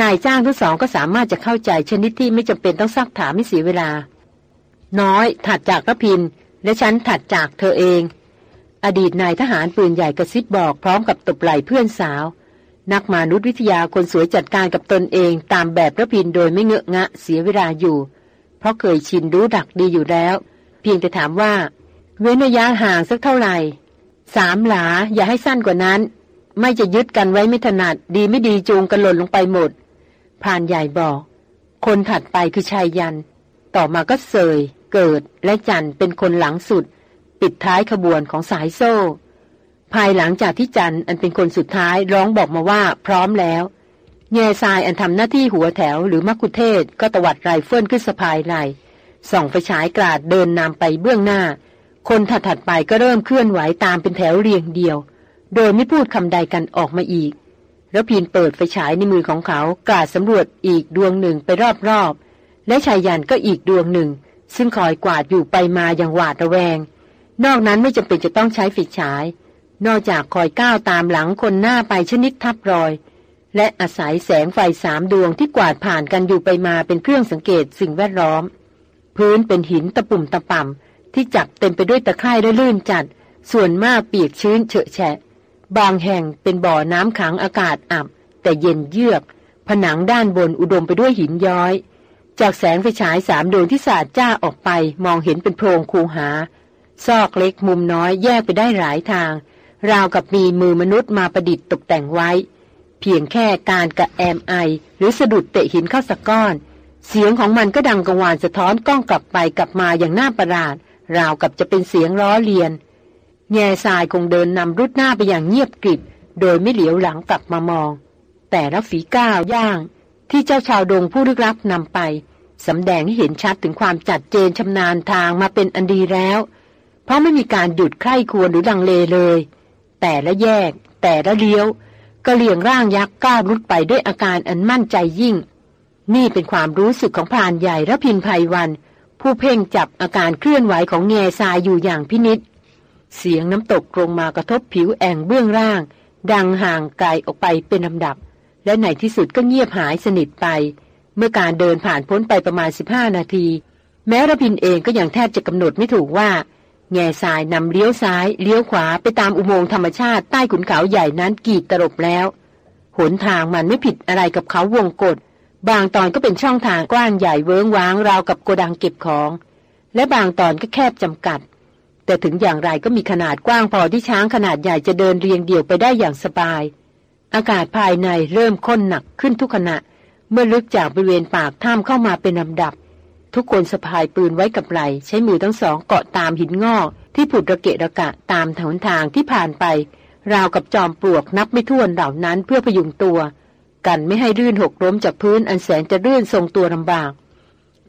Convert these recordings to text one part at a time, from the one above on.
นายจ้างทั้งสองก็สามารถจะเข้าใจชนิดที่ไม่จำเป็นต้องซักถามไม่เสียเวลา น้อยถัดจากพระพิน และฉันถัดจากเธอเอง อดีตนายทหารปืนใหญ่กระซิบบอกพร้อมกับตบไหล่เพื่อนสาว นักมนุษยวิทยาคนสวยจัดการกับตนเองตามแบบระพินโดยไม่เงอะงะเสียเวลาอยู่ เพราะเคยชินรู้ดักดีอยู่แล้ว เพียงแต่ถามว่า เว้นระยะห่างสักเท่าไหร่สามหลาอย่าให้สั้นกว่านั้น ไม่จะยึดกันไว้ไม่ถนัดดีไม่ดีจูงกันหล่นลงไปหมด พรานใหญ่บอก คนถัดไปคือชายยัน ต่อมาก็เสย เกิดและจันเป็นคนหลังสุด ปิดท้ายขบวนของสายโซ่ ภายหลังจากที่จันอันเป็นคนสุดท้ายร้องบอกมาว่าพร้อมแล้วแง่ทรายอันทำหน้าที่หัวแถวหรือมักคุเทศก็ตวัดไรเฟิลขึ้นสะพายไหลส่องไฟฉายกราดเดินนำไปเบื้องหน้า คนถัดๆไปก็เริ่มเคลื่อนไหวตามเป็นแถวเรียงเดียว โดยไม่พูดคำใดกันออกมาอีก แล้วพีนเปิดไฟฉายในมือของเขากาดสำรวจอีกดวงหนึ่งไปรอบๆ และชายยันก็อีกดวงหนึ่ง ซึ่งคอยกวาดอยู่ไปมาอย่างหวาดระแวง นอกนั้นไม่จำเป็นจะต้องใช้ไฟฉาย นอกจากคอยก้าวตามหลังคนหน้าไปชนิดทับรอย และอาศัยแสงไฟสามดวงที่กวาดผ่านกันอยู่ไปมาเป็นเครื่องสังเกตสิ่งแวดล้อม พื้นเป็นหินตะปุ่มตะป่ำที่จับเต็มไปด้วยตะไคร่และลื่นจัด ส่วนมากเปียกชื้นเฉอะแฉะ บางแห่งเป็นบ่อน้ำขังอากาศอับ แต่เย็นเยือก ผนังด้านบนอุดมไปด้วยหินย้อย จากแสงไฟฉายสามดวงที่สาดจ้าออกไปมองเห็นเป็นโพรงคูหา ซอกเล็กมุมน้อยแยกไปได้หลายทาง ราวกับมีมือมนุษย์มาประดิษฐ์ตกแต่งไว้ เพียงแค่การกระแอมไอ หรือสะดุดเตะหินเข้าสักก้อน เสียงของมันก็ดังกังวานสะท้อนกล้องกลับไปกลับมาอย่างน่าประหลาด ราวกับจะเป็นเสียงล้อเลียน แง่ทรายคงเดินนำรุดหน้าไปอย่างเงียบกริบ โดยไม่เหลียวหลังกลับมามอง แต่ละฝีก้าวย่าง ที่เจ้าชาวดงผู้ลึกลับนำไปสำแดงให้เห็นชัดถึงความจัดเจนชำนาญทางมาเป็นอันดีแล้ว เพราะไม่มีการหยุดใคร่ควรหรือลังเลเลย แต่ละแยก แต่ละเลี้ยวก็เลี่ยงร่างยักษ์ก้าวรุดไปด้วยอาการอันมั่นใจยิ่ง นี่เป็นความรู้สึกของพรานใหญ่และพินภัยวัน ผู้เพ่งจับอาการเคลื่อนไหวของแง่ทรายอยู่อย่างพินิษ เสียงน้ำตกลงมากระทบผิวแอ่งเบื้องล่าง ดังห่างไกลออกไปเป็นลำดับ และในที่สุดก็เงียบหายสนิทไป เมื่อการเดินผ่านพ้นไปประมาณ 15 นาที แม้ระพินเองก็ยังแทบจะกำหนดไม่ถูกว่า แง่ทรายนำเลี้ยวซ้ายเลี้ยวขวาไปตามอุโมงค์ธรรมชาติใต้ขุนเขาใหญ่นั้นกี่ตลบแล้ว หนทางมันไม่ผิดอะไรกับเขาวงกฏบางตอนก็เป็นช่องทางกว้างใหญ่เวิ้งว้างราวกับโกดังเก็บของ และบางตอนก็แคบจำกัด แต่ถึงอย่างไรก็มีขนาดกว้างพอที่ช้างขนาดใหญ่จะเดินเรียงเดี่ยวไปได้อย่างสบาย อากาศภายในเริ่มข้นหนักขึ้นทุกขณะ เมื่อลึกจากบริเวณปากถ้ำเข้ามาเป็นลำดับ ทุกคนสะพายปืนไว้กับไหลใช้มือทั้งสองเกาะตามหินงอก ที่ผุดระเกะระกะตามถนนทางที่ผ่านไป ราวกับจอมปลวกนับไม่ถ้วนเหล่านั้นเพื่อพยุงตัว กันไม่ให้ลื่นหกล้มจากพื้นอันแสนจะลื่นทรงตัวลำบาก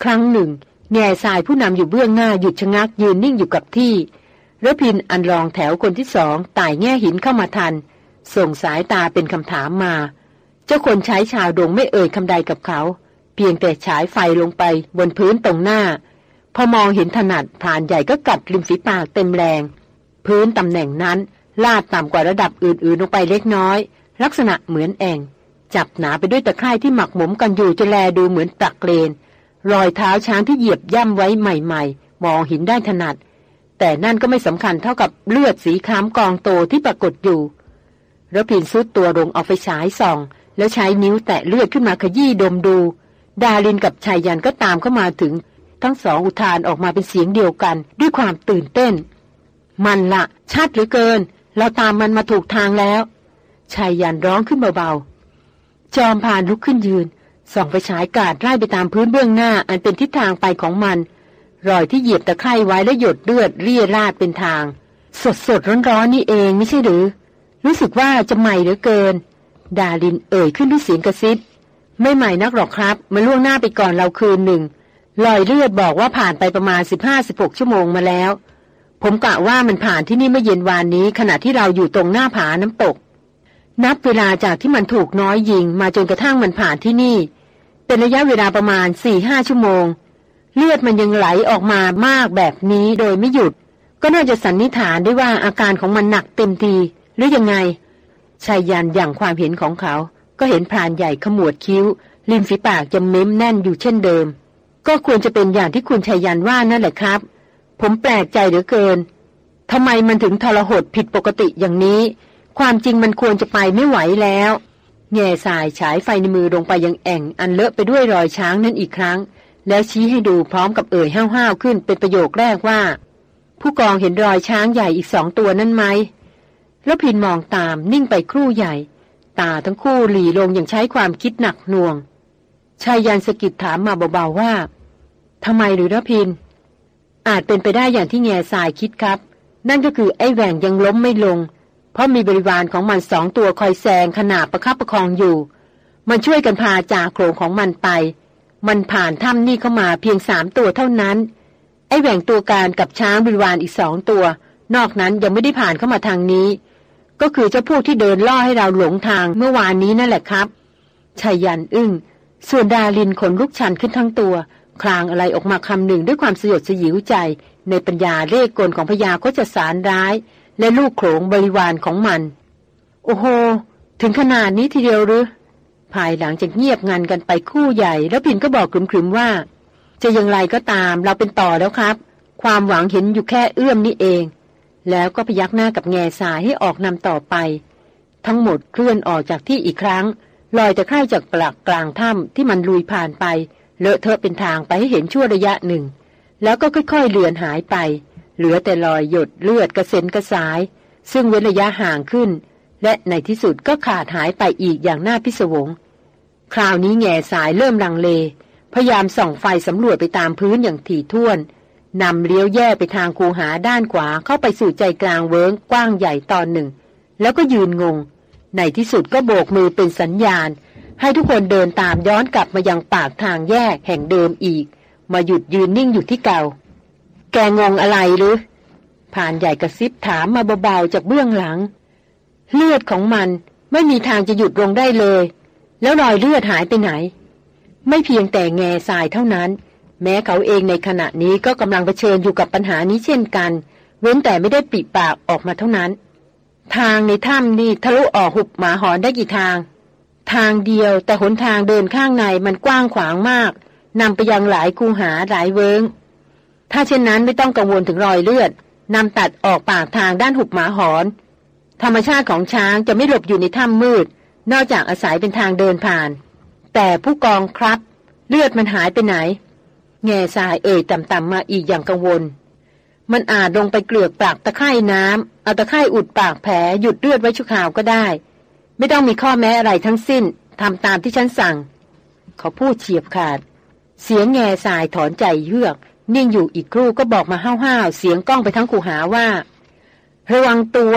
ครั้งหนึ่ง แง่ทรายผู้นำอยู่เบื้องหน้าหยุดชะงักยืนนิ่งอยู่กับที่ระพินอันรองแถวคนที่สองไต่แง่หินเข้ามาทัน ส่งสายตาเป็นคำถามมา เจ้าคนใช้ชาวดงไม่เอ่ยคำใดกับเขา เพียงแต่ฉายไฟลงไปบนพื้นตรงหน้า พอมองเห็นถนัดผ่านใหญ่ก็กัดริมฝีปากเต็มแรง พื้นตำแหน่งนั้น ลาดต่ำกว่าระดับอื่นๆลงไปเล็กน้อย ลักษณะเหมือนแองจับหนาไปด้วยตะไคร่ที่หมักหมมกันอยู่จะแลดูเหมือนตักเลน รอยเท้าช้างที่เหยียบย่ำไว้ใหม่ๆ มองเห็นได้ถนัด แต่นั่นก็ไม่สำคัญเท่ากับเลือดสีคล้ำกองโตที่ปรากฏอยู่ระพินซุดตัวลงเอาไฟฉายส่อง แล้วใช้นิ้วแตะเลือดขึ้นมาขยี้ดมดู ดาลินกับชายยันก็ตามเข้ามาถึง ทั้งสองอุทานออกมาเป็นเสียงเดียวกัน ด้วยความตื่นเต้น มันละชัดหรือเกิน เราตามมันมาถูกทางแล้วชายยันร้องขึ้นเบาๆจอมพานลุกขึ้นยืน ส่องไปฉายกาดไล่ไปตามพื้นเบื้องหน้าอันเป็นทิศทางไปของมัน รอยที่เหยียบตะไคร่ไว้และหยดเลือดเรียราดเป็นทาง สดสดร้อนร้อนนี่เองไม่ใช่หรือ รู้สึกว่าจะใหม่เหลือเกิน ดาลินเอ่ยขึ้นด้วยเสียงกระซิบไม่ใหม่นักหรอกครับมาล่วงหน้าไปก่อนเราคืนหนึ่งรอยเลือดบอกว่าผ่านไปประมาณ 15-16 ชั่วโมงมาแล้ว ผมกะว่ามันผ่านที่นี่เมื่อเย็นวานนี้ ขณะที่เราอยู่ตรงหน้าผาน้ำตก นับเวลาจากที่มันถูกน้อยยิงมาจนกระทั่งมันผ่านที่นี่ เป็นระยะเวลาประมาณสี่ห้าชั่วโมง เลือดมันยังไหลออกมามากแบบนี้โดยไม่หยุด ก็น่าจะสันนิษฐานได้ว่าอาการของมันหนักเต็มทีหรือยังไงชายยันอย่างความเห็นของเขา ก็เห็นพรานใหญ่ขมวดคิ้ว ริมฝีปากจะเม้มแน่นอยู่เช่นเดิม ก็ควรจะเป็นอย่างที่คุณชัยยันว่านั่นแหละครับ ผมแปลกใจเหลือเกินทำไมมันถึงทรหดผิดปกติอย่างนี้ ความจริงมันควรจะไปไม่ไหวแล้ว แง่สายฉายไฟในมือลงไปยังแอ่ง อันเลอะไปด้วยรอยช้างนั่นอีกครั้ง แล้วชี้ให้ดูพร้อมกับเอ่ยห้าวๆขึ้นเป็นประโยคแรกว่า ผู้กองเห็นรอยช้างใหญ่อีกสองตัวนั่นไหมแล้วพินมองตามนิ่งไปครู่ใหญ่ ตาทั้งคู่หลีลงอย่างใช้ความคิดหนักหน่วงชายยันสกิดถามมาเบาๆว่าทำไมหรือระพิน อาจเป็นไปได้อย่างที่แง่สายคิดครับ นั่นก็คือไอ้แหว่งยังล้มไม่ลง เพราะมีบริวารของมันสองตัวคอยแซงขนาบประคับประคองอยู่ มันช่วยกันพาจ่าโขงของมันไป มันผ่านถ้ำนี่เข้ามาเพียงสามตัวเท่านั้น ไอ้แหว่งตัวการกับช้างบริวารอีกสองตัว นอกนั้นยังไม่ได้ผ่านเข้ามาทางนี้ ก็คือเจ้าพวกที่เดินล่อให้เราหลงทางเมื่อวานนี้นั่นแหละครับชายันอึง้ง ส่วนดาลินขนลุกชันขึ้นทั้งตัว คลางอะไรออกมาคำหนึ่งด้วยความสยดสยิวใจ ในปัญญาเลขกลของพญาก็จะสารร้าย และลูกโขงบริวารของมัน โอ้โห ถึงขนาดนี้ทีเดียวหรือ ภายหลังจากเงียบงันกันไปคู่ใหญ่ แล้วพินก็บอกกลุ่มๆว่า จะอย่างไรก็ตามเราเป็นต่อแล้วครับ ความหวังเห็นอยู่แค่เอื้อมนี่เอง แล้วก็พยักหน้ากับแง่สายให้ออกนำต่อไป ทั้งหมดเคลื่อนออกจากที่อีกครั้งลอยจะเข้าจากปลักกลางถ้ำที่มันลุยผ่านไป เลอะเทอะเป็นทางไปให้เห็นชั่วระยะหนึ่ง แล้วก็ค่อยๆเลือนหายไป เหลือแต่รอยหยดเลือดกระเซ็นกระสาย ซึ่งเว้นระยะห่างขึ้น และในที่สุดก็ขาดหายไปอีกอย่างน่าพิศวง คราวนี้แง่สายเริ่มลังเล พยายามส่องไฟสำรวจไปตามพื้นอย่างถี่ถ้วนนำเลี้ยวแย่ไปทางคูหาด้านขวาเข้าไปสู่ใจกลางเวิงกว้างใหญ่ตอนหนึ่ง แล้วก็ยืนงง ในที่สุดก็โบกมือเป็นสัญญาณ ให้ทุกคนเดินตามย้อนกลับมายังปากทางแยกแห่งเดิมอีก มาหยุดยืนนิ่งอยู่ที่เก่า แกงงอะไรหรือ ผ่านใหญ่กระซิบถามมาเบาๆจากเบื้องหลัง เลือดของมันไม่มีทางจะหยุดลงได้เลย แล้วรอยเลือดหายไปไหน ไม่เพียงแต่แง่ทรายเท่านั้น แม้เขาเองในขณะนี้ก็กำลังเผชิญอยู่กับปัญหานี้เช่นกัน เว้นแต่ไม่ได้ปิดปากออกมาเท่านั้น ทางในถ้ำนี่ทะลุออกหุบหมาหอนได้กี่ทาง ทางเดียวแต่หนทางเดินข้างในมันกว้างขวางมากนำไปยังหลายคูหาหลายเวิง ถ้าเช่นนั้นไม่ต้องกังวลถึงรอยเลือดนำตัดออกปากทางด้านหุบหมาหอน ธรรมชาติของช้างจะไม่หลบอยู่ในถ้ำมืด นอกจากอาศัยเป็นทางเดินผ่าน แต่ผู้กองครับ เลือดมันหายไปไหน แง่สายเอ่ยต่ำๆมาอีกอย่างกังวล มันอาจลงไปเกลือกปากตะไคร่น้ำเอาตะไคร่อุดปากแผลหยุดเลือดไว้ชั่วคราวก็ได้ ไม่ต้องมีข้อแม้อะไรทั้งสิ้นทำตามที่ฉันสั่ง เขาพูดเฉียบขาด เสียงแง่สายถอนใจเยือก นิ่งอยู่อีกครู่ก็บอกมาห้าวๆเสียงก้องไปทั้งคูหาว่า ระวังตัว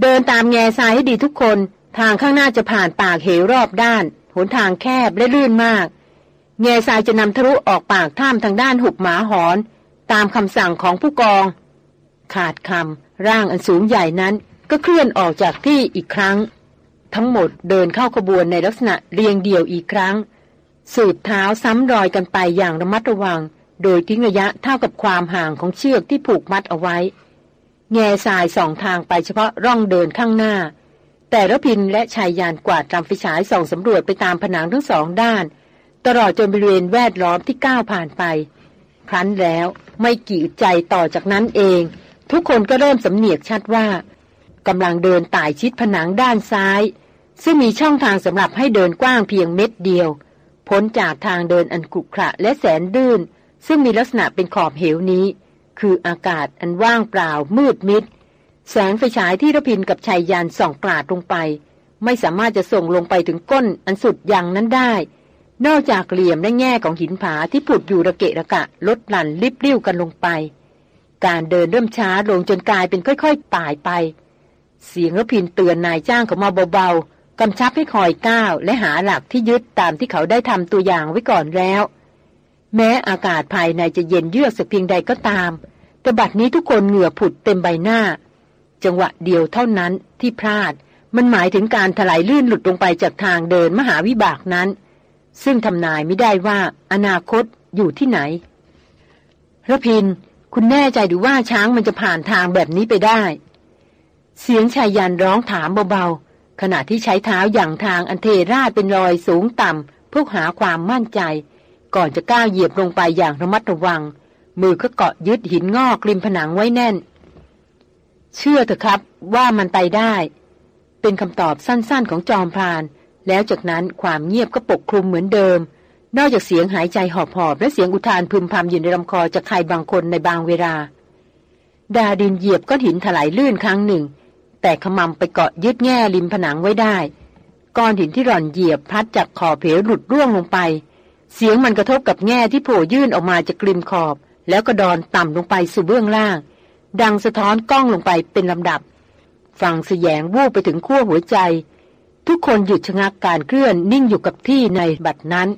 เดินตามแง่สายให้ดีทุกคน ทางข้างหน้าจะผ่านปากเหวรอบด้าน หนทางแคบและลื่นมากเงยสายจะนำทะลุออกปากถ้ำทางด้านหุบหมาหอน ตามคำสั่งของผู้กอง ขาดคำร่างอันสูงใหญ่นั้นก็เคลื่อนออกจากที่อีกครั้ง ทั้งหมดเดินเข้าขบวนในลักษณะเรียงเดี่ยวอีกครั้งสูดเท้าซ้ำรอยกันไปอย่างระมัดระวัง โดยทิ้งระยะเท่ากับความห่างของเชือกที่ผูกมัดเอาไว้ แง่สายสองทางไปเฉพาะร่องเดินข้างหน้า แต่ระพินและชายยานกวาดตามไฟฉายส่องสำรวจไปตามผนังทั้งสองด้าน ตลอดจนบริเวณแวดล้อมที่ก้าวผ่านไป ครั้นแล้วไม่กี่ใจต่อจากนั้นเอง ทุกคนก็เริ่มสำเนียกชัดว่ากำลังเดินต่ายชิดผนังด้านซ้าย ซึ่งมีช่องทางสำหรับให้เดินกว้างเพียงเม็ดเดียว พ้นจากทางเดินอันขรุขระและแสนดื้น ซึ่งมีลักษณะเป็นขอบเหวนี้ คืออากาศอันว่างเปล่ามืดมิด แสงไฟฉายที่ระพินกับชายยานส่องกลาดลงไป ไม่สามารถจะส่งลงไปถึงก้นอันสุดยังนั้นได้ นอกจากเหลี่ยมและแง่ของหินผาที่ผุดอยู่ระเกะระกะลดหลั่นลิบลิ้วกันลงไป การเดินเริ่มช้าลงจนกลายเป็นค่อยๆป่ายไป เสียงระพินเตือนนายจ้างเขามาเบาๆกำชับให้คอยก้าวและหาหลักที่ยึดตามที่เขาได้ทำตัวอย่างไว้ก่อนแล้ว แม้อากาศภายในจะเย็นเยือกสักเพียงใดก็ตาม แต่บัดนี้ทุกคนเหงื่อผุดเต็มใบหน้า จังหวะเดียวเท่านั้นที่พลาด มันหมายถึงการถลายลื่นหลุดลงไปจากทางเดินมหาวิบากนั้น ซึ่งทำนายไม่ได้ว่าอนาคตอยู่ที่ไหนระพิน คุณแน่ใจหรือว่าช้างมันจะผ่านทางแบบนี้ไปได้ เสียงชายยันร้องถามเบาๆขณะที่ใช้เท้าอย่างทางอันเทราดเป็นรอยสูงต่ำเพื่อหาความมั่นใจ ก่อนจะก้าวเหยียบลงไปอย่างระมัดระวัง มือก็เกาะยึดหินงอกริมผนังไว้แน่น เชื่อเถอะครับว่ามันไปได้ เป็นคำตอบสั้นๆของจอมพราน แล้วจากนั้นความเงียบก็ปกคลุมเหมือนเดิม นอกจากเสียงหายใจหอบๆและเสียงอุทานพึมพำอยู่ในลำคอจากใครบางคนในบางเวลา ดาดินเหยียบก้อนหินถลายลื่นครั้งหนึ่ง แต่ขมำไปเกาะยึดแง่ริมผนังไว้ได้ก้อนหินที่หล่อนเหยียบพัดจากขอบเพวหลุดร่วงลงไป เสียงมันกระทบกับแง่ที่โผล่ยื่นออกมาจากกริมขอบ แล้วก็ดอนต่ำลงไปสู่เบื้องล่าง ดังสะท้อนกล้องลงไปเป็นลำดับฟังเสียงวูบไปถึงขั้วหัวใจ ทุกคนหยุดชะงักการเคลื่อนนิ่งอยู่กับที่ในบัดนั้น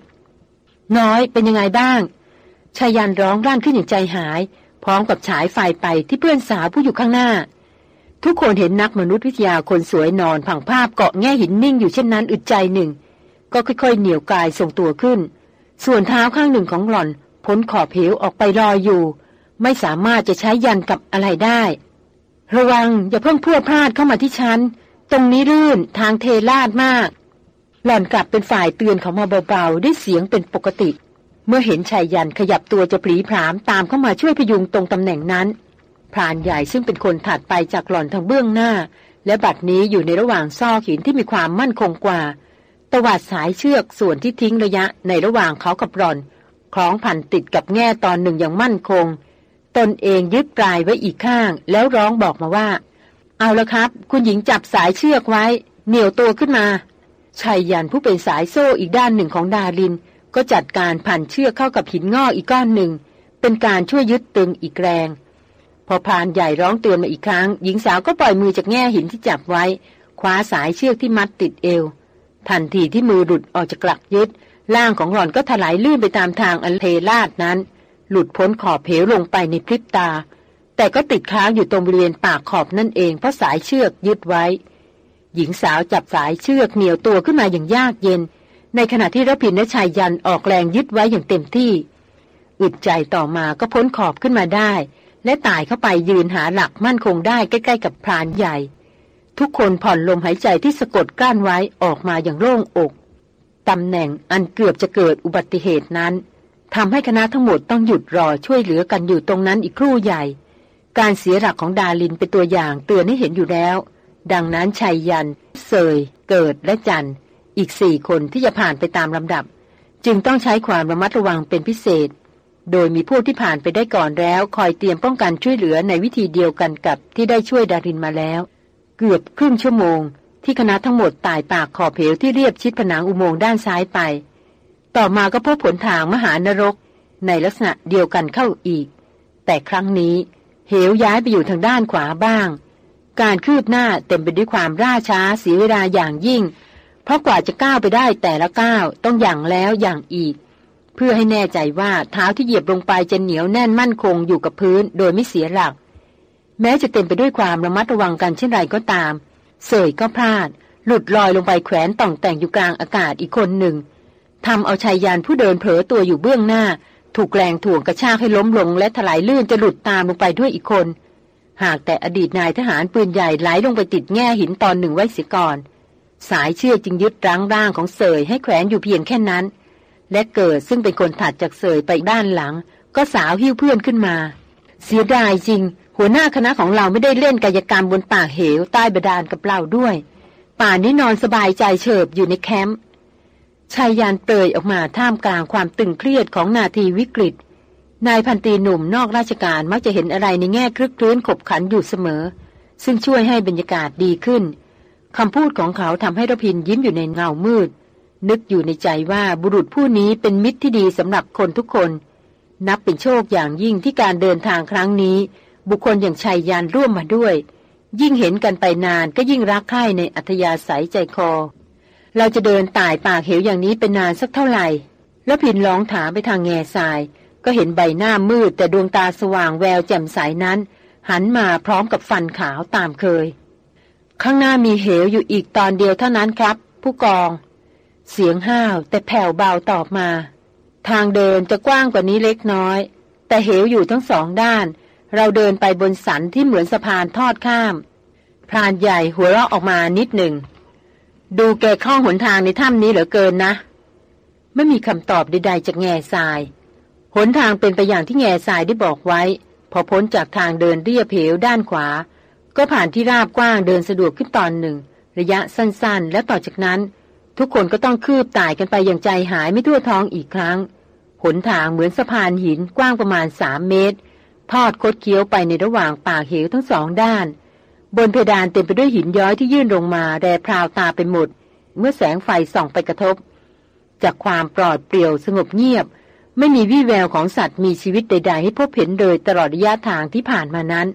น้อยเป็นยังไงบ้างชายันร้องร่านขึ้นอย่างใจหาย พร้อมกับฉายไฟไปที่เพื่อนสาวผู้อยู่ข้างหน้า ทุกคนเห็นนักมนุษยวิทยาคนสวยนอนผังภาพเกาะแง่หินนิ่งอยู่เช่นนั้นอึดใจหนึ่ง ก็ค่อยๆเหนี่ยวกายส่งตัวขึ้น ส่วนเท้าข้างหนึ่งของหล่อนพ้นขอบเหวออกไปลอยอยู่ ไม่สามารถจะใช้ยันกับอะไรได้ ระวังอย่าเพิ่งพรวดพลาดเข้ามาที่ฉัน ตรงนี้รื่นทางเทลาดมาก หล่อนกลับเป็นฝ่ายเตือนเขามาเบาๆด้วยเสียงเป็นปกติ เมื่อเห็นชายยันขยับตัวจะปรีพรามตามเข้ามาช่วยพยุงตรงตำแหน่งนั้นพรานใหญ่ซึ่งเป็นคนถัดไปจากหล่อนทางเบื้องหน้า และบัดนี้อยู่ในระหว่างซอกหินที่มีความมั่นคงกว่า ตวัดสายเชือกส่วนที่ทิ้งระยะในระหว่างเขากับหล่อน คล้องพันติดกับแง่ตอนหนึ่งอย่างมั่นคง ตนเองยึดปลายไว้อีกข้าง แล้วร้องบอกมาว่า เอาละครับ คุณหญิงจับสายเชือกไว้ เหนี่ยวตัวขึ้นมาชายยันผู้เป็นสายโซ่อีกด้านหนึ่งของดาริน ก็จัดการพันเชือกเข้ากับหินงอกอีกก้อนหนึ่ง เป็นการช่วยยึดตึงอีกแรง พอพานใหญ่ร้องเตือนมาอีกครั้ง หญิงสาวก็ปล่อยมือจากแง่หินที่จับไว้ คว้าสายเชือกที่มัดติดเอว ทันทีที่มือหลุดออกจากกลักยึดร่างของหล่อนก็ถลายลื่นไปตามทางอันเทลาดนั้น หลุดพ้นขอบเพวลงไปในพริบตา แต่ก็ติดค้างอยู่ตรงบริเวณปากขอบนั่นเองเพราะสายเชือกยึดไว้ หญิงสาวจับสายเชือกเหนี่ยวตัวขึ้นมาอย่างยากเย็น ในขณะที่รพินและชายยันออกแรงยึดไว้อย่างเต็มที่ อึดใจต่อมาก็พ้นขอบขึ้นมาได้ และตายเข้าไปยืนหาหลักมั่นคงได้ใกล้ ๆ กับพรานใหญ่ ทุกคนผ่อนลมหายใจที่สะกดกลั้นไว้ออกมาอย่างโล่งอก ตำแหน่งอันเกือบจะเกิดอุบัติเหตุนั้นทำให้คณะทั้งหมดต้องหยุดรอช่วยเหลือกันอยู่ตรงนั้นอีกครู่ใหญ่ การเสียหลักของดาลินเป็นตัวอย่างเตือนให้เห็นอยู่แล้ว ดังนั้นชัยยันเสยเกิดและจันอีกสี่คนที่จะผ่านไปตามลำดับ จึงต้องใช้ความระมัดระวังเป็นพิเศษ โดยมีผู้ที่ผ่านไปได้ก่อนแล้ว คอยเตรียมป้องกันช่วยเหลือในวิธีเดียวกันกับที่ได้ช่วยดารินมาแล้ว เกือบครึ่งชั่วโมง ที่คณะทั้งหมดตายปากขอบเหวที่เรียบชิดผนังอุโมงค์ด้านซ้ายไป ต่อมาก็พบผลทางมหานรก ในลักษณะเดียวกันเข้าอีก แต่ครั้งนี้ เหวย้ายไปอยู่ทางด้านขวาบ้าง การคืบหน้าเต็มไปด้วยความร่าช้าเสียเวลาอย่างยิ่ง เพราะกว่าจะก้าวไปได้แต่ละก้าวต้องอย่างแล้วอย่างอีก เพื่อให้แน่ใจว่าเท้าที่เหยียบลงไปจะเหนียวแน่นมั่นคงอยู่กับพื้นโดยไม่เสียหลัก แม้จะเต็มไปด้วยความระมัดระวังกันเช่นไรก็ตาม เสยก็พลาด หลุดลอยลงไปแขวนต่องแต่งอยู่กลางอากาศอีกคนหนึ่งทำเอาชายยานผู้เดินเผลอตัวอยู่เบื้องหน้า ถูกแรงถ่วงกระชากให้ล้มลง และถลายลื่นจะหลุดตามลงไปด้วยอีกคน หากแต่อดีตนายทหารปืนใหญ่ไหลลงไปติดแง่หินตอนหนึ่งไว้เสียก่อน สายเชือกจึงยึดรั้งร่างของเสยให้แขวนอยู่เพียงแค่นั้น และเกิดซึ่งเป็นคนถัดจากเสยไปด้านหลัง ก็สาวหิ้วเพื่อนขึ้นมา เสียดายจริง หัวหน้าคณะของเราไม่ได้เล่นกายกรรมบนปากเหวใต้บาดาลกับเราด้วย ป่านนี้นอนสบายใจเฉิบอยู่ในแคมป์ชายยานเปยออกมาท่ามกลางความตึงเครียดของนาทีวิกฤต นายพันตีหนุ่มนอกราชการมักจะเห็นอะไรในแง่คลึกคลื้นขบขันอยู่เสมอ ซึ่งช่วยให้บรรยากาศดีขึ้นคำพูดของเขาทำให้รพินยิ้มอยู่ในเงามืด นึกอยู่ในใจว่าบุรุษผู้นี้เป็นมิตรที่ดีสำหรับคนทุกคน นับเป็นโชคอย่างยิ่งที่การเดินทางครั้งนี้ บุคคลอย่างชายยานร่วมมาด้วย ยิ่งเห็นกันไปนานก็ยิ่งรักใคร่ในอัธยาศัยใจคอ เราจะเดินตายปากเหวอย่างนี้เป็นนานสักเท่าไหร่ แล้วพินร้องถามไปทางแง่ทราย ก็เห็นใบหน้ามืดแต่ดวงตาสว่างแววแจ่มใสนั้น หันมาพร้อมกับฟันขาวตามเคย ข้างหน้ามีเหวอยู่อีกตอนเดียวเท่านั้นครับ ผู้กอง เสียงห้าวแต่แผ่วเบาตอบมา ทางเดินจะกว้างกว่านี้เล็กน้อย แต่เหวอยู่ทั้งสองด้าน เราเดินไปบนสันที่เหมือนสะพานทอดข้าม พรานใหญ่หัวเราะออกมานิดหนึ่ง ดูแกคล้องหนทางในถ้ำนี้เหลือเกินนะ ไม่มีคำตอบใดๆจากแง่ทราย หนทางเป็นไปอย่างที่แง่ทรายได้บอกไว้ พอพ้นจากทางเดินเรียบเหวด้านขวา ก็ผ่านที่ราบกว้างเดินสะดวกขึ้นตอนหนึ่ง ระยะสั้นๆ และต่อจากนั้น ทุกคนก็ต้องคืบตายกันไปอย่างใจหายไม่ทั่วท้องอีกครั้ง หนทางเหมือนสะพานหินกว้างประมาณสามเมตร ทอดคดเคี้ยวไปในระหว่างปากเหวทั้งสองด้าน บนเพดานเต็มไปด้วยหินย้อยที่ยื่นลงมาแรพราวตาไปหมด เมื่อแสงไฟส่องไปกระทบ จากความปลอดเปลี่ยวสงบเงียบ ไม่มีวี่แววของสัตว์มีชีวิตใด ๆ ให้พบเห็นเลยตลอดระยะทางที่ผ่านมานั้น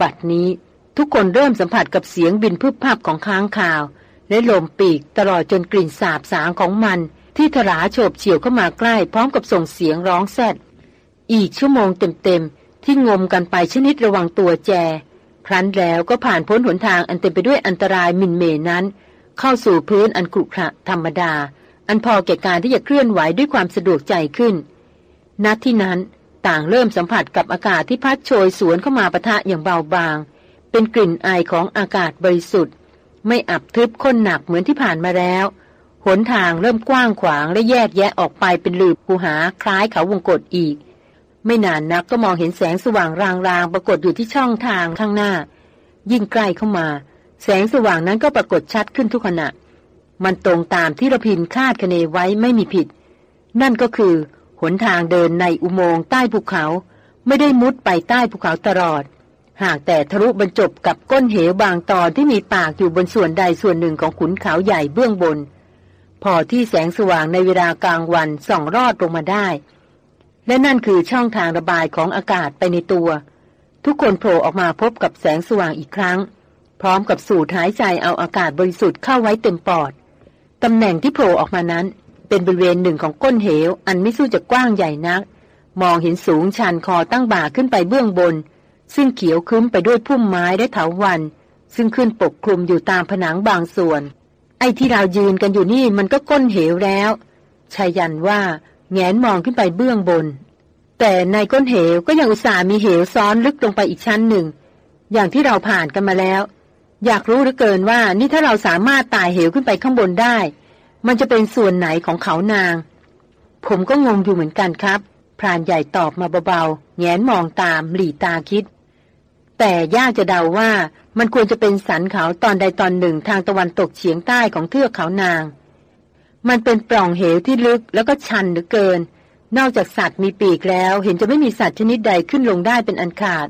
บัดนี้ทุกคนเริ่มสัมผัสกับเสียงบินพึบพับของค้างคาว และลมปีกตลอดจนกลิ่นสาบสางของมัน ที่ถราโฉบเฉี่ยวเข้ามาใกล้พร้อมกับส่งเสียงร้องแซดอีกชั่วโมงเต็มๆ ที่งมกันไปชนิดระวังตัวแจ ครั้นแล้วก็ผ่านพ้นหนทางอันเต็มไปด้วยอันตรายมินเมนั้น เข้าสู่พื้นอันขรุขระธรรมดา อันพอแก่การที่จะเคลื่อนไหวด้วยความสะดวกใจขึ้นณที่นั้นต่างเริ่มสัมผัสกับอากาศที่พัดโชยสวนเข้ามาปะทะอย่างเบาบาง เป็นกลิ่นอายของอากาศบริสุทธิ์ ไม่อับทึบข้นหนักเหมือนที่ผ่านมาแล้วหนทางเริ่มกว้างขวางและแยกแยะออกไปเป็นหลืบคูหาคล้ายเขาวงกฏอีก ไม่นานนักก็มองเห็นแสงสว่างรางๆปรากฏอยู่ที่ช่องทางข้างหน้า ยิ่งใกล้เข้ามา แสงสว่างนั้นก็ปรากฏชัดขึ้นทุกขณะ มันตรงตามที่ระพินคาดคะเนไว้ไม่มีผิด นั่นก็คือหนทางเดินในอุโมงค์ใต้ภูเขา ไม่ได้มุดไปใต้ภูเขาตลอด หากแต่ทะลุบรรจบกับก้นเหวบางตอนที่มีปากอยู่บนส่วนใดส่วนหนึ่งของขุนเขาใหญ่เบื้องบน พอที่แสงสว่างในเวลากลางวันส่องรอดลงมาได้ และนั่นคือช่องทางระบายของอากาศไปในตัว ทุกคนโผล่ออกมาพบกับแสงสว่างอีกครั้ง พร้อมกับสูดหายใจเอาอากาศบริสุทธิ์เข้าไว้เต็มปอดตำแหน่งที่โผล่ออกมานั้น เป็นบริเวณหนึ่งของก้นเหว อันไม่สู้จะกว้างใหญ่นัก มองเห็นสูงชันคอตั้งบ่าขึ้นไปเบื้องบน ซึ่งเขียวคึ้มไปด้วยพุ่มไม้และเถาวัน ซึ่งขึ้นปกคลุมอยู่ตามผนังบางส่วน ไอ้ที่เรายืนกันอยู่นี่มันก็ก้นเหวแล้วชายันว่า แงนมองขึ้นไปเบื้องบน แต่ในก้นเหวก็ยังอุตส่ามีเหวซ้อนลึกลงไปอีกชั้นหนึ่ง อย่างที่เราผ่านกันมาแล้ว อยากรู้เหลือเกินว่านี่ถ้าเราสามารถตายเหวขึ้นไปข้างบนได้ มันจะเป็นส่วนไหนของเขานาง ผมก็งงอยู่เหมือนกันครับพรานใหญ่ตอบมาเบาๆแงนมองตามหลีตาคิด แต่ยากจะเดาว่ามันควรจะเป็นสันเขาตอนใดตอนหนึ่งทางตะวันตกเฉียงใต้ของเทือกเขานาง มันเป็นปล่องเหวที่ลึกแล้วก็ชันเหลือเกิน นอกจากสัตว์มีปีกแล้ว เห็นจะไม่มีสัตว์ชนิดใดขึ้นลงได้เป็นอันขาด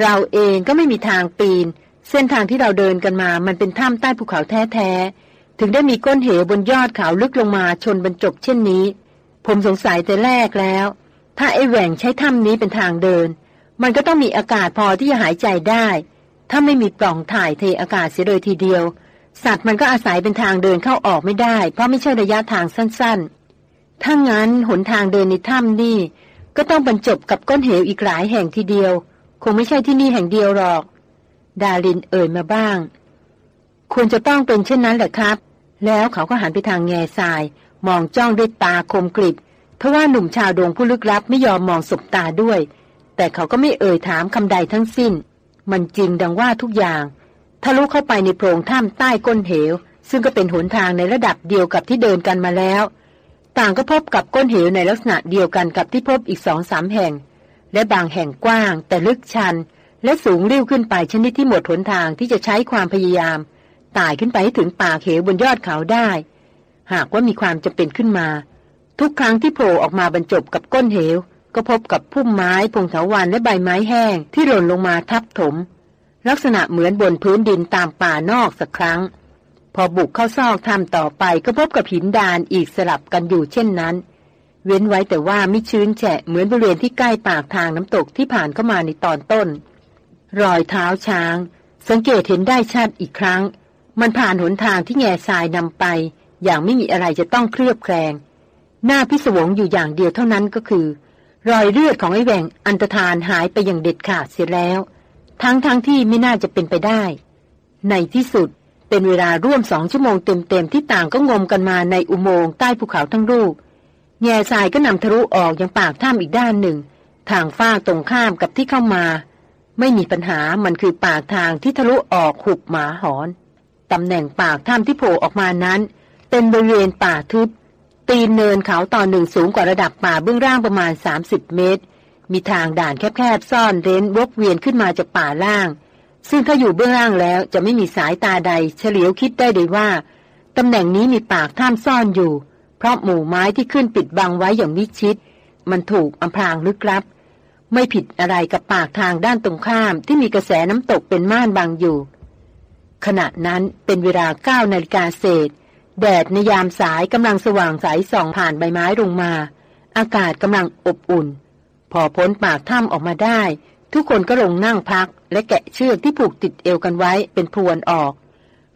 เราเองก็ไม่มีทางปีน เส้นทางที่เราเดินกันมา มันเป็นถ้ำใต้ภูเขาแท้ๆ ถึงได้มีก้นเหวบนยอดเขาลึกลงมาชนบรรจบเช่นนี้ ผมสงสัยแต่แรกแล้ว ถ้าไอ้แหว่งใช้ถ้ำนี้เป็นทางเดิน มันก็ต้องมีอากาศพอที่จะหายใจได้ ถ้าไม่มีปล่องถ่ายเทอากาศเสียเลยทีเดียว สัตว์มันก็อาศัยเป็นทางเดินเข้าออกไม่ได้ เพราะไม่ใช่ระยะทางสั้นๆ ถ้างั้นหนทางเดินในถ้ำนี่ ก็ต้องบรรจบกับก้นเหวอีกหลายแห่งทีเดียว คงไม่ใช่ที่นี่แห่งเดียวหรอก ดารินเอ่ยมาบ้าง ควรจะต้องเป็นเช่นนั้นแหละครับ แล้วเขาก็หันไปทางแง่ทราย มองจ้องด้วยตาคมกริบเพราะว่าหนุ่มชาวดงผู้ลึกลับไม่ยอมมองสบตาด้วย แต่เขาก็ไม่เอ่ยถามคำใดทั้งสิ้น มันจริงดังว่าทุกอย่าง ทะลุเข้าไปในโพรงถ้ำใต้ก้นเหว ซึ่งก็เป็นหนทางในระดับเดียวกับที่เดินกันมาแล้ว ต่างก็พบกับก้นเหวในลักษณะเดียวกันกับที่พบอีกสองสามแห่ง และบางแห่งกว้าง แต่ลึกชัน และสูงริ้วขึ้นไปชนิดที่หมดหนทางที่จะใช้ความพยายามไต่ขึ้นไปให้ถึงป่าเหวบนยอดเขาได้ หากว่ามีความจำเป็นขึ้นมา ทุกครั้งที่โผล่ออกมาบรรจบกับก้นเหว ก็พบกับพุ่มไม้พงเถาวันและใบไม้แห้งที่หล่นลงมาทับถม ลักษณะเหมือนบนพื้นดินตามป่านอกสักครั้ง พอบุกเข้าซอกถ้ำต่อไปก็พบกับหินดานอีกสลับกันอยู่เช่นนั้น เว้นไว้แต่ว่าไม่ชื้นแฉะเหมือนบริเวณที่ใกล้ปากทางน้ำตกที่ผ่านเข้ามาในตอนต้น รอยเท้าช้าง สังเกตเห็นได้ชัดอีกครั้ง มันผ่านหนทางที่แง่ทรายนำไป อย่างไม่มีอะไรจะต้องเคลือบแคลงหน้าพิศวงอยู่อย่างเดียวเท่านั้นก็คือ รอยเลือดของไอ้แหวงอันตรธานหายไปอย่างเด็ดขาดเสียแล้ว ทั้งทั้งที่ไม่น่าจะเป็นไปได้ ในที่สุดเป็นเวลาร่วมสองชั่วโมงเต็มๆที่ต่างก็งมกันมาในอุโมงค์ใต้ภูเขาทั้งรูปแง่ทรายก็นำทะลุออกยังปากถ้ำอีกด้านหนึ่ง ทางฝ้าตรงข้ามกับที่เข้ามา ไม่มีปัญหามันคือปากทางที่ทะลุออกหุบหมาหอนตำแหน่งปากถ้ำที่โผล่ออกมานั้น เป็นบริเวณป่าทึบ ตีนเนินเขาตอนหนึ่งสูงกว่าระดับป่าเบื้องล่างประมาณ 30 เมตร มีทางด่านแคบๆซ่อนเร้นวกเวียนขึ้นมาจากป่าล่าง ซึ่งถ้าอยู่เบื้องล่างแล้วจะไม่มีสายตาใด เฉลียวคิดได้เลยว่าตำแหน่งนี้มีปากถ้ำซ่อนอยู่ เพราะหมู่ไม้ที่ขึ้นปิดบังไว้อย่างมิชิด มันถูกอำพรางลึกลับ ไม่ผิดอะไรกับปากทางด้านตรงข้ามที่มีกระแสน้ำตกเป็นม่านบังอยู่ ขณะนั้นเป็นเวลาเก้านาฬิกาเศษ แดดในยามสายกำลังสว่างใสส่องผ่านใบไม้ลงมา อากาศกำลังอบอุ่น พอพ้นปากถ้ำออกมาได้ ทุกคนก็ลงนั่งพัก และแกะเชือกที่ผูกติดเอวกันไว้เป็นพรวนออก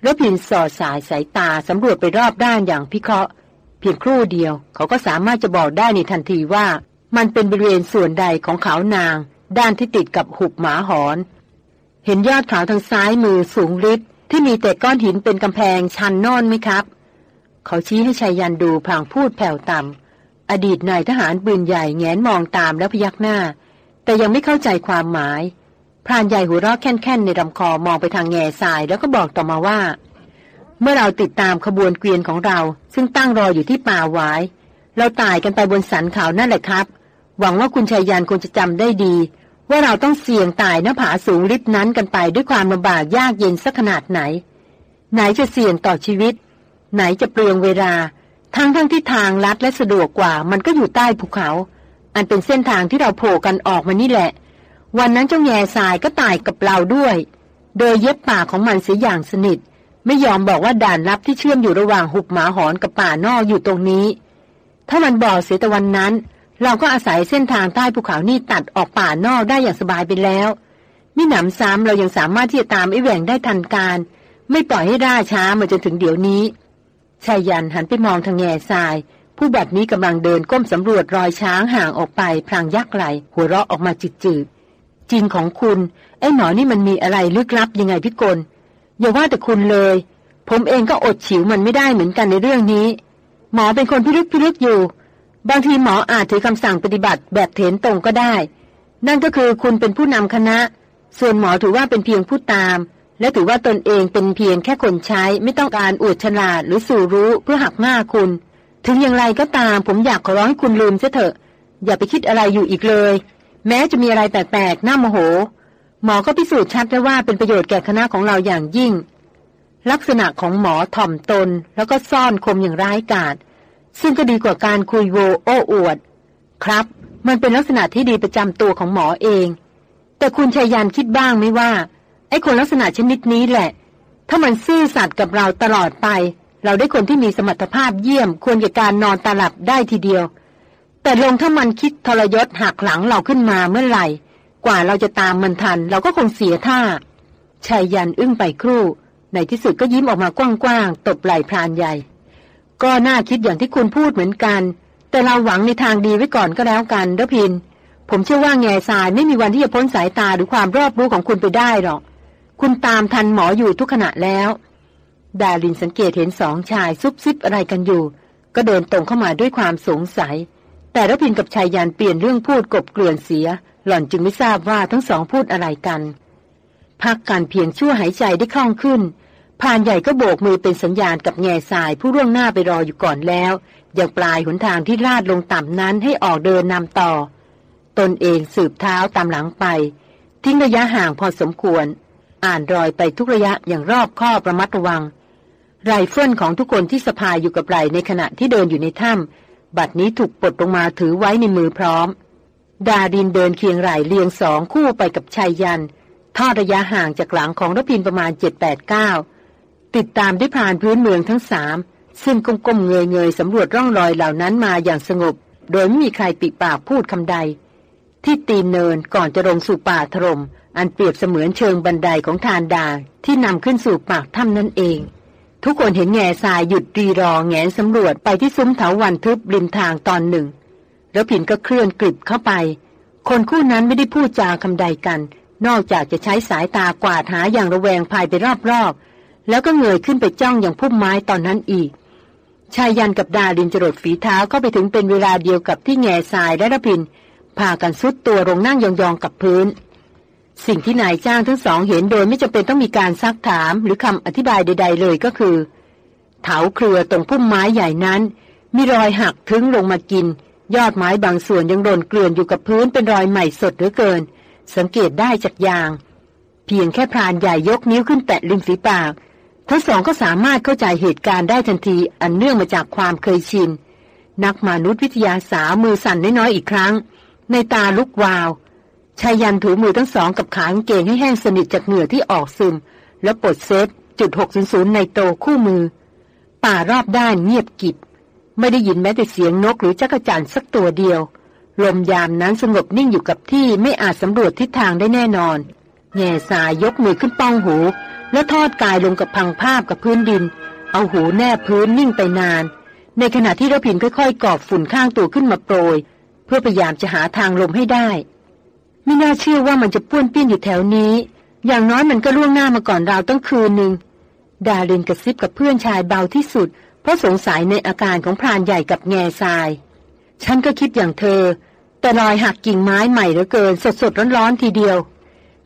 แล้วพินสอดสายสายตาสำรวจไปรอบด้านอย่างพิเคราะห์ เพียงครู่เดียว เขาก็สามารถจะบอกได้ในทันทีว่า มันเป็นบริเวณส่วนใดของเขานาง ด้านที่ติดกับหุบหมาหอน เห็นยอดเขาทางซ้ายมือสูงริบที่มีแต่ก้อนหินเป็นกำแพงชันนอนไหมครับ เขาชี้ให้ชายยันดูพลางพูดแผ่วต่ำ อดีตนายทหารปืนใหญ่แงนมองตามแล้วพยักหน้า แต่ยังไม่เข้าใจความหมาย พรานใหญ่หัวเราะแค่นๆในลำคอมองไปทางแง่ทรายแล้วก็บอกต่อมาว่า เมื่อเราติดตามขบวนเกวียนของเรา ซึ่งตั้งรออยู่ที่ป่าหวาย เราตายกันไปบนสันเขานั่นแหละครับ หวังว่าคุณชายยันคงจะจำได้ดี ว่าเราต้องเสี่ยงตายหน้าผาสูงลิบนั้นกันไปด้วยความลำบากยากเย็นสักขนาดไหน ไหนจะเสี่ยงต่อชีวิต ไหนจะเปลืองเวลา ทั้งทั้งที่ทางลัดและสะดวกกว่า มันก็อยู่ใต้ภูเขา อันเป็นเส้นทางที่เราโผล่กันออกมานี่แหละ วันนั้นเจ้าแง่ทรายก็ตายกับเราด้วย โดยเย็บปากของมันเสียอย่างสนิท ไม่ยอมบอกว่าด่านลับที่เชื่อมอยู่ระหว่างหุบหมาหอนกับป่านอกอยู่ตรงนี้ ถ้ามันบอกเสียแต่วันนั้น เราก็อาศัยเส้นทางใต้ภูเขานี่ตัดออกป่านอกได้อย่างสบายไปแล้วมิหนำซ้ำเรายังสามารถที่จะตามไอ้แหว่งได้ทันการ ไม่ปล่อยให้ร่าช้ามาจนถึงเดี๋ยวนี้ ชายยันหันไปมองทางแง่ทราย ผู้แบบนี้กำลังเดินก้มสำรวจรอยช้างห่างออกไปพลางยักไหล หัวเราะออกมาจืดจริงของคุณ ไอ้หนอนี่มันมีอะไรลึกลับยังไงพี่กลอย่าว่าแต่คุณเลย ผมเองก็อดฉิวมันไม่ได้เหมือนกันในเรื่องนี้ หมอเป็นคนพิลึกพิลึกอยู่ บางทีหมออาจถือคำสั่งปฏิบัติแบบเถนตรงก็ได้ นั่นก็คือคุณเป็นผู้นำคณะ ส่วนหมอถือว่าเป็นเพียงผู้ตาม และถือว่าตนเองเป็นเพียงแค่คนใช้ไม่ต้องการอวดฉลาดหรือสู่รู้เพื่อหักหน้าคุณ ถึงอย่างไรก็ตามผมอยากขอร้องให้คุณลืมเสียเถอะ อย่าไปคิดอะไรอยู่อีกเลย แม้จะมีอะไรแปลกๆน่าโมโห หมอก็พิสูจน์ชัดได้ว่าเป็นประโยชน์แก่คณะของเราอย่างยิ่ง ลักษณะของหมอถ่อมตน แล้วก็ซ่อนคมอย่างร้ายกาจซึ่งก็ดีกว่าการคุยโวโอ้อวด ครับ มันเป็นลักษณะที่ดีประจำตัวของหมอเอง แต่คุณชายันคิดบ้างไหมว่า ไอ้คนลักษณะชนิดนี้แหละ ถ้ามันซื่อสัตย์กับเราตลอดไป เราได้คนที่มีสมรรถภาพเยี่ยม ควรแก่การนอนตาหลับได้ทีเดียว แต่ลงถ้ามันคิดทรยศหักหลังเราขึ้นมาเมื่อไหร่ กว่าเราจะตามมันทัน เราก็คงเสียท่าชายยันอึ้งไปครู่ ในที่สุดก็ยิ้มออกมากว้างๆตบไหล่พรานใหญ่ ก็น่าคิดอย่างที่คุณพูดเหมือนกัน แต่เราหวังในทางดีไว้ก่อนก็แล้วกันเดพิน ผมเชื่อว่าแง่ทรายไม่มีวันที่จะพ้นสายตาหรือความรอบรู้ของคุณไปได้หรอก คุณตามทันหมออยู่ทุกขณะแล้ว ดาลินสังเกตเห็นสองชายซุบซิบอะไรกันอยู่ ก็เดินตรงเข้ามาด้วยความสงสัย แต่รพินกับชายยันเปลี่ยนเรื่องพูดกบเกลื่อนเสีย หล่อนจึงไม่ทราบว่าทั้งสองพูดอะไรกัน พักการเพียงชั่วหายใจได้คล่องขึ้นพานใหญ่ก็โบกมือเป็นสัญญาณกับแง่ทรายผู้ร่วงหน้าไปรออยู่ก่อนแล้วอย่างปลายหนทางที่ลาดลงต่ำนั้นให้ออกเดินนำต่อ ตนเองสืบเท้าตามหลังไป ทิ้งระยะห่างพอสมควร อ่านรอยไปทุกระยะอย่างรอบคอบระมัดระวัง ไรเฟิลของทุกคนที่สะพายอยู่กับไหลในขณะที่เดินอยู่ในถ้ำบัดนี้ถูกปลดลงมาถือไว้ในมือพร้อม ดาดินเดินเคียงไหลเรียงสองคู่ไปกับชายยัน ทอดระยะห่างจากหลังของรพินประมาณเจ็ดแปดเก้าติดตามด้วยผ่านพื้นเมืองทั้งสามซึ่งก้มๆเงยๆสำรวจร่องรอยเหล่านั้นมาอย่างสงบ โดยไม่มีใครปิดปากพูดคำใด ที่ตีนเนินก่อนจะลงสู่ป่าถรม่ม อันเปรียบเสมือนเชิงบันไดของทานดาที่นำขึ้นสู่ปากถ้ำนั่นเอง ทุกคนเห็นแง่ทรายหยุดรีรอแงนสำรวจไปที่ซุ้มเถาวันทึบริมทางตอนหนึ่ง แล้วผินก็เคลื่อนกลิบเข้าไป คนคู่นั้นไม่ได้พูดจาคำใดกัน นอกจากจะใช้สายตากวาดหาอย่างระแวงภายไปรอบๆ แล้วก็เงยขึ้นไปจ้องอย่างพุ่มไม้ตอนนั้นอีกชายยันกับดาดินจรดฝีเท้าก็ไปถึงเป็นเวลาเดียวกับที่แง่ทรายและระพินพากันซุดตัวลงนั่งยองๆกับพื้น สิ่งที่นายจ้างทั้งสองเห็นโดยไม่จำเป็นต้องมีการซักถามหรือคำอธิบายใด ๆ เลยก็คือ เถาเครือตรงพุ่มไม้ใหญ่นั้น มีรอยหักทึ้งลงมากิน ยอดไม้บางส่วนยังโดนเกลื่อนอยู่กับพื้นเป็นรอยใหม่สดเหลือเกิน สังเกตได้จากยาง เพียงแค่พรานใหญ่ยกนิ้วขึ้นแตะริมฝีปาก ทั้งสองก็สามารถเข้าใจเหตุการณ์ได้ทันทีอันเนื่องมาจากความเคยชินนักมนุษยวิทยาสาวมือสั่นน้อยๆอีกครั้ง ในตาลุกวาว ชายยันถูมือทั้งสองกับขางเกงให้แห้งสนิทจากเหงื่อที่ออกซึม แล้วปลดเซฟจุด600ในโตคู่มือ ป่ารอบด้านเงียบกิบ ไม่ได้ยินแม้แต่เสียงนกหรือจักรจั่นสักตัวเดียว ลมยามนั้นสงบนิ่งอยู่กับที่ไม่อาจสำรวจทิศทางได้แน่นอน แง่สายยกมือขึ้นป้องหู แล้วทอดกายลงกับพังภาพกับพื้นดิน เอาหูแนบพื้นนิ่งไปนาน ในขณะที่ระพินค่อยๆกอบฝุ่นข้างตัวขึ้นมาโปรย เพื่อพยายามจะหาทางลมให้ได้ ไม่น่าเชื่อว่ามันจะป้วนเปี้ยนอยู่แถวนี้ อย่างน้อยมันก็ล่วงหน้ามาก่อนเราตั้งคืนหนึ่ง ดารินกระซิบกับเพื่อนชายเบาที่สุด เพราะสงสัยในอาการของพรานใหญ่กับแง่ทราย ฉันก็คิดอย่างเธอ แต่รอยหักกิ่งไม้ใหม่เหลือเกิน สดสดร้อนๆทีเดียว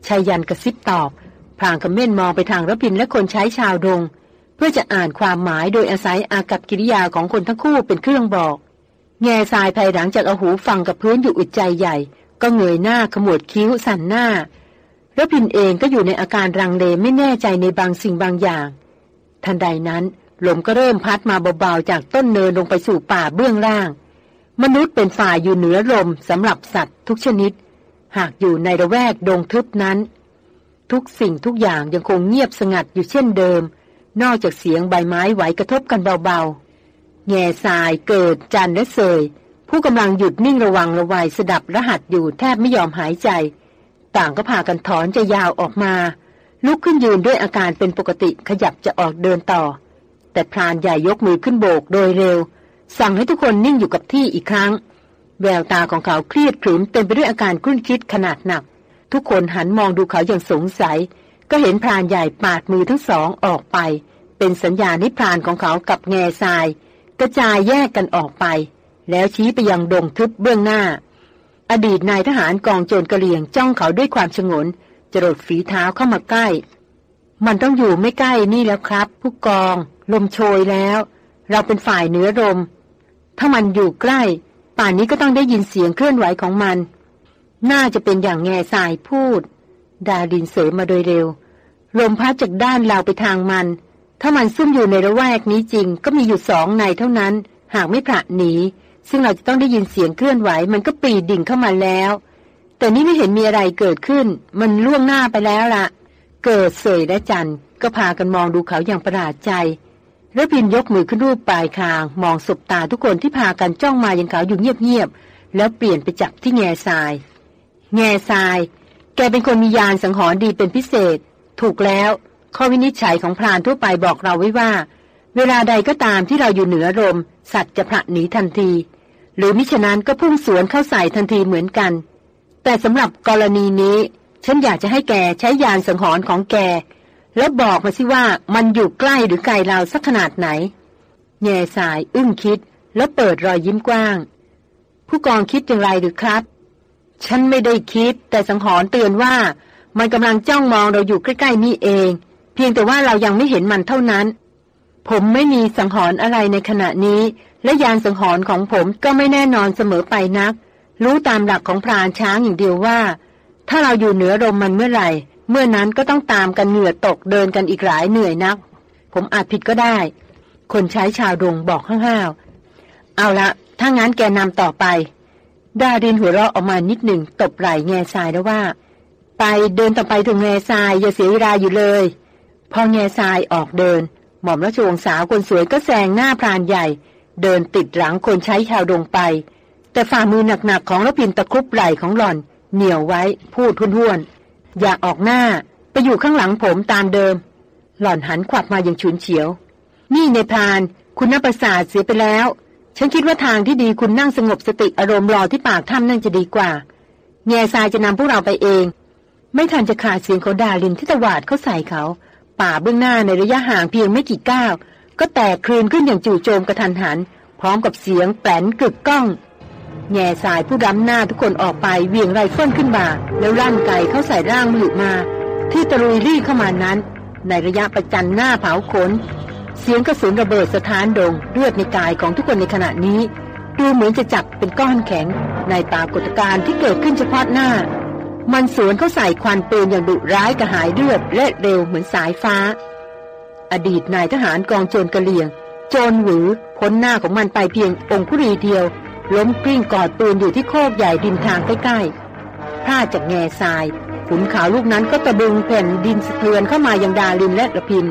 ชายยันกระซิบตอบ พรางกับเม่นมองไปทางรพินและคนใช้ชาวดง เพื่อจะอ่านความหมายโดยอาศัยอากับกิริยาของคนทั้งคู่เป็นเครื่องบอก แง่ทรายภายหลังจากเอาหูฟังกับพื้นอยู่อุดใจใหญ่ ก็เงยหน้าขมวดคิ้วสั่นหน้าแล้วพินเองก็อยู่ในอาการรังเลไม่แน่ใจในบางสิ่งบางอย่าง ทันใดนั้นลมก็เริ่มพัดมาเบาๆจากต้นเนินลงไปสู่ป่าเบื้องล่าง มนุษย์เป็นฝ่ายอยู่เหนือลมสำหรับสัตว์ทุกชนิด หากอยู่ในระแวกดงทึบนั้น ทุกสิ่งทุกอย่างยังคงเงียบสงัดอยู่เช่นเดิม นอกจากเสียงใบไม้ไหวกระทบกันเบาๆ แง่ทรายเกิดจันและเสย ผู้กำลังหยุดนิ่งระวังระวัยสดับรหัสอยู่แทบไม่ยอมหายใจ ต่างก็พากันถอนจะยาวออกมา ลุกขึ้นยืนด้วยอาการเป็นปกติขยับจะออกเดินต่อ แต่พรานใหญ่ยกมือขึ้นโบกโดยเร็ว สั่งให้ทุกคนนิ่งอยู่กับที่อีกครั้ง แววตาของเขาเครียดขรึมเต็มไปด้วยอาการคุ้นคิดขนาดหนัก ทุกคนหันมองดูเขาอย่างสงสัย ก็เห็นพรานใหญ่ปาดมือทั้งสองออกไป เป็นสัญญาณให้พรานของเขากับแง่ทราย กระจายแยกกันออกไป แล้วชี้ไปยังดงทึบเบื้องหน้า อดีตนายทหารกองโจรกระเลียงจ้องเขาด้วยความชงน จรดฝีเท้าเข้ามาใกล้ มันต้องอยู่ไม่ใกล้นี่แล้วครับ ผู้กอง ลมโชยแล้ว เราเป็นฝ่ายเหนือลม ถ้ามันอยู่ใกล้ ป่านนี้ก็ต้องได้ยินเสียงเคลื่อนไหวของมัน น่าจะเป็นอย่างแง่สายพูด ดาดินเสริมมาโดยเร็ว ลมพัดจากด้านเราไปทางมัน ถ้ามันซุ่มอยู่ในระแวกนี้จริง ก็มีอยู่สองในเท่านั้น หากไม่ผละหนี ซึ่งเราจะต้องได้ยินเสียงเคลื่อนไหว มันก็ปีดิ่งเข้ามาแล้ว แต่นี่ไม่เห็นมีอะไรเกิดขึ้น มันล่วงหน้าไปแล้วละเกิดเสยและจันก็พากันมองดูเขาอย่างประหลาดใจแล้วพินยกมือขึ้นรูปปลายคาง มองสบตาทุกคนที่พากันจ้องมาอย่างเขาอยู่เงียบๆแล้วเปลี่ยนไปจับที่แง่ทราย แง่ทราย แกเป็นคนมียานสังหรณ์ดีเป็นพิเศษ ถูกแล้วข้อวินิจฉัยของพรานทั่วไปบอกเราไว้ว่า เวลาใดก็ตามที่เราอยู่เหนือลมสัตว์จะพระหนีทันที หรือมิฉะนั้นก็พุ่งสวนเข้าใส่ทันทีเหมือนกัน แต่สำหรับกรณีนี้ ฉันอยากจะให้แกใช้ยานสังหรณ์ของแก แล้วบอกมาสิว่ามันอยู่ใกล้หรือไกลเราสักขนาดไหน แง่สายอึ้งคิด แล้วเปิดรอยยิ้มกว้าง ผู้กองคิดอย่างไรหรือครับ ฉันไม่ได้คิด แต่สังหรณ์เตือนว่า มันกำลังจ้องมองเราอยู่ใกล้ๆนี่เอง เพียงแต่ว่าเรายังไม่เห็นมันเท่านั้น ผมไม่มีสังหรณ์อะไรในขณะนี้ และยานสังหรณ์ของผมก็ไม่แน่นอนเสมอไปนัก รู้ตามหลักของพรานช้างอย่างเดียวว่า ถ้าเราอยู่เหนือลมมันเมื่อไหร่ เมื่อนั้นก็ต้องตามกันเหงื่อตกเดินกันอีกหลายเหนื่อยนัก ผมอาจผิดก็ได้ คนใช้ชาวดงบอกห้าวๆเอาละถ้างั้นแกนำต่อไปดาดินหัวเราะออกมานิดหนึ่งตบไหล่แง่ทรายแล้วว่า ไปเดินต่อไปถึงแง่ทรายอย่าเสียเวลาอยู่เลย พอแง่ทรายออกเดิน หม่อมราชวงศ์สาวคนสวยก็แซงหน้าพรานใหญ่ เดินติดหลังคนใช้ชาวดงไป แต่ฝ่ามือหนักๆของรพินตะครุบไหล่ของหล่อน เหนียวไว้พูดทุ่นๆอย่าออกหน้าไปอยู่ข้างหลังผมตามเดิม หล่อนหันขวับมาอย่างฉุนเฉียว นี่ในพานคุณนับประสาทเสียไปแล้ว ฉันคิดว่าทางที่ดีคุณนั่งสงบสติอารมณ์รอที่ปากถ้ำนั่นจะดีกว่าแง่ทรายจะนำพวกเราไปเอง ไม่ทันจะขาดเสียงเขาดาลินที่ตวาดเขาใส่เขา ป่าเบื้องหน้าในระยะห่างเพียงไม่กี่ก้าว ก็แตกคลืนขึ้นอย่างจู่โจมกระทันหัน พร้อมกับเสียงแปลนกึกก้อง แง่สายผู้รำหน้าทุกคนออกไปเวียงไรเฟิลขึ้นมาแล้วลั่นไกเข้าใส่ร่างมลุมา ที่ตะลุยรี่เข้ามานั้น ในระยะประจันหน้าเผาขน เสียงกระสุนระเบิดสถานดงเลือดในกายของทุกคนในขณะนี้ ดูเหมือนจะจับเป็นก้อนแข็ง ในปรากฏการณ์ที่เกิดขึ้นเฉพาะหน้า มันสวนเข้าใส่ควันปืนอย่างดุร้ายกระหายเลือดและเร็วเหมือนสายฟ้า อดีตนายทหารกองโจรกระเลียง โจรหวือพ้นหน้าของมันไปเพียงองคุรีเดียว ล้มกลิ้งกอดปืนอยู่ที่โคกใหญ่ดินทางใกล้ๆพลาดจากแง่ทรายขุนขาวลูกนั้นก็ตะบึงแผ่นดินสะเทือนเข้ามายังดาลินและระพิน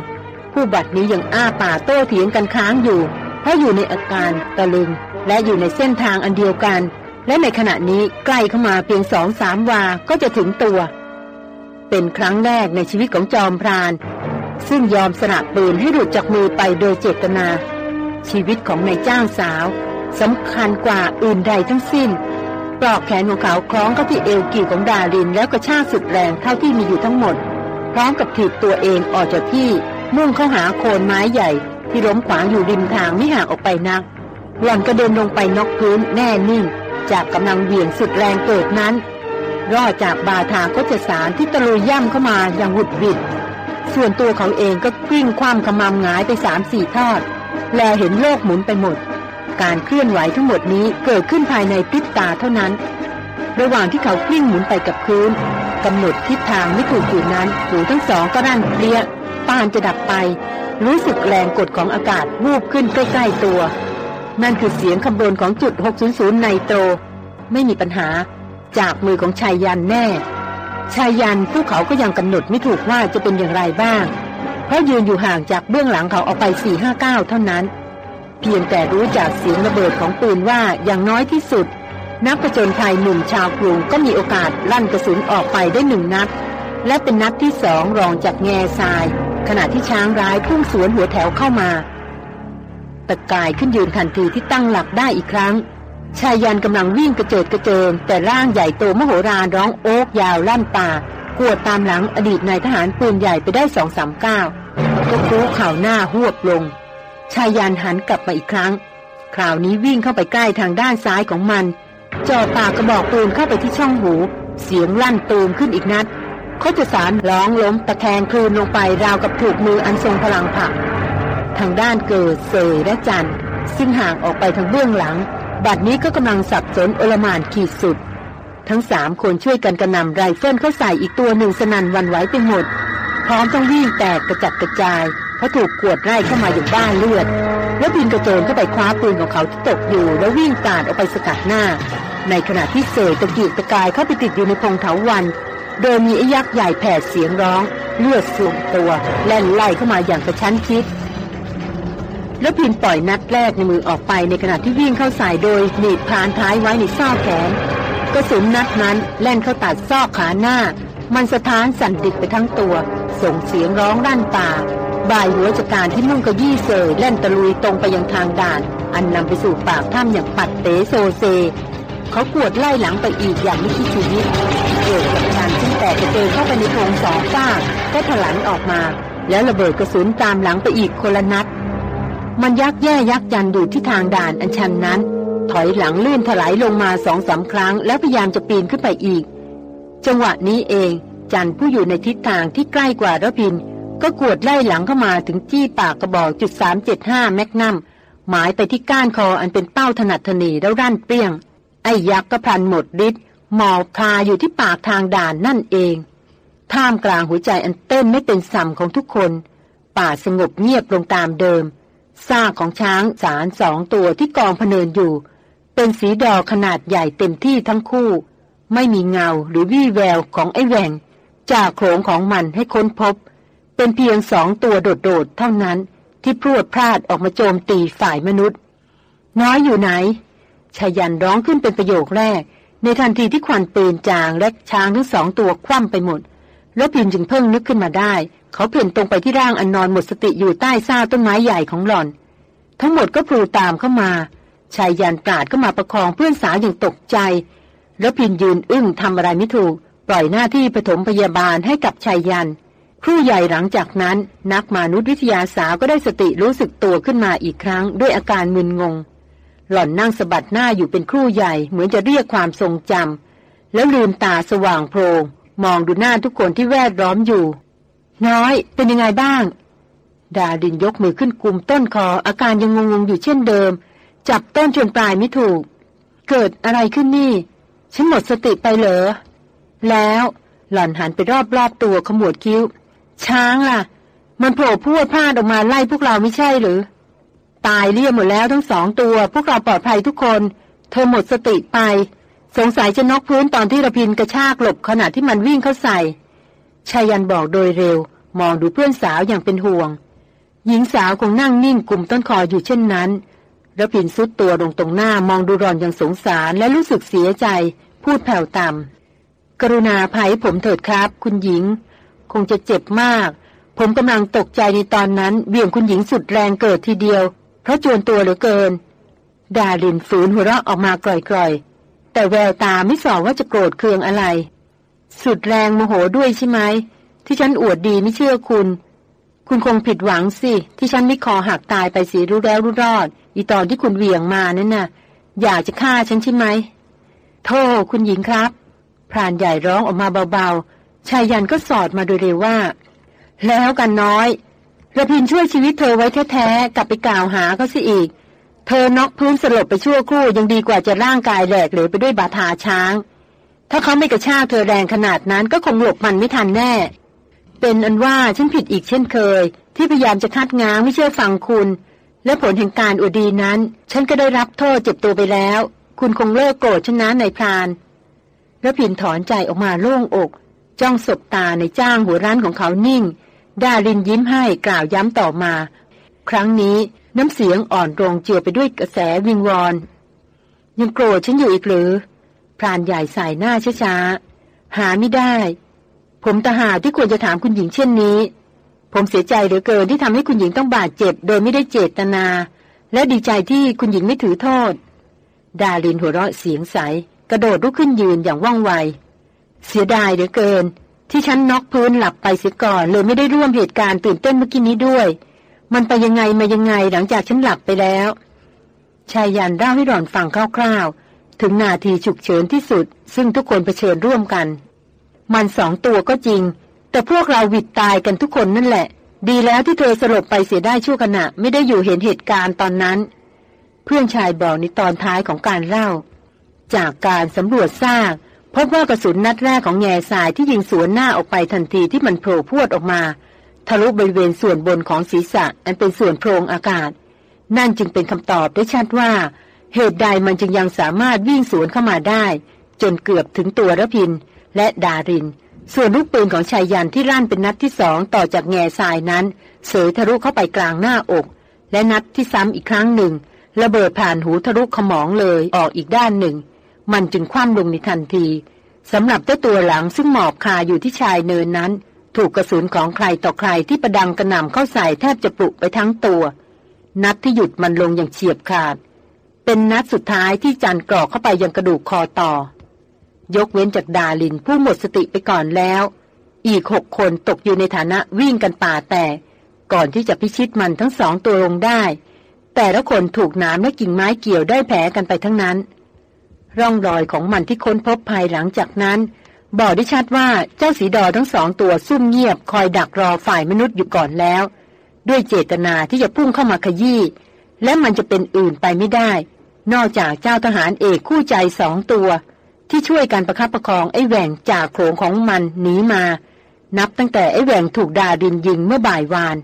ผู้บัดนี้ยังอ้าปากโต้เถียงกันค้างอยู่ เพราะอยู่ในอาการตะลึง และอยู่ในเส้นทางอันเดียวกัน และในขณะนี้ใกล้เข้ามาเพียงสองสามวาก็จะถึงตัว เป็นครั้งแรกในชีวิตของจอมพราน ซึ่งยอมสละปืนให้หลุดจากมือไปโดยเจตนา ชีวิตของนายจ้างสาวสำคัญกว่าอื่นใดทั้งสิ้นปลอกแขนของเขาคล้องเข้าที่เอวกิ่วของดารินแล้วก็ชากสุดแรงเท่าที่มีอยู่ทั้งหมด พร้อมกับถีบตัวเองออกจากที่มุ่งเข้าหาโคนไม้ใหญ่ ที่ล้มขวางอยู่ริมทางไม่ห่างออกไปนักหล่อนกระเด็นลงไปนอกพื้นแน่นิ่ง จากกำลังเบี่ยงสุดแรงเกิดนั้น รอดจากบาทาก็จะสารที่ตะลุยย่ำเข้ามาอย่างหุดหวิด ส่วนตัวเขาเองก็กลิ้งคว่ำขมำหงายไปสามสี่ทอด แลเห็นโลกหมุนไปหมด การเคลื่อนไหวทั้งหมดนี้เกิดขึ้นภายในพริบตาเท่านั้น ระหว่างที่เขากลิ้งหมุนไปกับพื้นกำหนดทิศทางไม่ถูกอยู่นั้นหูทั้งสองก็รั่นเปรี้ยปานจะดับไป รู้สึกแรงกดของอากาศวูบขึ้นใกล้ๆตัว นั่นคือเสียงคำบนของจุด 600ในโตร ไม่มีปัญหาจากมือของชายยันแน่ ชายยันผู้เขาก็ยังกำหนดไม่ถูกว่าจะเป็นอย่างไรบ้าง เพราะยืนอยู่ห่างจากเบื้องหลังเขาออกไป4-5-9เท่านั้น เพียงแต่รู้จากเสียงระเบิดของปืนว่าอย่างน้อยที่สุด นักประจนภัยหนุ่มชาวกรุงก็มีโอกาสลั่นกระสุนออกไปได้หนึ่งนัด และเป็นนัดที่สองรองจากแง่ทราย ขณะที่ช้างร้ายพุ่งสวนหัวแถวเข้ามาตะกายขึ้นยืนทันทีที่ตั้งหลักได้อีกครั้ง ชายยันกำลังวิ่งกระเจิดกระเจิง แต่ร่างใหญ่โตมโหฬารร้องโอ๊กยาวลั่นป่ากวดตามหลังอดีตนายทหารปืนใหญ่ไปได้สองสามก้าวก็คูข่าวหน้าหวบลง ชายยันหันกลับมาอีกครั้ง คราวนี้วิ่งเข้าไปใกล้ทางด้านซ้ายของมันจ่อปากกระบอกปืนเข้าไปที่ช่องหู เสียงลั่นตูมขึ้นอีกนัดเจ้าคชสารร้องล้มตะแคงคลืนลงไปราวกับถูกมืออันทรงพลังผลักทางด้านเกิดเสยและจันซึ่งห่างออกไปทางเบื้องหลัง บัดนี้ก็กำลังสับสนอลหม่านขีดสุด ทั้งสามคนช่วยกันกระหน่ำไรเฟิลเข้าใส่อีกตัวหนึ่งสนั่นหวั่นไหวไปหมด พร้อมต้องวิ่งแตกกระจัดกระจาย เพราะถูกกวดไล่เข้ามาอย่างบ้าเลือด แล้วบินกระโจนเข้าไปคว้าปืนของเขาที่ตกอยู่ แล้ววิ่งตาดออกไปสกัดหน้า ในขณะที่เสยตะกีกตะกายเข้าไปติดอยู่ในพงเถาวันโดยมีไอ้ยักษ์ใหญ่แผดเสียงร้อง เลือดสูงตัว แล่นไล่เข้ามาอย่างกระชั้นชิด แล้วพินปล่อยนัดแรกในมือออกไปในขณะที่วิ่งเข้าใส่โดยหนีบพรานท้ายไว้ในซอกแขนกระสุนนัดนั้นแล่นเข้าตัดซอกขาหน้า มันสะท้านสั่นดิดไปทั้งตัว ส่งเสียงร้องรั่นป่าบ่ายหัวจักการที่นุ่งกระยี่เซยแล่นตะลุยตรงไปยังทางด่าน อันนำไปสู่ปากถ้ำอย่างปัดเตโซเซ เขากวดไล่หลังไปอีกอย่างไม่คิดชีวิตเกิดกับการซึ่งแตกกระเจิงเข้าไปในโพรงสองฝ้าก็ถลันออกมา แล้วระเบิดกระสุนตามหลังไปอีกคนละนัด มันยักแย่ยักยันอยู่ที่ทางด่านอันชันนั้น ถอยหลังลื่นถลายลงมาสองสาครั้ง แล้วพยายามจะปีนขึ้นไปอีก จังหวะนี้เอง จันผู้อยู่ในทิศทางที่ใกล้กว่าระพิน ก็กวดไล่หลังเข้ามาถึงจี้ปากกระบอกจุดสามเจ็ดห้าแมกนัมหมายไปที่ก้านคออันเป็นเป้าถนัดถนีแล้วรั่นเปรี้ยง ไอ้ยักษ์ก็พันหมดฤทธิ์หมอบคาอยู่ที่ปากทางด่านนั่นเอง ท่ามกลางหัวใจอันเต้นไม่เป็นสัมของทุกคน ป่าสงบเงียบลงตามเดิม ซากของช้างสารสองตัวที่กองพเนินอยู่ เป็นสีดอขนาดใหญ่เต็มที่ทั้งคู่ ไม่มีเงาหรือวี่แววของไอ้แหวงจากโขงของมันให้ค้นพบ เป็นเพียงสองตัวโดดๆเท่านั้นที่พรวดพลาดออกมาโจมตีฝ่ายมนุษย์ น้อยอยู่ไหนชายันร้องขึ้นเป็นประโยคแรก ในทันทีที่ควันปืนจางและช้างทั้งสองตัวคว่ำไปหมด แล้วพิมจึงเพิ่งนึกขึ้นมาได้ เขาเพ่นตรงไปที่ร่างอันนอนหมดสติอยู่ใต้ซ่าต้นไม้ใหญ่ของหล่อน ทั้งหมดก็พลูตามเข้ามา ชายยันปราดก็มาประคองเพื่อนสาวอย่างตกใจ แล้วพินยืนอึ้งทำอะไรไม่ถูก ปล่อยหน้าที่ปฐมพยาบาลให้กับชายยัน ครู่ใหญ่หลังจากนั้น นักมนุษยวิทยาสาวก็ได้สติรู้สึกตัวขึ้นมาอีกครั้งด้วยอาการมึนงง หล่อนนั่งสะบัดหน้าอยู่เป็นครู่ใหญ่เหมือนจะเรียกความทรงจำแล้วลืมตาสว่างโพลงมองดูหน้าทุกคนที่แวดล้อมอยู่ น้อยเป็นยังไงบ้าง ดาดินยกมือขึ้นกุมต้นคออาการยังงงๆอยู่เช่นเดิม จับต้นจนปลายไม่ถูก เกิดอะไรขึ้นนี่ ฉันหมดสติไปเหรอ แล้วหล่อนหันไปรอบๆตัวขมวดคิ้ว ช้างล่ะ มันโผล่พวดพลาดออกมาไล่พวกเราไม่ใช่หรือ ตายเรียบหมดแล้วทั้งสองตัว พวกเราปลอดภัยทุกคน เธอหมดสติไป สงสัยจะนกพื้นตอนที่ระพินกระชากหลบขณะที่มันวิ่งเข้าใส่ ชายันบอกโดยเร็ว มองดูเพื่อนสาวอย่างเป็นห่วง หญิงสาวคงนั่งนิ่งกลุ่มต้นคออยู่เช่นนั้นระพินซุดตัวลงตรงหน้ามองดูรอนอย่างสงสารและรู้สึกเสียใจ พูดแผ่วต่ำกรุณาภัยผมเถิดครับ คุณหญิง คงจะเจ็บมาก ผมกำลังตกใจในตอนนั้นเบี่ยงคุณหญิงสุดแรงเกิดทีเดียว เพราะจวนตัวเหลือเกิน ดาลินฝืนหัวเราะออกมากร่อยๆ แต่แววตาไม่สอว่าจะโกรธเคืองอะไร สุดแรงโมโหด้วยใช่ไหมที่ฉันอวดดีไม่เชื่อคุณ คุณคงผิดหวังสิ ที่ฉันไม่คอหักตายไปสีรู้แล้วรู้รอด อีตอนที่คุณเหวี่ยงมานั่นน่ะ อยากจะฆ่าฉันใช่ไหมโทษคุณหญิงครับพรานใหญ่ร้องออกมาเบาๆชายยันก็สอดมาโดยเร็วว่า แล้วกันน้อยระพินช่วยชีวิตเธอไว้แท้ๆกลับไปกล่าวหาเขาสิอีก เธอน็อกพื้นสลบไปชั่วครู่ยังดีกว่าจะร่างกายแหลกเหลวไปด้วยบาดาช้าง ถ้าเขาไม่กระชากเธอแรงขนาดนั้นก็คงหลบมันไม่ทันแน่ เป็นอันว่าฉันผิดอีกเช่นเคย ที่พยายามจะคัดง้างไม่เชื่อฟังคุณ และผลแห่งการอวดดีนั้น ฉันก็ได้รับโทษเจ็บตัวไปแล้ว คุณคงเลิกโกรธฉันนะนายพรานระพินถอนใจออกมาโล่งอก จ้องสบตาในจ้างหัวร้านของเขานิ่ง ดารินยิ้มให้กล่าวย้ำต่อมา ครั้งนี้น้ำเสียงอ่อนตรงเจือไปด้วยกระแสวิงวอนยังโกรธฉันอยู่อีกหรือ พรานใหญ่ใส่หน้าช้าๆหาไม่ได้ ผมตาหาที่ควรจะถามคุณหญิงเช่นนี้ ผมเสียใจเหลือเกินที่ทำให้คุณหญิงต้องบาดเจ็บ โดยไม่ได้เจตนา และดีใจที่คุณหญิงไม่ถือโทษ ดารินหัวเราะเสียงใส กระโดดลุกขึ้นยืนอย่างว่องไว เสียดายเหลือเกิน ที่ฉันน็อกพื้นหลับไปเสียก่อนเลยไม่ได้ร่วมเหตุการณ์ตื่นเต้นเมื่อกี้นี้ด้วย มันไปยังไงมายังไงหลังจากฉันหลับไปแล้วชายยันเล่าให้หล่อนฟังคร่าวๆ ถึงนาทีฉุกเฉินที่สุด ซึ่งทุกคนเผชิญร่วมกัน มันสองตัวก็จริง แต่พวกเราหวิดตายกันทุกคนนั่นแหละ ดีแล้วที่เธอสลบไปเสียได้ชั่วขณะไม่ได้อยู่เห็นเหตุการณ์ตอนนั้น เพื่อนชายบอกในตอนท้ายของการเล่า จากการสำรวจซากพบว่ากระสุนนัดแรกของแง่ทรายที่ยิงสวนหน้าออกไปทันทีที่มันโผล่พวดออกมา ทะลุบริเวณส่วนบนของศีรษะอันเป็นส่วนโพรงอากาศ นั่นจึงเป็นคำตอบได้ชัดว่า เหตุใดมันจึงยังสามารถวิ่งสวนเข้ามาได้ จนเกือบถึงตัวระพินและดาริน ส่วนลูกปืนของชายยันที่ลั่นเป็นนัดที่สองต่อจากแง่ทรายนั้น เสยทะลุเข้าไปกลางหน้าอก และนัดที่ซ้ำอีกครั้งหนึ่ง ระเบิดผ่านหูทะลุขมองเลยออกอีกด้านหนึ่ง มันจึงคว่ำลงในทันทีสำหรับเจ้าตัวหลังซึ่งหมอบคาอยู่ที่ชายเนินนั้น ถูกกระสุนของใครต่อใครที่ประดังกระหน่ำเข้าใส่แทบจะปลุกไปทั้งตัว นัดที่หยุดมันลงอย่างเฉียบขาด เป็นนัดสุดท้ายที่จันกรอกเข้าไปยังกระดูกคอต่อ ยกเว้นจากดาลินผู้หมดสติไปก่อนแล้ว อีกหกคนตกอยู่ในฐานะวิ่งกันป่าแตกก่อนที่จะพิชิตมันทั้งสองตัวลงได้ แต่ละคนถูกน้ำและกิ่งไม้เกี่ยวได้แผลกันไปทั้งนั้น ร่องรอยของมันที่ค้นพบภายหลังจากนั้น บอกได้ชัดว่าเจ้าสีดอทั้งสองตัวซุ่มเงียบคอยดักรอฝ่ายมนุษย์อยู่ก่อนแล้ว ด้วยเจตนาที่จะพุ่งเข้ามาขยี้และมันจะเป็นอื่นไปไม่ได้ นอกจากเจ้าทหารเอกคู่ใจสองตัว ที่ช่วยกันประคับประคองไอ้แหว่งจากโขงของมันหนีมา นับตั้งแต่ไอ้แหว่งถูกดาดินยิงเมื่อบ่ายวาน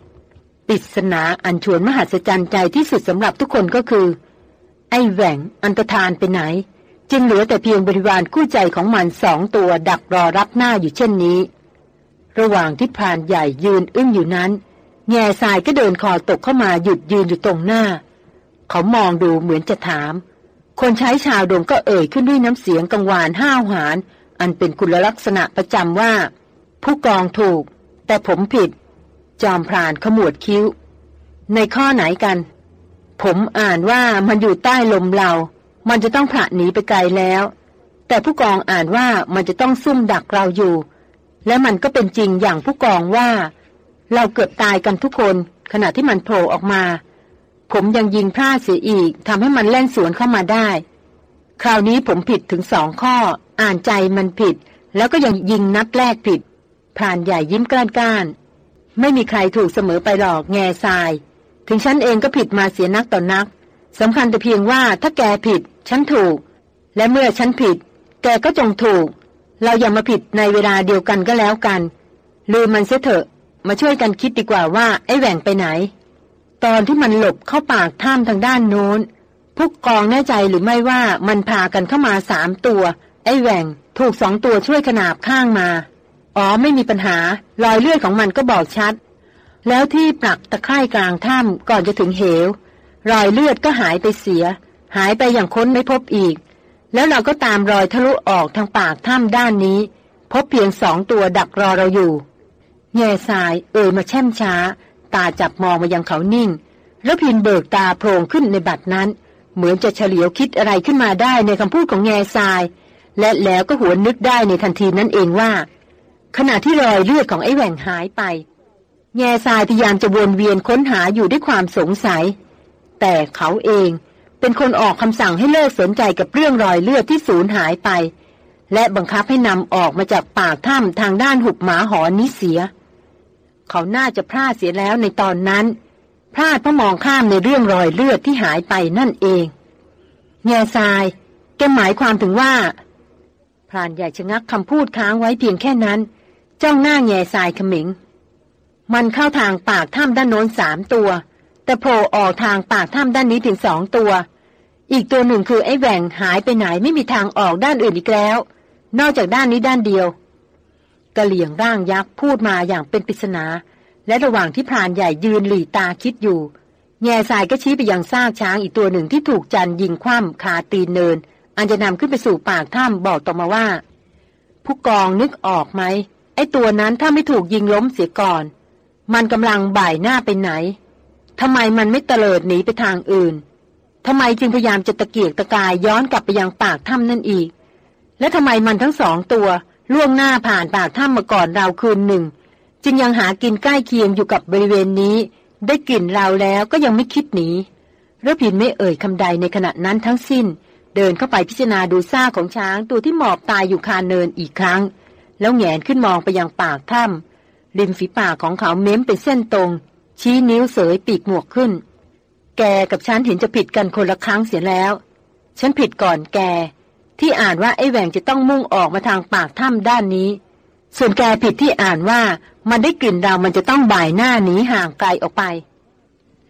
ปริศนาอันชวนมหัศจรรย์ใจที่สุดสำหรับทุกคนก็คือ ไอ้แหว่งอันตรธานไปไหน จึงเหลือแต่เพียงบริวารคู่ใจของมันสองตัวดักรอรับหน้าอยู่เช่นนี้ ระหว่างที่พรานใหญ่ยืนอึ้งอยู่นั้น แง่ทรายก็เดินคอตกเข้ามาหยุดยืนอยู่ตรงหน้า เขามองดูเหมือนจะถาม คนใช้ชาวดงก็เอ่ยขึ้นด้วยน้ำเสียงกังวานห้าวหาญอันเป็นคุณลักษณะประจำว่า ผู้กองถูก แต่ผมผิด จอมพรานขมวดคิ้ว ในข้อไหนกัน ผมอ่านว่ามันอยู่ใต้ลมเรา มันจะต้องผละหนีไปไกลแล้ว แต่ผู้กองอ่านว่ามันจะต้องซุ่มดักเราอยู่ และมันก็เป็นจริงอย่างผู้กองว่า เราเกือบตายกันทุกคนขณะที่มันโผล่ออกมา ผมยังยิงพลาดเสียอีกทำให้มันเล่นสวนเข้ามาได้ คราวนี้ผมผิดถึงสองข้อ อ่านใจมันผิด แล้วก็ยังยิงนัดแรกผิดพรานใหญ่ยิ้มกล้านก้านไม่มีใครถูกเสมอไปหรอกแง่ทราย ถึงฉันเองก็ผิดมาเสียนักต่อนนักสำคัญแต่เพียงว่าถ้าแกผิด ฉันถูก และเมื่อฉันผิด แกก็จงถูก เราอย่ามาผิดในเวลาเดียวกันก็แล้วกันลืมมันเสียเถอะ มาช่วยกันคิดดีกว่าว่าไอ้แหว่งไปไหน ตอนที่มันหลบเข้าปากถ้ำทางด้านโน้นผู้กองแน่ใจหรือไม่ว่ามันพากันเข้ามาสามตัว ไอ้แหว่งถูกสองตัวช่วยขนาบข้างมา อ๋อไม่มีปัญหารอยเลือดของมันก็บอกชัด แล้วที่ปลักตะไคร่กลางถ้ำก่อนจะถึงเหว รอยเลือดก็หายไปเสีย หายไปอย่างค้นไม่พบอีก แล้วเราก็ตามรอยทะลุออกทางปากถ้ำด้านนี้ พบเพียงสองตัวดักรอเราอยู่ แง่ทรายเอ่ยมาแช่มช้า ตาจับมองมายังเขานิ่ง แล้วพินเบิกตาโพลงขึ้นในบัดนั้น เหมือนจะเฉลียวคิดอะไรขึ้นมาได้ในคำพูดของแง่ทราย และแล้วก็หวนนึกได้ในทันทีนั้นเองว่า ขณะที่รอยเลือดของไอ้แหว่งหายไป แง่ทรายพยายามจะวนเวียนค้นหาอยู่ด้วยความสงสัย แต่เขาเองเป็นคนออกคำสั่งให้เลิกสนใจกับเรื่องรอยเลือดที่สูญหายไป และบังคับให้นำออกมาจากปากถ้ำทางด้านหุบหมาหอนี้เสีย เขาน่าจะพลาดเสียแล้วในตอนนั้น พลาดเพราะมองข้ามในเรื่องรอยเลือดที่หายไปนั่นเองแง่ทราย แกหมายความถึงว่าพรานใหญ่ชะงักคำพูดค้างไว้เพียงแค่นั้นจ้องหน้าแง่ทรายขมิง มันเข้าทางปากถ้ำด้านโน้นสามตัว แต่โผล่ออกทางปากถ้ำด้านนี้ถึงสองตัว อีกตัวหนึ่งคือไอ้แหว่งหายไปไหนไม่มีทางออกด้านอื่นอีกแล้ว นอกจากด้านนี้ด้านเดียว กะเหลี่ยงร่างยักษ์พูดมาอย่างเป็นปริศนา และระหว่างที่พรานใหญ่ยืนหลีตาคิดอยู่ แง่สายก็ชี้ไปยังซากช้างอีกตัวหนึ่งที่ถูกจันยิงคว่ำคาตีนเนิน อันจะนำขึ้นไปสู่ปากถ้ำบอกต่อมาว่า ผู้กองนึกออกไหมไอ้ตัวนั้นถ้าไม่ถูกยิงล้มเสียก่อน มันกำลังบ่ายหน้าไปไหนทำไมมันไม่เตลิดหนีไปทางอื่นทำไมจึงพยายามจะตะเกียกตะกายย้อนกลับไปยังปากถ้ำนั่นอีก และทำไมมันทั้งสองตัว ล่วงหน้าผ่านปากถ้ำมาก่อนเราคืนหนึ่ง จึงยังหากินใกล้เคียงอยู่กับบริเวณนี้ ได้กลิ่นเราแล้วก็ยังไม่คิดหนีระพินไม่เอ่ยคำใดในขณะนั้นทั้งสิ้น เดินเข้าไปพิจารณาดูซ่าของช้างตัวที่หมอบตายอยู่คาเนินอีกครั้ง แล้วแงนขึ้นมองไปยังปากถ้ำริมฝีปากของเขาเม้มเป็นเส้นตรง ชี้นิ้วเสยปีกหมวกขึ้น แกกับฉันเห็นจะผิดกันคนละครั้งเสียแล้ว ฉันผิดก่อนแก ที่อ่านว่าไอ้แหวงจะต้องมุ่งออกมาทางปากถ้ำด้านนี้ ส่วนแกผิดที่อ่านว่ามันได้กลิ่นเรามันจะต้องบ่ายหน้าหนีห่างไกลออกไป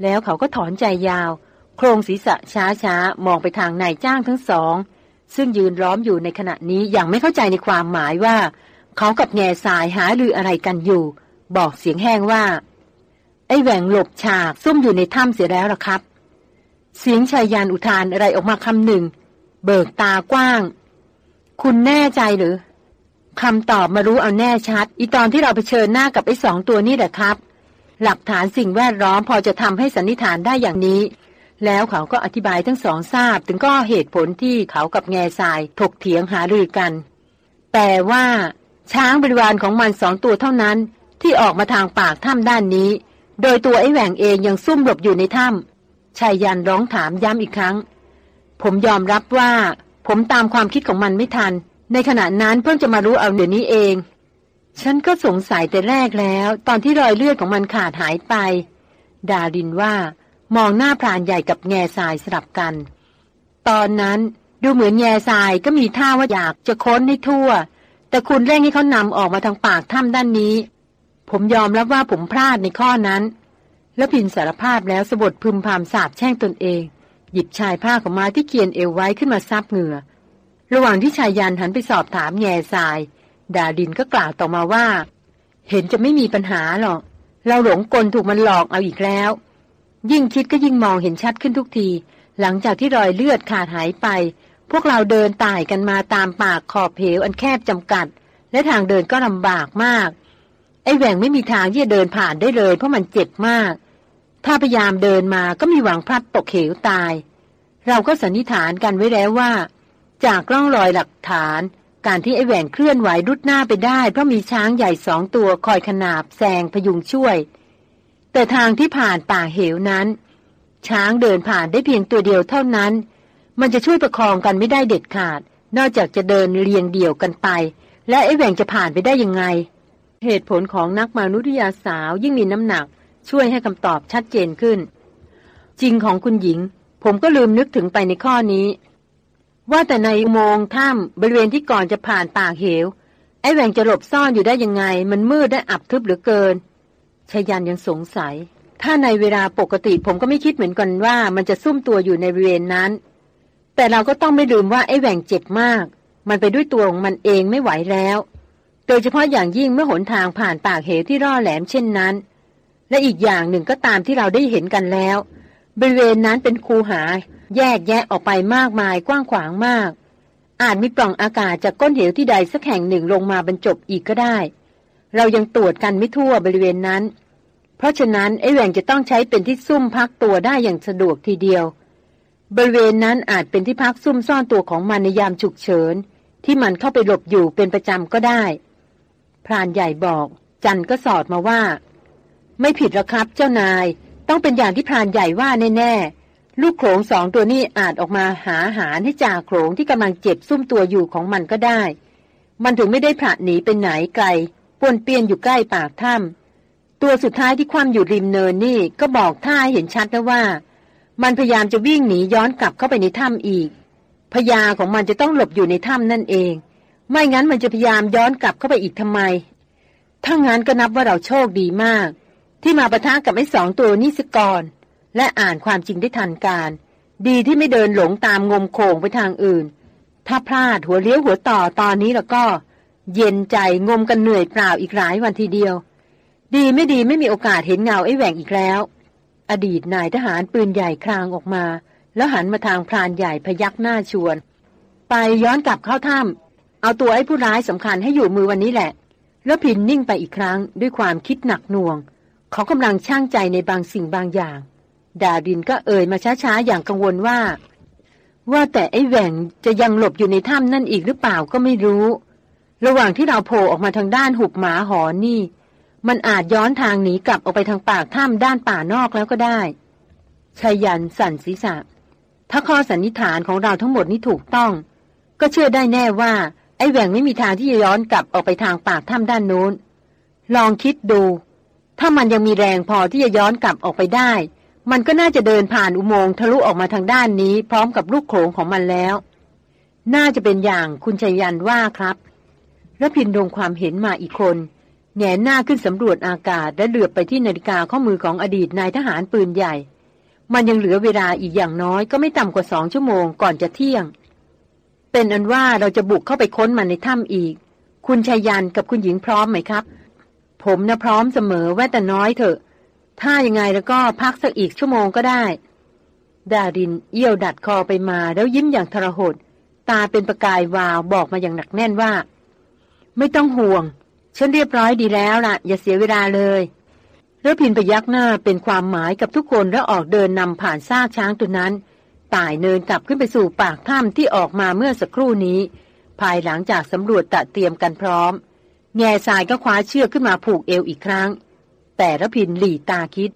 แล้วเขาก็ถอนใจยาว โครงศีรษะช้าช้ามองไปทางนายจ้างทั้งสอง ซึ่งยืนล้อมอยู่ในขณะนี้อย่างไม่เข้าใจในความหมายว่า เขากับแง่สายหาลืออะไรกันอยู่ บอกเสียงแห้งว่า ไอ้แหวงหลบฉากซุ่มอยู่ในถ้ำเสียแล้วล่ะครับ เสียงชายยานอุทานอะไรออกมาคำหนึ่ง เบิกตากว้าง คุณแน่ใจหรือคำตอบมารู้เอาแน่ชัด อีตอนที่เราไปเชิญหน้ากับไอ้สองตัวนี่แหละครับ หลักฐานสิ่งแวดล้อมพอจะทำให้สันนิษฐานได้อย่างนี้ แล้วเขาก็อธิบายทั้งสองทราบ ถึงก็เหตุผลที่เขากับแง่ทรายถกเถียงหารือกัน แต่ว่าช้างบริวารของมันสองตัวเท่านั้น ที่ออกมาทางปากถ้ำด้านนี้ โดยตัวไอ้แหว่งเองยังซุ่มหลบอยู่ในถ้ำชายยันร้องถามย้ำอีกครั้ง ผมยอมรับว่า ผมตามความคิดของมันไม่ทัน ในขณะนั้นเพิ่งจะมารู้เอาเดี๋ยวนี้เอง ฉันก็สงสัยแต่แรกแล้ว ตอนที่รอยเลือดของมันขาดหายไป ดาดินว่ามองหน้าพรานใหญ่กับแง่ทรายสลับกัน ตอนนั้นดูเหมือนแง่ทรายก็มีท่าว่าอยากจะค้นให้ทั่ว แต่คุณเร่งให้เขานำออกมาทางปากถ้ำด้านนี้ ผมยอมรับว่าผมพลาดในข้อนั้น แล้วพินสารภาพแล้วสบทพึมพามสาบแช่งตนเอง หยิบชายผ้าของมาที่เคียนเอวไว้ขึ้นมาซับเหงื่อ ระหว่างที่ชายยันหันไปสอบถามแง่ทราย ดาดินก็กล่าวต่อมาว่า เห็นจะไม่มีปัญหาหรอก เราหลงกลถูกมันหลอกเอาอีกแล้ว ยิ่งคิดก็ยิ่งมองเห็นชัดขึ้นทุกที หลังจากที่รอยเลือดขาดหายไป พวกเราเดินตายกันมาตามปากขอบเหวอันแคบจำกัด และทางเดินก็ลำบากมาก ไอ้แหว่งไม่มีทางที่จะเดินผ่านได้เลย เพราะมันเจ็บมาก ถ้าพยายามเดินมาก็มีหวังพลัดตกเหวตาย เราก็สันนิษฐานกันไว้แล้วว่า จากร่องรอยหลักฐาน การที่ไอ้แหวนเคลื่อนไหวรุดหน้าไปได้ เพราะมีช้างใหญ่สองตัวคอยขนาบแซงพยุงช่วย แต่ทางที่ผ่านป่าเหวนั้น ช้างเดินผ่านได้เพียงตัวเดียวเท่านั้น มันจะช่วยประคองกันไม่ได้เด็ดขาด นอกจากจะเดินเรียงเดี่ยวกันไป และไอ้แหว่งจะผ่านไปได้ยังไง เหตุผลของนักมนุษยาสาวยิ่งมีน้ำหนัก ช่วยให้คำตอบชัดเจนขึ้น จริงของคุณหญิง ผมก็ลืมนึกถึงไปในข้อนี้ ว่าแต่ในอุโมงค์ถ้ำบริเวณที่ก่อนจะผ่านปากเหว ไอ้แหวงจะหลบซ่อนอยู่ได้ยังไง มันมืดและอับทึบเหลือเกินชายันยังสงสัย ถ้าในเวลาปกติผมก็ไม่คิดเหมือนกันว่า มันจะซุ่มตัวอยู่ในบริเวณนั้น แต่เราก็ต้องไม่ลืมว่าไอ้แหวงเจ็บมาก มันไปด้วยตัวของมันเองไม่ไหวแล้ว โดยเฉพาะอย่างยิ่งเมื่อหนทางผ่านปากเหวที่ร่อแหลมเช่นนั้น และอีกอย่างหนึ่งก็ตามที่เราได้เห็นกันแล้ว บริเวณนั้นเป็นคูหา แยกแยะออกไปมากมายกว้างขวางมาก อาจมีปล่องอากาศจากก้นเหวที่ใดสักแห่งหนึ่งลงมาบรรจบอีกก็ได้ เรายังตรวจกันไม่ทั่วบริเวณนั้น เพราะฉะนั้นไอ้แหว่งจะต้องใช้เป็นที่ซุ่มพักตัวได้อย่างสะดวกทีเดียว บริเวณนั้นอาจเป็นที่พักซุ่มซ่อนตัวของมันในยามฉุกเฉิน ที่มันเข้าไปหลบอยู่เป็นประจำก็ได้ พรานใหญ่บอก จันก็สอดมาว่า ไม่ผิดหรอกครับ เจ้านาย ต้องเป็นอย่างที่พรานใหญ่ว่าแน่ๆลูกโขงสองตัวนี้อาจออกมาหาอาหารให้จ่าโขงที่กำลังเจ็บซุ่มตัวอยู่ของมันก็ได้ มันถึงไม่ได้ผละหนีไปไหนไกลป่วนเปี้ยนอยู่ใกล้ปากถ้ำตัวสุดท้ายที่คว่ำอยู่ริมเนินนี่ก็บอกท่าเห็นชัดแล้วว่า มันพยายามจะวิ่งหนีย้อนกลับเข้าไปในถ้ำอีกพญาของมันจะต้องหลบอยู่ในถ้ำนั่นเอง ไม่งั้นมันจะพยายามย้อนกลับเข้าไปอีกทำไม ถ้างั้นก็นับว่าเราโชคดีมาก ที่มาประทะกับไอ้สองตัวนี้สก่อน และอ่านความจริงได้ทันการ ดีที่ไม่เดินหลงตามงมโขงไปทางอื่น ถ้าพลาดหัวเลี้ยวหัวต่อตอนนี้แล้วก็ เย็นใจงมกันเหนื่อยเปล่าอีกหลายวันทีเดียว ดีไม่ดีไม่มีโอกาสเห็นเงาไอ้แหว่งอีกแล้ว อดีตนายทหารปืนใหญ่คลางออกมา แล้วหันมาทางพรานใหญ่พยักหน้าชวน ไปย้อนกลับเข้าถ้ำเอาตัวไอ้ผู้ร้ายสำคัญให้อยู่มือวันนี้แหละ แล้วพินนิ่งไปอีกครั้งด้วยความคิดหนักหน่วง เขากำลังช่างใจในบางสิ่งบางอย่าง ดาดินก็เอ่ยมาช้าๆ อย่างกังวลว่า ว่าแต่ไอ้แหว่งจะยังหลบอยู่ในถ้ำนั่นอีกหรือเปล่าก็ไม่รู้ ระหว่างที่เราโผล่ออกมาทางด้านหุบหมาหอนนี่ มันอาจย้อนทางหนีกลับออกไปทางปากถ้ำด้านป่านอกแล้วก็ได้ชายันสั่นศีรษะ ถ้าข้อสันนิษฐานของเราทั้งหมดนี้ถูกต้อง ก็เชื่อได้แน่ว่า ไอ้แหว่งไม่มีทางที่จะย้อนกลับออกไปทางปากถ้ำด้านโน้น ลองคิดดู ถ้ามันยังมีแรงพอที่จะย้อนกลับออกไปได้ มันก็น่าจะเดินผ่านอุโมงค์ทะลุออกมาทางด้านนี้ พร้อมกับลูกโขงของมันแล้ว น่าจะเป็นอย่างคุณชัยยันว่าครับแล้วพินดงความเห็นมาอีกคนแงนหน้าขึ้นสำรวจอากาศและเหลือบไปที่นาฬิกาข้อมือของอดีตนายทหารปืนใหญ่ มันยังเหลือเวลาอีกอย่างน้อยก็ไม่ต่ำกว่าสองชั่วโมงก่อนจะเที่ยง เป็นอันว่าเราจะบุกเข้าไปค้นมันในถ้ำอีก คุณชายันกับคุณหญิงพร้อมไหมครับ ผมนะพร้อมเสมอแว่แต่น้อยเถอะ ถ้ายังไงแล้วก็พักสักอีกชั่วโมงก็ได้ ดารินเอี้ยวดัดคอไปมาแล้วยิ้มอย่างทรหด ตาเป็นประกายวาวบอกมาอย่างหนักแน่นว่า ไม่ต้องห่วง ฉันเรียบร้อยดีแล้วล่ะ อย่าเสียเวลาเลยแล้วพินไปยักหน้าเป็นความหมายกับทุกคนแล้วออกเดินนำผ่านซากช้างตัวนั้นต่ายเนินกลับขึ้นไปสู่ปากถ้ำที่ออกมาเมื่อสักครู่นี้ ภายหลังจากสำรวจตะเตรียมกันพร้อม แง่ทรายก็คว้าเชือกขึ้นมาผูกเอวอีกครั้ง แต่ระพินหลีตาคิด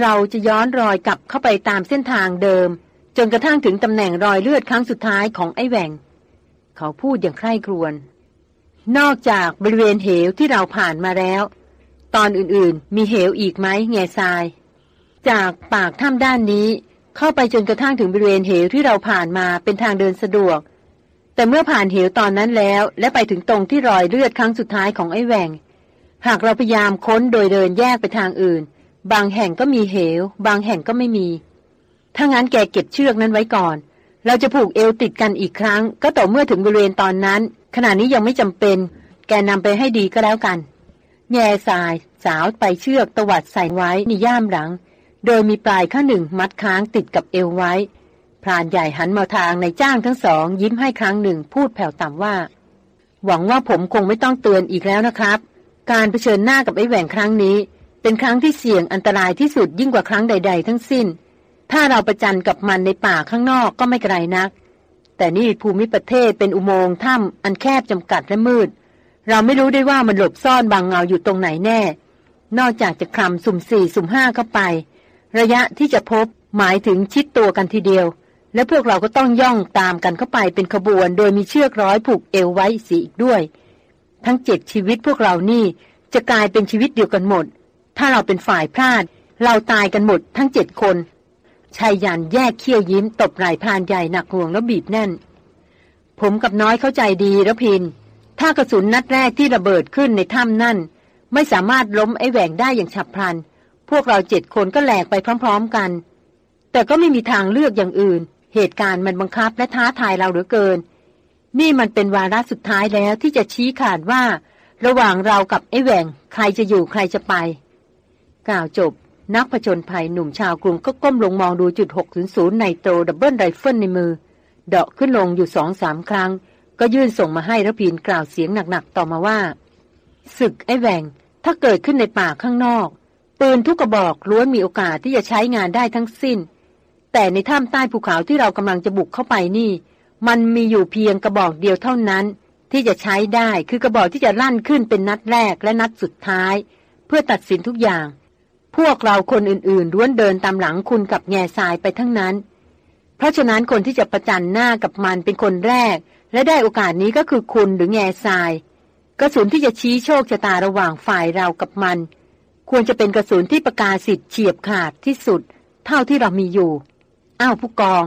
เราจะย้อนรอยกลับเข้าไปตามเส้นทางเดิม จนกระทั่งถึงตำแหน่งรอยเลือดครั้งสุดท้ายของไอ้แหวงเขาพูดอย่างใคร่ครวญนอกจากบริเวณเหวที่เราผ่านมาแล้ว ตอนอื่นๆ มีเหวอีกไหมแง่ทราย จากปากถ้ำด้านนี้เข้าไปจนกระทั่งถึงบริเวณเหวที่เราผ่านมาเป็นทางเดินสะดวก แต่เมื่อผ่านเหวตอนนั้นแล้ว และไปถึงตรงที่รอยเลือดครั้งสุดท้ายของไอ้แหวงหากเราพยายามค้นโดยเดินแยกไปทางอื่น บางแห่งก็มีเหว บางแห่งก็ไม่มี ถ้างั้นแกเก็บเชือกนั้นไว้ก่อน เราจะผูกเอวติดกันอีกครั้ง ก็ต่อเมื่อถึงบริเวณตอนนั้น ขณะนี้ยังไม่จำเป็น แกนำไปให้ดีก็แล้วกันแง่สาย สาวไปเชือกตวัดใส่ไว้ในย่ามหลัง โดยมีปลายข้าหนึ่งมัดค้างติดกับเอวไว้ พรานใหญ่หันมาทางในจ้างทั้งสอง ยิ้มให้ครั้งหนึ่งพูดแผ่วต่ำว่า หวังว่าผมคงไม่ต้องเตือนอีกแล้วนะครับ การเผชิญหน้ากับไอ้แหว่งครั้งนี้ เป็นครั้งที่เสี่ยงอันตรายที่สุดยิ่งกว่าครั้งใด ๆ ทั้งสิ้น ถ้าเราประจันกับมันในป่าข้างนอกก็ไม่ไกลนัก แต่นี่ภูมิประเทศเป็นอุโมงค์ถ้ำอันแคบจำกัดและมืด เราไม่รู้ได้ว่ามันหลบซ่อนบางเงาอยู่ตรงไหนแน่ นอกจากจะคลำสุ่มสี่สุ่มห้าเข้าไป ระยะที่จะพบหมายถึงชิดตัวกันทีเดียว และพวกเราก็ต้องย่องตามกันเข้าไปเป็นขบวน โดยมีเชือกร้อยผูกเอวไว้สีอีกด้วย ทั้งเจ็ดชีวิตพวกเรานี่จะกลายเป็นชีวิตเดียวกันหมด ถ้าเราเป็นฝ่ายพลาด เราตายกันหมดทั้งเจ็ดคนชายยันแยกเขี้ยวยิ้มตบไหล่พานใหญ่หนักห่วงแล้วบีบแน่น ผมกับน้อยเข้าใจดีแล้วพิน ถ้ากระสุนนัดแรกที่ระเบิดขึ้นในถ้ำนั่น ไม่สามารถล้มไอ้แหว่งได้อย่างฉับพลัน พวกเราเจ็ดคนก็แหลกไปพร้อม ๆกัน แต่ก็ไม่มีทางเลือกอย่างอื่น เหตุการณ์มันบังคับและท้าทายเราเหลือเกิน นี่มันเป็นวาระสุดท้ายแล้วที่จะชี้ขาดว่า ระหว่างเรากับไอ้แหว่งใครจะอยู่ใครจะไป กล่าวจบ นักผจญภัยหนุ่มชาวกรุงก็ก้มลงมองดูจุด 600 nitro double rifle ในมือ เดาะขึ้นลงอยู่สองสามครั้ง ก็ยื่นส่งมาให้ระพินกล่าวเสียงหนักๆต่อมาว่า ศึกไอ้แหวงถ้าเกิดขึ้นในป่าข้างนอก ปืนทุกกระบอกล้วนมีโอกาสที่จะใช้งานได้ทั้งสิ้น แต่ในถ้ำใต้ภูเขาที่เรากำลังจะบุกเข้าไปนี่ มันมีอยู่เพียงกระบอกเดียวเท่านั้น ที่จะใช้ได้คือกระบอกที่จะลั่นขึ้นเป็นนัดแรกและนัดสุดท้าย เพื่อตัดสินทุกอย่าง พวกเราคนอื่นๆล้วนเดินตามหลังคุณกับแง่ทรายไปทั้งนั้น เพราะฉะนั้นคนที่จะประจันหน้ากับมันเป็นคนแรก และได้โอกาสนี้ก็คือคุณหรือแง่ทราย กระสุนที่จะชี้โชคชะตาระหว่างฝ่ายเรากับมัน ควรจะเป็นกระสุนที่ประกาศสิทธิ์เฉียบขาดที่สุด เท่าที่เรามีอยู่ อ้าวผู้กอง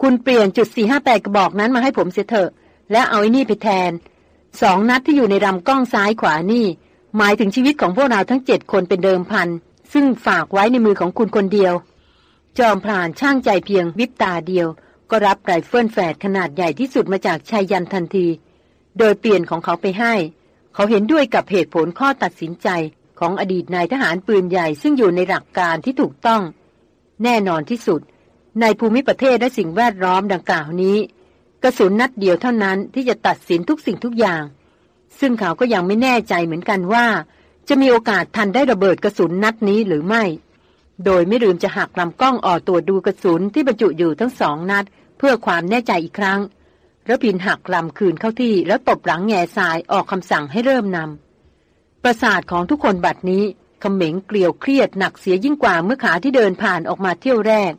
คุณเปลี่ยนจุดสี่ห้าแปดกระบอกนั้นมาให้ผมเสียเถอะ และเอาไอ้นี่ไปแทน สองนัดที่อยู่ในลำกล้องซ้ายขวานี่ หมายถึงชีวิตของพวกเราทั้งเจ็ดคนเป็นเดิมพัน ซึ่งฝากไว้ในมือของคุณคนเดียว จอมพรานชั่งใจเพียงวิบตาเดียว ก็รับไรเฟิลแฝดขนาดใหญ่ที่สุดมาจากไชยยันต์ทันที โดยเปลี่ยนของเขาไปให้ เขาเห็นด้วยกับเหตุผลข้อตัดสินใจของอดีตนายทหารปืนใหญ่ซึ่งอยู่ในหลักการที่ถูกต้อง แน่นอนที่สุด ในภูมิประเทศและสิ่งแวดล้อมดังกล่าวนี้ กระสุนนัดเดียวเท่านั้นที่จะตัดสินทุกสิ่งทุกอย่าง ซึ่งเขาก็ยังไม่แน่ใจเหมือนกันว่า จะมีโอกาสทันได้ระเบิดกระสุนนัดนี้หรือไม่ โดยไม่ลืมจะหักลำกล้องออกตรวดูกระสุนที่บรรจุอยู่ทั้งสองนัด เพื่อความแน่ใจอีกครั้งระพินหักลำคืนเข้าที่แล้วตบหลังแง่ทรายออกคำสั่งให้เริ่มนำประสาทของทุกคนบัดนี้ขม็งเกลียวเครียดหนักเสียยิ่งกว่าเมื่อขาที่เดินผ่านออกมาเที่ยวแรก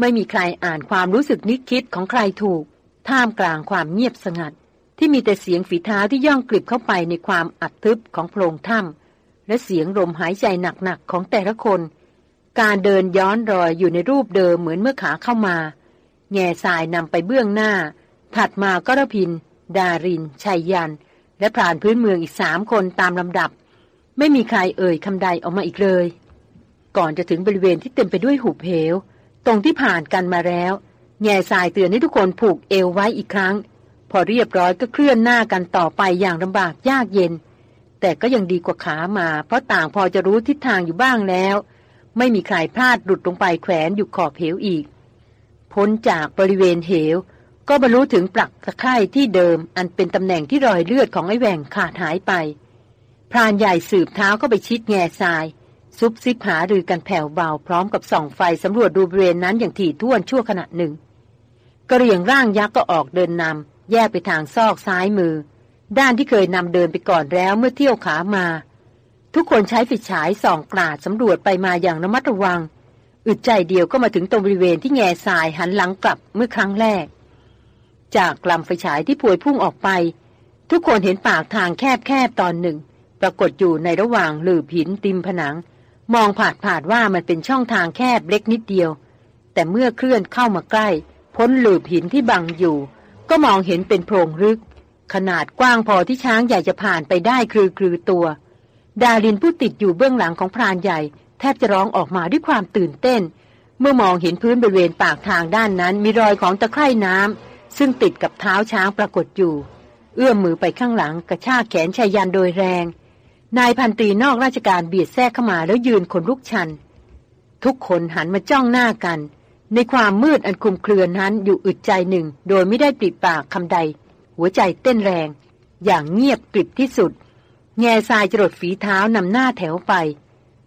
ไม่มีใครอ่านความรู้สึกนิคิดของใครถูก ท่ามกลางความเงียบสงัด ที่มีแต่เสียงฝีเท้าที่ย่องกลิบเข้าไปในความอัดทึบของโพรงถ้ำและเสียงลมหายใจหนักๆของแต่ละคน การเดินย้อนรอยอยู่ในรูปเดิมเหมือนเมื่อขาเข้ามา แง่ทรายนำไปเบื้องหน้า ถัดมาก็รพิน ดารินชัยยัน และผ่านพื้นเมืองอีกสามคนตามลำดับ ไม่มีใครเอ่ยคำใดออกมาอีกเลย ก่อนจะถึงบริเวณที่เต็มไปด้วยหุบเหว ตรงที่ผ่านกันมาแล้ว แง่ทรายเตือนให้ทุกคนผูกเอวไว้อีกครั้ง พอเรียบร้อยก็เคลื่อนหน้ากันต่อไปอย่างลำบากยากเย็น แต่ก็ยังดีกว่าขามา เพราะต่างพอจะรู้ทิศทางอยู่บ้างแล้ว ไม่มีใครพลาดหลุดลงไปแขวนอยู่ขอบเหวอีก พ้นจากบริเวณเหว ก็บรรลุถึงปลักตะไคร่ที่เดิม อันเป็นตำแหน่งที่รอยเลือดของไอ้แหว่งขาดหายไปพรานใหญ่สืบเท้าเข้าไปชิดแง่ทราย ซุบซิบหารือกันแผ่วเบาพร้อมกับส่องไฟสำรวจดูบริเวณนั้นอย่างถี่ถ้วนชั่วขณะหนึ่งกระเรียงร่างยักษ์ก็ออกเดินนำแยกไปทางซอกซ้ายมือ ด้านที่เคยนำเดินไปก่อนแล้วเมื่อเที่ยวขามา ทุกคนใช้ไฟฉายส่องกลาดสำรวจไปมาอย่างระมัดระวัง อึดใจเดียวก็มาถึงตรงบริเวณที่แง่ทรายหันหลังกลับเมื่อครั้งแรก จากลำไฟฉายที่พวยพุ่งออกไป ทุกคนเห็นปากทางแคบๆตอนหนึ่ง ปรากฏอยู่ในระหว่างหลืบหินติมผนัง มองผาดผาดว่ามันเป็นช่องทางแคบเล็กนิดเดียว แต่เมื่อเคลื่อนเข้ามาใกล้ พ้นหลืบหินที่บังอยู่ ก็มองเห็นเป็นโพรงลึก ขนาดกว้างพอที่ช้างใหญ่จะผ่านไปได้คือคือตัว ดารินผู้ติดอยู่เบื้องหลังของพรานใหญ่ แทบจะร้องออกมาด้วยความตื่นเต้น เมื่อมองเห็นพื้นบริเวณปากทางด้านนั้น มีรอยของตะไคร่น้ำซึ่งติดกับเท้าช้างปรากฏอยู่ เอื้อมมือไปข้างหลังกระชากแขนชายยันโดยแรง นายพันตรีนอกราชการเบียดแทรกเข้ามาแล้วยืนคนลุกชัน ทุกคนหันมาจ้องหน้ากัน ในความมืดอันคุมเครือนั้นอยู่อึดใจหนึ่ง โดยไม่ได้ปิดปากคำใด หัวใจเต้นแรง อย่างเงียบกริบที่สุด แง่ทรายจรดฝีเท้านำหน้าแถวไป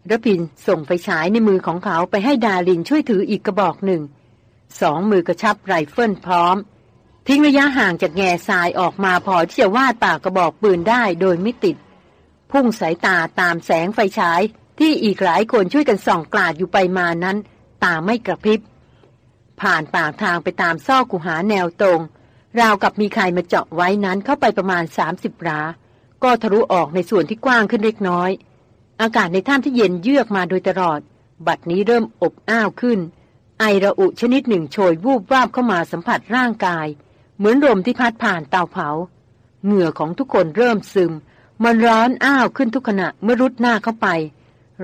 ระพินส่งไฟฉายในมือของเขาไปให้ดาลินช่วยถืออีกกระบอกหนึ่ง สองมือกระชับไรเฟิลพร้อม ทิ้งระยะห่างจากแง่ทรายออกมาพอที่จะวาดปากกระบอกปืนได้โดยไม่ติด พุ่งสายตาตามแสงไฟฉาย ที่อีกหลายคนช่วยกันส่องกลาดอยู่ไปมานั้น ตาไม่กระพริบ ผ่านปากทางไปตามซอกกุหาแนวตรง ราวกับมีใครมาเจาะไว้นั้นเข้าไปประมาณ 30ราก็ทะลุออกในส่วนที่กว้างขึ้นเล็กน้อย อากาศในถ้ำที่เย็นเยือกมาโดยตลอด บัดนี้เริ่มอบอ้าวขึ้น ไอระอุชนิดหนึ่งโชยวูบวาบเข้ามาสัมผัสร่างกาย เหมือนลมที่พัดผ่านเตาเผา เหงื่อของทุกคนเริ่มซึม มันร้อนอ้าวขึ้นทุกขณะเมื่อรุดหน้าเข้าไป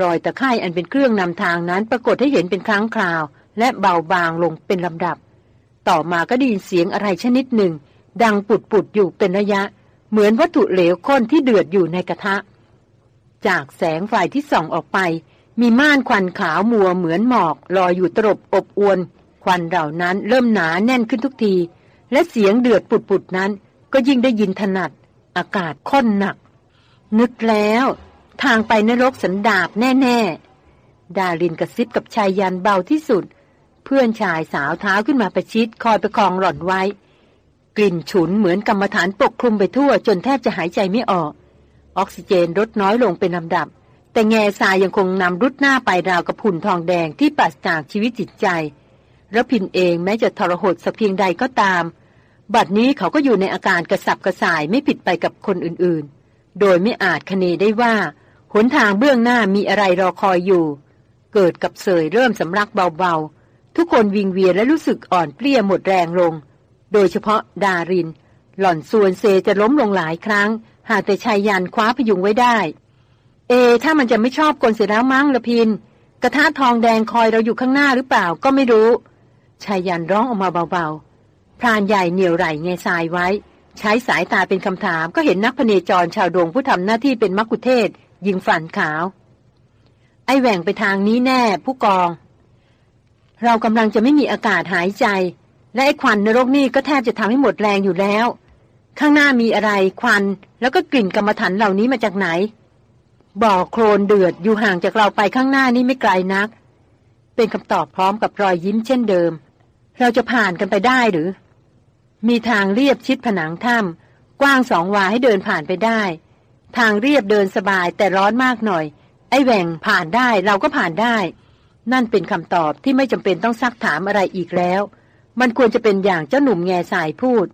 รอยตะไคร่อันเป็นเครื่องนำทางนั้นปรากฏให้เห็นเป็นครั้งคราว และเบาบางลงเป็นลำดับ ต่อมาก็ได้ยินเสียงอะไรชนิดหนึ่ง ดังปุดปุดอยู่เป็นระยะ เหมือนวัตถุเหลวข้นที่เดือดอยู่ในกระทะ จากแสงไฟที่ส่องออกไป มีม่านควันขาวมัวเหมือนหมอกลอยอยู่ตรบอบอวน ควันเหล่านั้นเริ่มหนาแน่นขึ้นทุกที และเสียงเดือดปุดๆนั้น ก็ยิ่งได้ยินถนัด อากาศข้นหนัก นึกแล้ว ทางไปนรกสันดาบแน่ๆ ดารินกระซิบกับชายยันเบาที่สุด เพื่อนชายสาวเท้าขึ้นมาประชิดคอยประคองหล่อนไว้ กลิ่นฉุนเหมือนกรรมฐานปกคลุมไปทั่วจนแทบจะหายใจไม่ออก ออกซิเจนลดน้อยลงเป็นลำดับ แต่แง่ทรายยังคงนำรุดหน้าไปราวกับผุ่นทองแดงที่ปราศจากชีวิตจิตใจแล้วพินเองแม้จะทรหดสักเพียงใดก็ตาม บัดนี้เขาก็อยู่ในอาการกระสับกระส่ายไม่ผิดไปกับคนอื่นๆ โดยไม่อาจคเนได้ว่า หนทางเบื้องหน้ามีอะไรรอคอยอยู่ เกิดกับเสยเริ่มสำลักเบาๆ ทุกคนวิงเวียนและรู้สึกอ่อนเปลี้ยหมดแรงลง โดยเฉพาะดาริน หล่อนส่วนเซจะล้มลงหลายครั้ง หากแต่ชายยันคว้าพยุงไว้ได้ เอ ถ้ามันจะไม่ชอบกลเสียแล้วมั้งละพิน กระทะทองแดงคอยเราอยู่ข้างหน้าหรือเปล่าก็ไม่รู้ชายยันร้องออกมาเบาๆพรานใหญ่เหนียวไหลเงยทรายไว้ ใช้สายตาเป็นคำถามก็เห็นนักพเนจรชาวดงผู้ทำหน้าที่เป็นมักคุเทศยิงฝันขาว ไอแหว่งไปทางนี้แน่ ผู้กอง เรากำลังจะไม่มีอากาศหายใจ และไอควันนรกนี่ก็แทบจะทำให้หมดแรงอยู่แล้ว ข้างหน้ามีอะไรควัน แล้วก็กลิ่นกรรมฐานเหล่านี้มาจากไหน บ่อโคลนเดือดอยู่ห่างจากเราไปข้างหน้านี้ไม่ไกลนัก เป็นคำตอบพร้อมกับรอยยิ้มเช่นเดิม เราจะผ่านกันไปได้หรือ มีทางเรียบชิดผนังถ้ำกว้างสองวาให้เดินผ่านไปได้ ทางเรียบเดินสบายแต่ร้อนมากหน่อย ไอ้แหว่งผ่านได้เราก็ผ่านได้ นั่นเป็นคำตอบที่ไม่จำเป็นต้องซักถามอะไรอีกแล้ว มันควรจะเป็นอย่างเจ้าหนุ่มแง่สายพูด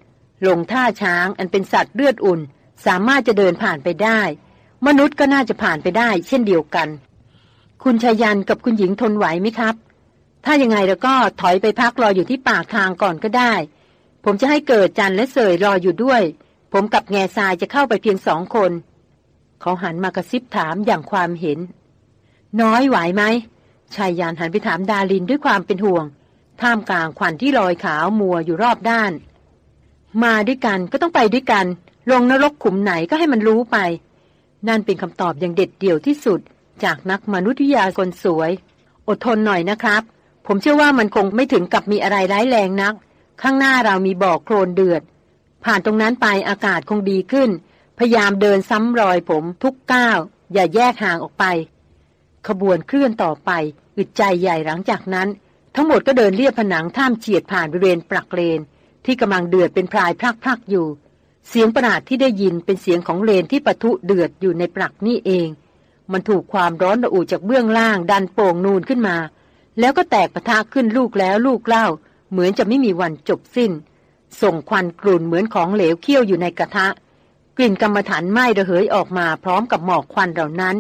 ลงท่าช้างอันเป็นสัตว์เลือดอุ่น สามารถจะเดินผ่านไปได้ มนุษย์ก็น่าจะผ่านไปได้ เช่นเดียวกัน คุณชายันกับคุณหญิงทนไหวไหมครับ ถ้ายังไงแล้วก็ถอยไปพักรออยู่ที่ปากทางก่อนก็ได้ ผมจะให้เกิดจันและเสยรออยู่ด้วย ผมกับแง่ทรายจะเข้าไปเพียงสองคน เขาหันมากระซิบถามอย่างความเห็น น้อยไหวไหมชายยานหันไปถามดาลินด้วยความเป็นห่วง ท่ามกลางควันที่ลอยขาวมัวอยู่รอบด้าน มาด้วยกันก็ต้องไปด้วยกัน ลงนรกขุมไหนก็ให้มันรู้ไป นั่นเป็นคำตอบอย่างเด็ดเดี่ยวที่สุด จากนักมนุษยวิทยาคนสวย อดทนหน่อยนะครับ ผมเชื่อว่ามันคงไม่ถึงกับมีอะไรร้ายแรงนัก ข้างหน้าเรามีบ่อโคลนเดือด ผ่านตรงนั้นไปอากาศคงดีขึ้น พยายามเดินซ้ำรอยผมทุกก้าว อย่าแยกห่างออกไป ขบวนเคลื่อนต่อไปอึดใจใหญ่หลังจากนั้น ทั้งหมดก็เดินเลียบผนังท่ามเฉียดผ่านบริเวณปลักเลน ที่กำลังเดือดเป็นพรายพลักๆอยู่ เสียงประหลาดที่ได้ยินเป็นเสียงของเลนที่ปะทุเดือดอยู่ในปลักนี่เอง มันถูกความร้อนระอุจากเบื้องล่างดันโป่งนูนขึ้นมา แล้วก็แตกปะทะขึ้นลูกแล้วลูกเล่า เหมือนจะไม่มีวันจบสิ้น ส่งควันกลุ่นเหมือนของเหลวเคี่ยวอยู่ในกระทะ กลิ่นกรรมฐานไหม้ระเหยออกมาพร้อมกับหมอกควันเหล่านั้น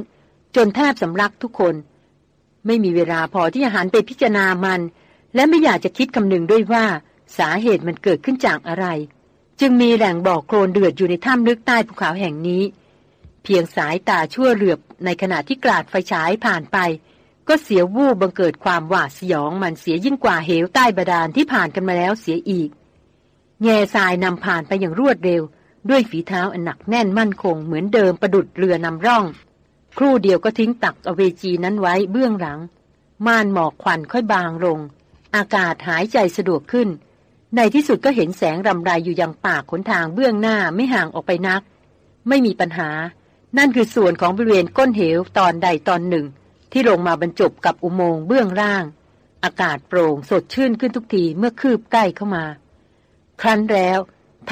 จนแทบสำลักทุกคน ไม่มีเวลาพอที่จะหันไปพิจารณามัน และไม่อยากจะคิดคำนึงด้วยว่า สาเหตุมันเกิดขึ้นจากอะไร จึงมีแหล่งบ่อโคลนเดือดอยู่ในถ้ำลึกใต้ภูเขาแห่งนี้ เพียงสายตาชั่วเหลือบในขณะที่กราดไฟฉายผ่านไป ก็เสียวูบบังเกิดความหวาดสยองมันเสียยิ่งกว่าเหวใต้บาดาลที่ผ่านกันมาแล้วเสียอีก แง่ทรายนำผ่านไปอย่างรวดเร็ว ด้วยฝีเท้าอันหนักแน่นมั่นคงเหมือนเดิมประดุดเรือนำร่อง ครู่เดียวก็ทิ้งตักอเวจีนั้นไว้เบื้องหลัง ม่านหมอกควันค่อยบางลง อากาศหายใจสะดวกขึ้น ในที่สุดก็เห็นแสงรำไรอยู่ยังปากขนทางเบื้องหน้าไม่ห่างออกไปนัก ไม่มีปัญหา นั่นคือส่วนของบริเวณก้นเหวตอนใดตอนหนึ่ง ที่ลงมาบรรจบกับอุโมงค์เบื้องล่าง อากาศโปร่งสดชื่นขึ้นทุกทีเมื่อคืบใกล้เข้ามา ครั้นแล้ว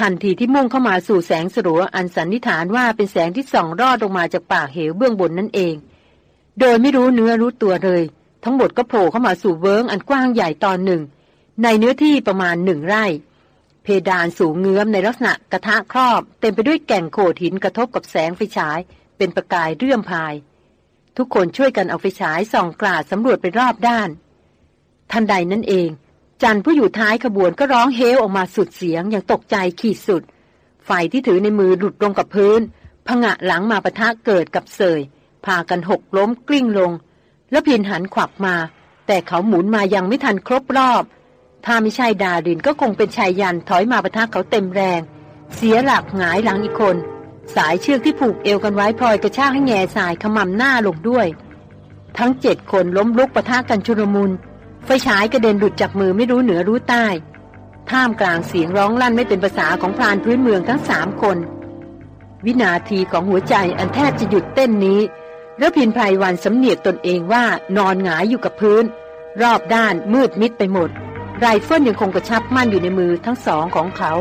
ทันทีที่มุ่งเข้ามาสู่แสงสลัวอันสันนิษฐานว่าเป็นแสงที่ส่องรอดลงมาจากปากเหวเบื้องบนนั่นเอง โดยไม่รู้เนื้อรู้ตัวเลย ทั้งหมดก็โผล่เข้ามาสู่เวิงอันกว้างใหญ่ตอนหนึ่ง ในเนื้อที่ประมาณหนึ่งไร่เพดานสูงเงื้อมในลักษณะกระทะครอบ เต็มไปด้วยแก่งโขดหินกระทบกับแสงไฟฉาย เป็นประกายเรื่อมพาย ทุกคนช่วยกันเอาไฟฉายส่องกลาดสำรวจไปรอบด้าน ทันใดนั่นเอง จันผู้อยู่ท้ายขบวนก็ร้องเฮลออกมาสุดเสียงอย่างตกใจขีดสุด ไฟที่ถือในมือหลุดลงกับพื้นผงะหลังมาปะทะเกิดกับเสยพากันหกล้มกลิ้งลง แล้วพินหันขวับมา แต่เขาหมุนมายังไม่ทันครบรอบ ถ้าไม่ใช่ดารินก็คงเป็นชายยันถอยมาปะทะเขาเต็มแรง เสียหลักหงายหลังอีกคน สายเชือกที่ผูกเอวกันไว้พลอยกระชากให้แง่สายขมำหน้าลงด้วย ทั้งเจ็ดคนล้มลุกประทะกันชุลมุน ไฟฉายกระเด็นหลุดจากมือไม่รู้เหนือรู้ใต้ ท่ามกลางเสียงร้องลั่นไม่เป็นภาษาของพรานพื้นเมืองทั้งสามคน วินาทีของหัวใจอันแทบจะหยุดเต้นนี้แล้วพินไพรวันสำเนียกตนเองว่านอนหงายอยู่กับพื้น รอบด้านมืดมิดไปหมด ไรเฟิลยังคงกระชับมั่นอยู่ในมือทั้งสองของเขา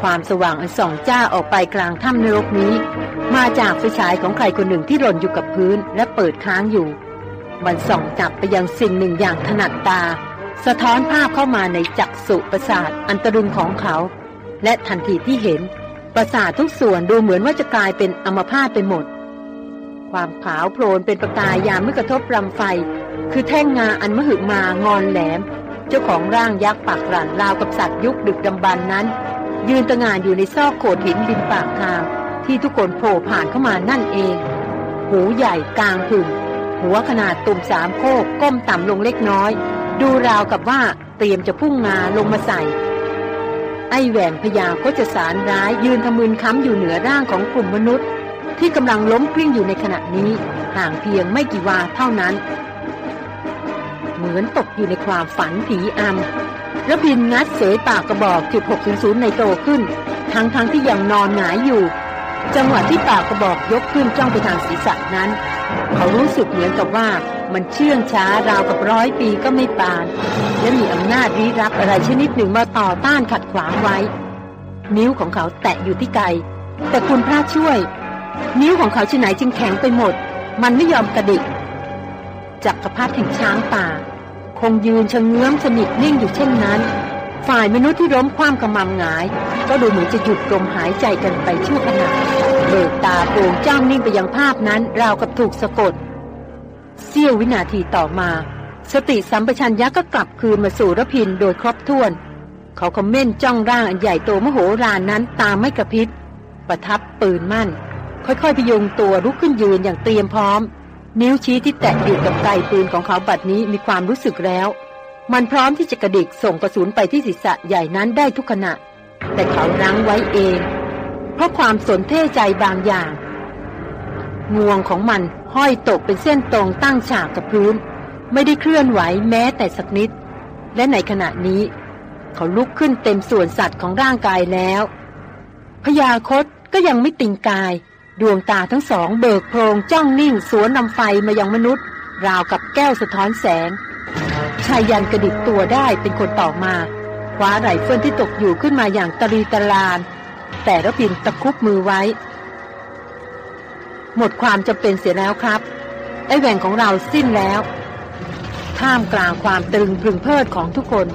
ความสว่างอันส่องจ้าออกไปกลางถ้ำนรกนี้ มาจากไฟฉายของใครคนหนึ่งที่หล่นอยู่กับพื้นและเปิดค้างอยู่ มันส่องจับไปยังสิ่งหนึ่งอย่างถนัดตา สะท้อนภาพเข้ามาในจักษุประสาทอันตรึงของเขา และทันทีที่เห็น ประสาททุกส่วนดูเหมือนว่าจะกลายเป็นอมพาตไปหมด ความขาวโพลนเป็นประกายยามเมื่อกระทบรำไฟ คือแท่งงาอันมหึมางอนแหลม เจ้าของร่างยักษ์ปากหลานราวกับสัตว์ยุคดึกดำบรรนนั้น ยืนตะงานอยู่ในซอกโขดหินริมปากทาง ที่ทุกคนโผล่ผ่านเข้ามานั่นเอง หูใหญ่กลางผึ่งหัวขนาดตุ่มสามโคกก้มต่ำลงเล็กน้อย ดูราวกับว่าเตรียมจะพุ่งงาลงมาใส่ ไอแหวนพญาก็จะสารร้ายยืนทำมืนค้ำอยู่เหนือร่างของกลุ่มมนุษย์ ที่กำลังล้มกลิ้งอยู่ในขณะนี้ ห่างเพียงไม่กี่วาเท่านั้น เหมือนตกอยู่ในความฝันผีอำ แล้วพินงัดเสยปากกระบอกจุด600ในโตขึ้น ทั้งทั้งที่ยังนอนหงายอยู่ จังหวะที่ปากกระบอกยกขึ้นจ้องไปทางศีรษะนั้น เขารู้สึกเหมือนกับว่ามันเชื่องช้าราวกับร้อยปีก็ไม่ปาน และมีอำนาจรีรับอะไรชนิดหนึ่งมาต่อต้านขัดขวางไว้ นิ้วของเขาแตะอยู่ที่ไกแต่คุณพระช่วย นิ้วของเขาที่ไหนจึงแข็งไปหมด มันไม่ยอมกระดิกจักรพรรดิแห่งช้างป่า คงยืนชะเงื้อมสนิทนิ่งอยู่เช่นนั้น ฝ่ายมนุษย์ที่ล้มคว่ำกระมำหงาย ก็ดูเหมือนจะหยุดลมหายใจกันไปชั่วขณะเบิกตาโปร่งจ้างนิ่งไปยังภาพนั้น ราวกับถูกสะกดเสี้ยววินาทีต่อมา สติสัมปชัญญะก็กลับคืนมาสู่ระพินโดยครบถ้วน เขาคอมเม่นจ้องร่างอันใหญ่โตมโหฬารนั้นตามไม่กระพริบประทับปืนมั่น ค่อยๆพยุงตัวลุกขึ้นยืนอย่างเตรียมพร้อม นิ้วชี้ที่แตะอยู่กับไกปืนของเขาบัดนี้มีความรู้สึกแล้ว มันพร้อมที่จะกระดิกส่งกระสุนไปที่ศีรษะใหญ่นั้นได้ทุกขณะ แต่เขารั้งไว้เอง เพราะความสนเท่ใจบางอย่าง งวงของมันห้อยตกเป็นเส้นตรงตั้งฉากกับพื้น ไม่ได้เคลื่อนไหวแม้แต่สักนิด และในขณะนี้ เขาลุกขึ้นเต็มส่วนสัตว์ของร่างกายแล้วพญาคตก็ยังไม่ติงกาย ดวงตาทั้งสองเบิกโพรงจ้องนิ่งสวนนำไฟมายังมนุษย์ ราวกับแก้วสะท้อนแสงชายยันกระดิกตัวได้เป็นคนต่อมาคว้าไหล่เฟิลที่ตกอยู่ขึ้นมาอย่างตรีตลาน แต่ระพินตะคุบมือไว้ หมดความจำเป็นเสียแล้วครับ ไอ้แหว่งของเราสิ้นแล้ว ท่ามกลางความตรึงพึงเพลิดของทุกคน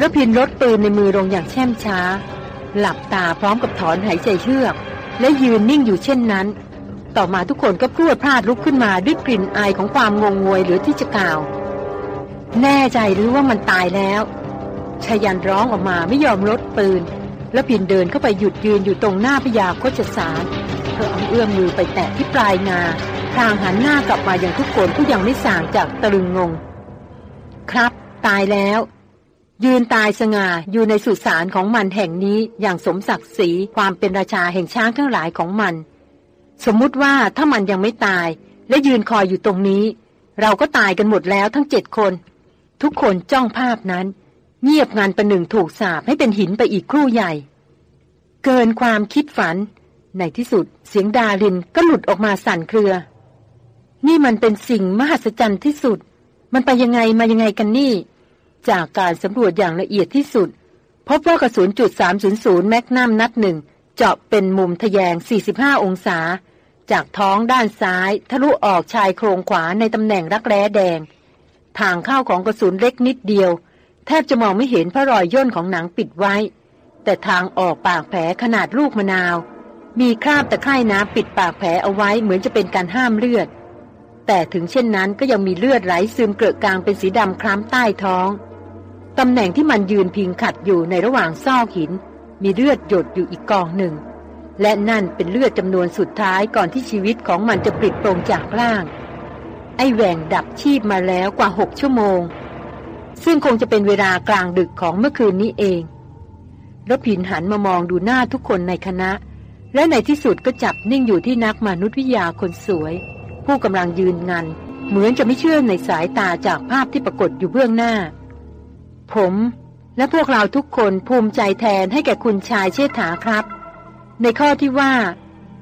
ระพินลดปืนในมือลงอย่างแช่มช้า หลับตาพร้อมกับถอนหายใจเชือก และยืนนิ่งอยู่เช่นนั้น ต่อมาทุกคนก็พรวดพลาดลุกขึ้นมาด้วยกลิ่นอายของความงงงวยหรือที่จะกล่าว แน่ใจหรือว่ามันตายแล้วชายันร้องออกมาไม่ยอมลดปืน แล้วพินเดินเข้าไปหยุดยืนอยู่ตรงหน้าพยาโคชสารเธอเอาเอื้อมมือไปแตะที่ปลายงาทางหันหน้ากลับมาอย่างทุกคนผู้ยังไม่ส่างจากตะลึงงง ครับ ตายแล้ว ยืนตายสง่าอยู่ในสุสานของมันแห่งนี้อย่างสมศักดิ์ศรีความเป็นราชาแห่งช้างทั้งหลายของมัน สมมุติว่าถ้ามันยังไม่ตาย และยืนคอยอยู่ตรงนี้ เราก็ตายกันหมดแล้วทั้งเจ็ดคน ทุกคนจ้องภาพนั้น เงียบงานประหนึ่งถูกสาบให้เป็นหินไปอีกครู่ใหญ่ เกินความคิดฝัน ในที่สุดเสียงดารินก็หลุดออกมาสั่นเครือ นี่มันเป็นสิ่งมหัศจรรย์ที่สุด มันไปยังไงมายังไงกันนี่ จากการสำรวจอย่างละเอียดที่สุด พบว่ากระสุนจุด 300 แมกนัมนัดหนึ่ง เจาะเป็นมุมทะแยง 45 องศา จากท้องด้านซ้าย ทะลุออกชายโครงขวาในตำแหน่งรักแร้แดง ทางเข้าของกระสุนเล็กนิดเดียว แทบจะมองไม่เห็นเพราะรอยย่นของหนังปิดไว้ แต่ทางออกปากแผลขนาดลูกมะนาว มีคราบตะไคร่น้ำปิดปากแผลเอาไว้เหมือนจะเป็นการห้ามเลือดแต่ถึงเช่นนั้นก็ยังมีเลือดไหลซึมเกลือกลางเป็นสีดำคล้ำใต้ท้อง ตำแหน่งที่มันยืนพิงขัดอยู่ในระหว่างซอกหิน มีเลือดหยดอยู่อีกกองหนึ่ง และนั่นเป็นเลือดจำนวนสุดท้ายก่อนที่ชีวิตของมันจะปลิดโปร่งจากร่าง ไอ้แหวงดับชีพมาแล้วกว่าหกชั่วโมง ซึ่งคงจะเป็นเวลากลางดึกของเมื่อคืนนี้เองรพินหันมามองดูหน้าทุกคนในคณะ และในที่สุดก็จับนิ่งอยู่ที่นักมนุษยวิทยาคนสวย ผู้กำลังยืนงัน เหมือนจะไม่เชื่อในสายตาจากภาพที่ปรากฏอยู่เบื้องหน้า ผม และพวกเราทุกคนภูมิใจแทนให้แก่คุณชายเชษฐาครับ ในข้อที่ว่า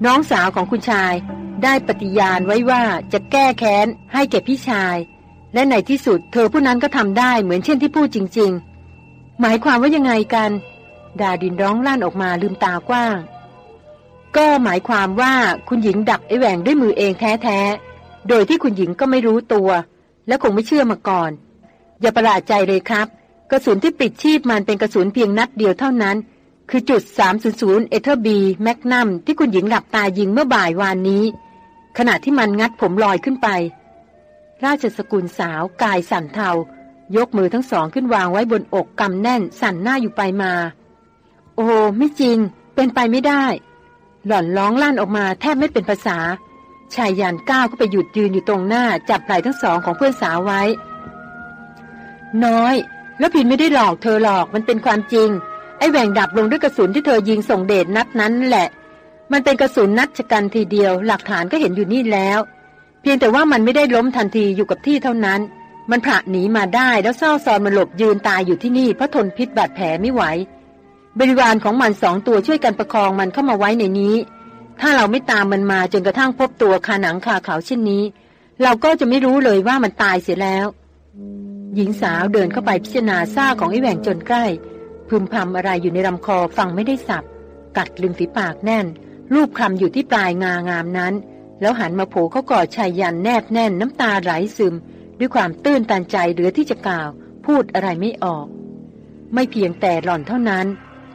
น้องสาวของคุณชายได้ปฏิญาณไว้ว่าจะแก้แค้นให้แก่พี่ชาย และในที่สุดเธอผู้นั้นก็ทำได้เหมือนเช่นที่พูดจริง ๆ หมายความว่ายังไงกัน ดาดินร้องลั่นออกมาลืมตากว้าง ก็หมายความว่าคุณหญิงดักไอแหว่งด้วยมือเองแท้ๆ โดยที่คุณหญิงก็ไม่รู้ตัว และคงไม่เชื่อมาก่อน อย่าประหลาดใจเลยครับ กระสุนที่ปิดชีพมันเป็นกระสุนเพียงนัดเดียวเท่านั้น คือจุด 300 Weatherby Magnum ที่คุณหญิงหลับตายิงเมื่อบ่ายวานนี้ ขณะที่มันงัดผมลอยขึ้นไป ราชสกุลสาวกายสั่นเทายกมือทั้งสองขึ้นวางไว้บนอกกำแน่นสั่นหน้าอยู่ไปมา โอ้ไม่จริง เป็นไปไม่ได้ หล่อนร้องลั่นออกมาแทบไม่เป็นภาษา ไชยยันต์ก้าวเข้าไปหยุดยืนอยู่ตรงหน้าจับไหล่ทั้งสองของเพื่อนสาวไว้ น้อย แล้วผินไม่ได้หลอกเธอหลอกมันเป็นความจริง ไอ้แหว่งดับลงด้วยกระสุนที่เธอยิงส่งเดชนัดนั้นแหละ มันเป็นกระสุนนัดชะกันทีเดียว หลักฐานก็เห็นอยู่นี่แล้ว เพียงแต่ว่ามันไม่ได้ล้มทันทีอยู่กับที่เท่านั้น มันผ่าหนีมาได้แล้วเศร้าซอนมันหลบยืนตายอยู่ที่นี่เพราะทนพิษบาดแผลไม่ไหว บริวารของมันสองตัวช่วยกันประคองมันเข้ามาไว้ในนี้ ถ้าเราไม่ตามมันมาจนกระทั่งพบตัวคาหนังคาเขาเช่นนี้ เราก็จะไม่รู้เลยว่ามันตายเสียแล้ว หญิงสาวเดินเข้าไปพิจารณาซ่าของไอ้แหว่งจนใกล้ พึมพำอะไรอยู่ในลำคอฟังไม่ได้สับ กัดลืมฝีปากแน่น รูปคำอยู่ที่ปลายงางามนั้น แล้วหันมาโผเขากอดชายยันแนบแน่นน้ำตาไหลซึม ด้วยความตื้นตันใจเหลือที่จะกล่าว พูดอะไรไม่ออก ไม่เพียงแต่หล่อนเท่านั้น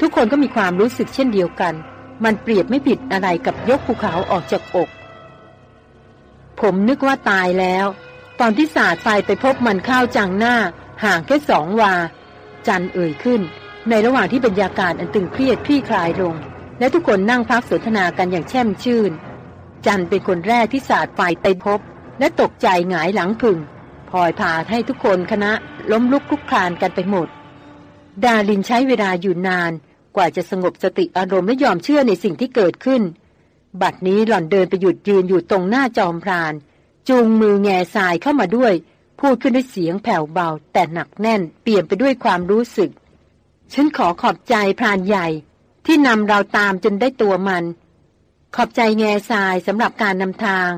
ทุกคนก็มีความรู้สึกเช่นเดียวกัน มันเปรียบไม่ผิดอะไรกับยกภูเขาออกจากอก ผมนึกว่าตายแล้ว ตอนที่สาดไฟไปพบมันข้าวจังหน้า ห่างแค่สองวา จันเอ่ยขึ้น ในระหว่างที่บรรยากาศอันตึงเครียดคลี่คลายลง และทุกคนนั่งพักสนทนากันอย่างแช่มชื่น จันเป็นคนแรกที่สาดไฟไปพบ และตกใจหงายหลังพึ่งพลอยพาให้ทุกคนคณะล้มลุกคลุกคลานกันไปหมด ดาลินใช้เวลาอยู่นาน กว่าจะสงบสติอารมณ์และยอมเชื่อในสิ่งที่เกิดขึ้น บัดนี้หล่อนเดินไปหยุดยืนอยู่ตรงหน้าจอมพราน จูงมือแง่ทรายเข้ามาด้วย พูดขึ้นด้วยเสียงแผ่วเบา แต่หนักแน่นเปลี่ยนไปด้วยความรู้สึก ฉันขอขอบใจพรานใหญ่ ที่นำเราตามจนได้ตัวมัน ขอบใจแง่ทรายสำหรับการนำทาง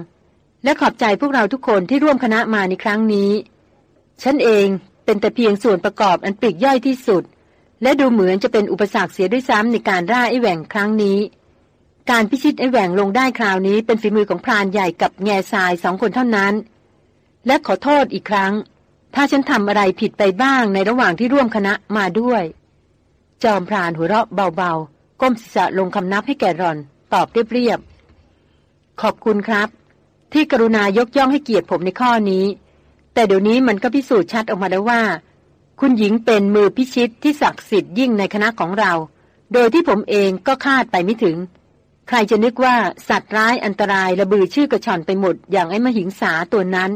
และขอบใจพวกเราทุกคนที่ร่วมคณะมาในครั้งนี้ ฉันเองเป็นแต่เพียงส่วนประกอบอันปลีกย่อยที่สุด และดูเหมือนจะเป็นอุปสรรคเสียด้วยซ้ำในการร่าไอแหว่งครั้งนี้ การพิชิตไอแหว่งลงได้คราวนี้เป็นฝีมือของพรานใหญ่กับแง่ทรายสองคนเท่านั้น และขอโทษอีกครั้ง ถ้าฉันทำอะไรผิดไปบ้างในระหว่างที่ร่วมคณะมาด้วย จอมพรานหัวเราะเบาๆ ก้มศีรษะลงคำนับให้แก่รอน ตอบเรียบๆขอบคุณครับ ที่กรุณายกย่องให้เกียรติผมในข้อนี้ แต่เดี๋ยวนี้มันก็พิสูจน์ชัดออกมาแล้วว่า คุณหญิงเป็นมือพิชิตที่ศักดิ์สิทธิ์ยิ่งในคณะของเรา โดยที่ผมเองก็คาดไปไม่ถึง ใครจะนึกว่าสัตว์ร้ายอันตรายระบือชื่อกระชอนไปหมด อย่างไอ้มหิงสาตัวนั้น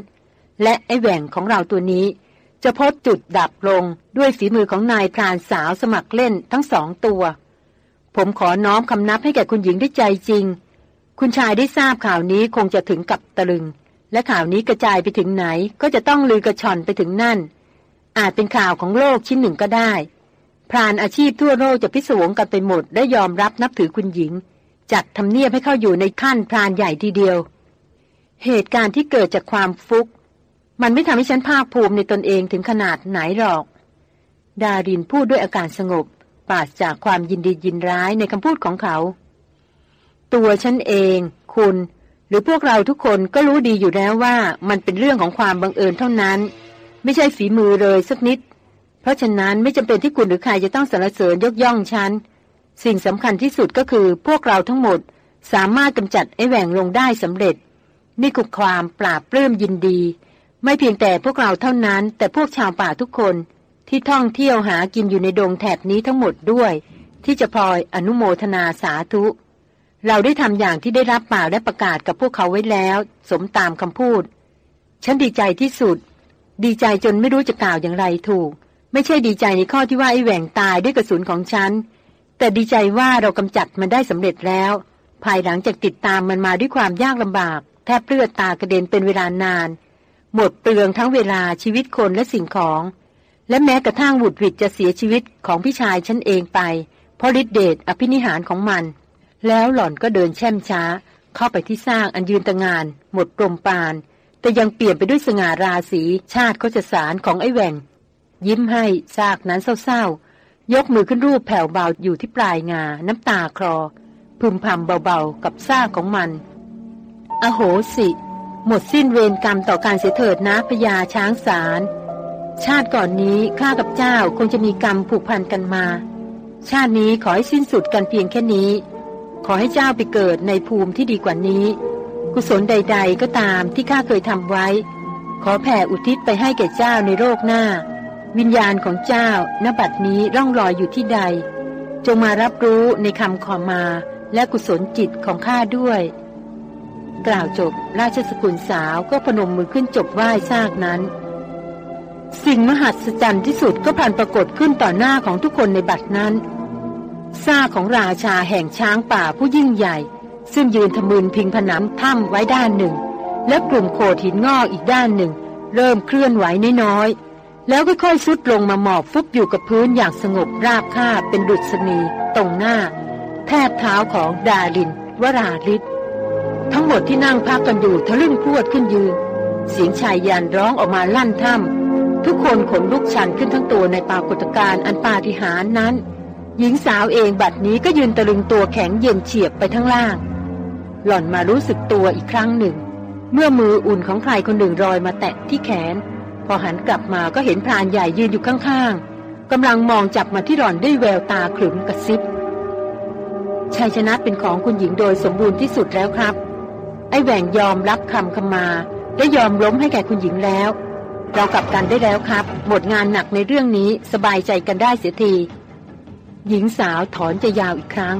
และไอ้แหว่งของเราตัวนี้ จะพบจุดดับลงด้วยฝีมือของนายพรานสาวสมัครเล่นทั้งสองตัว ผมขอน้อมคำนับให้แก่คุณหญิงด้วยใจจริง คุณชายได้ทราบข่าวนี้คงจะถึงกับตะลึง และข่าวนี้กระจายไปถึงไหน ก็จะต้องลือกระชอนไปถึงนั่น อาจเป็นข่าวของโลกชิ้นหนึ่งก็ได้ พรานอาชีพทั่วโลกจะพิศวงกันไปหมดและยอมรับนับถือคุณหญิง จัดทำเนียบให้เข้าอยู่ในขั้นพรานใหญ่ทีเดียว เหตุการณ์ที่เกิดจากความฟุก มันไม่ทำให้ฉันภาคภูมิในตนเองถึงขนาดไหนหรอก ดารินพูดด้วยอาการสงบปราศจากความยินดียินร้ายในคำพูดของเขา ตัวฉันเอง คุณ หรือพวกเราทุกคนก็รู้ดีอยู่แล้วว่ามันเป็นเรื่องของความบังเอิญเท่านั้น ไมไม่ใช่ฝีมือเลยสักนิด เพราะฉะนั้นไม่จำเป็นที่คุณหรือใครจะต้องสรรเสริญยกย่องฉัน สิ่งสำคัญที่สุดก็คือพวกเราทั้งหมดสามารถกำจัดไอ้แหว่งลงได้สำเร็จ นี่คือความปราบปลื้มยินดี ไม่เพียงแต่พวกเราเท่านั้น แต่พวกชาวป่าทุกคนที่ท่องเที่ยวหากินอยู่ในดงแถบนี้ทั้งหมดด้วย ที่จะพลอยอนุโมทนาสาธุ เราได้ทำอย่างที่ได้รับปากและประกาศกับพวกเขาไว้แล้ว สมตามคำพูด ฉันดีใจที่สุด ดีใจจนไม่รู้จะกล่าวอย่างไรถูก ไม่ใช่ดีใจในข้อที่ว่าไอ้แหว่งตายด้วยกระสุนของฉัน แต่ดีใจว่าเรากำจัดมันได้สำเร็จแล้ว ภายหลังจากติดตามมันมาด้วยความยากลำบาก แทบเลือดตากระเด็นเป็นเวลานาน หมดเปลืองทั้งเวลาชีวิตคนและสิ่งของ และแม้กระทั่งบุตรวิดจะเสียชีวิตของพี่ชายฉันเองไปเพราะฤทธิเดชอภินิหารของมัน แล้วหล่อนก็เดินแช่มช้า เข้าไปที่สร้างอันยืนตะงาน หมดลมปาน แต่ยังเปลี่ยนไปด้วยสง่าราศีชาติโคจสารของไอ้แหว่งยิ้มให้ซากนั้นเศร้าๆ ยกมือขึ้นรูปแผ่วเบาอยู่ที่ปลายงา น้ำตาคลอ พึมพำเบาๆกับซ่าของมัน อโหสิ หมดสิ้นเวรกรรมต่อการเสียเถิดนะพญาช้างสารชาติก่อนนี้ข้ากับเจ้าคงจะมีกรรมผูกพันกันมา ชาตินี้ขอให้สิ้นสุดกันเพียงแค่นี้ ขอให้เจ้าไปเกิดในภูมิที่ดีกว่านี้ กุศลใด ๆ ก็ตามที่ข้าเคยทำไว้ ขอแผ่อุทิศไปให้แก่เจ้าในโลกหน้า วิญญาณของเจ้าณบัดนี้ร่องรอยอยู่ที่ใด จงมารับรู้ในคำขอมาและกุศลจิตของข้าด้วย กล่าวจบราชสกุลสาวก็พนมมือขึ้นจบไหว้ซากนั้น สิ่งมหัศจรรย์ที่สุดก็พันปรากฏขึ้นต่อหน้าของทุกคนในบัดนั้นซากของราชาแห่งช้างป่าผู้ยิ่งใหญ่ ซึ่งยืนทะมึนพิงผนังถ้ำไว้ด้านหนึ่ง และกลุ่มโขดหินงอกอีกด้านหนึ่ง เริ่มเคลื่อนไหวน้อยๆ แล้วค่อยๆซุดลงมาหมอบฟุบอยู่กับพื้นอย่างสงบราบคาบเป็นดุษณีตรงหน้า แทบเท้าของดาลิน วราลิศทั้งหมดที่นั่งพักกันอยู่ทะลึ่งพรวดขึ้นยืน เสียงชายยันร้องออกมาลั่นถ้ำทุกคนขนลุกชันขึ้นทั้งตัวในปรากฏการณ์อันปาฏิหาริย์นั้น หญิงสาวเองบัดนี้ก็ยืนตะลึงตัวแข็งเย็นเฉียบไปทั้งล่าง หล่อนมารู้สึกตัวอีกครั้งหนึ่ง เมื่อมืออุ่นของใครคนหนึ่งรอยมาแตะที่แขน พอหันกลับมาก็เห็นพรานใหญ่ยืนอยู่ข้างๆกำลังมองจับมาที่หล่อนด้วยแววตาขรึมกระซิบชัยชนะเป็นของคุณหญิงโดยสมบูรณ์ที่สุดแล้วครับ ไอ้แหว่งยอมรับคำคำมา และยอมล้มให้แก่คุณหญิงแล้ว เรากลับกันได้แล้วครับ หมดงานหนักในเรื่องนี้สบายใจกันได้เสียที หญิงสาวถอนจะยาวอีกครั้ง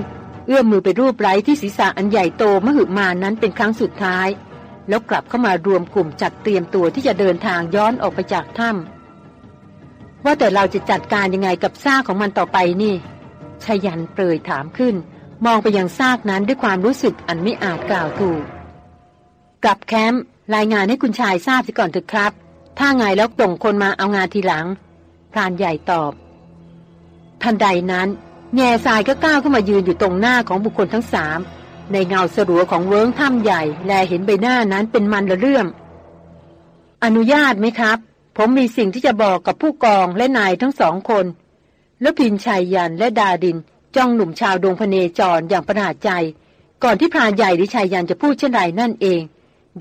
เอื้อมมือไปรูปไร้ที่ศีรษะอันใหญ่โตมหึมานั้นเป็นครั้งสุดท้าย แล้วกลับเข้ามารวมกลุ่มจัดเตรียมตัวที่จะเดินทางย้อนออกไปจากถ้ำว่าแต่เราจะจัดการยังไงกับซากของมันต่อไปนี่ชยันเปรยถามขึ้น มองไปยังซากนั้นด้วยความรู้สึกอันไม่อาจกล่าวถูกกลับแคมป์รายงานให้คุณชายทราบสิก่อนเถอะครับ ถ้าไงแล้วส่งคนมาเอางานทีหลังพรานใหญ่ตอบ ทันใดนั้น แง่ทรายก็ก้าวเข้ามายืนอยู่ตรงหน้าของบุคคลทั้งสาม ในเงาสรัวของเวิ้งถ้ำใหญ่ แลเห็นใบหน้านั้นเป็นมันละเรื่อง อนุญาตไหมครับ ผมมีสิ่งที่จะบอกกับผู้กองและนายทั้งสองคน แล้วพินชัยยันและดาดิน จ้องหนุ่มชาวดงพเนจรอย่างประหลาดใจ ก่อนที่พรานใหญ่หรือชายยันจะพูดเช่นไรนั่นเอง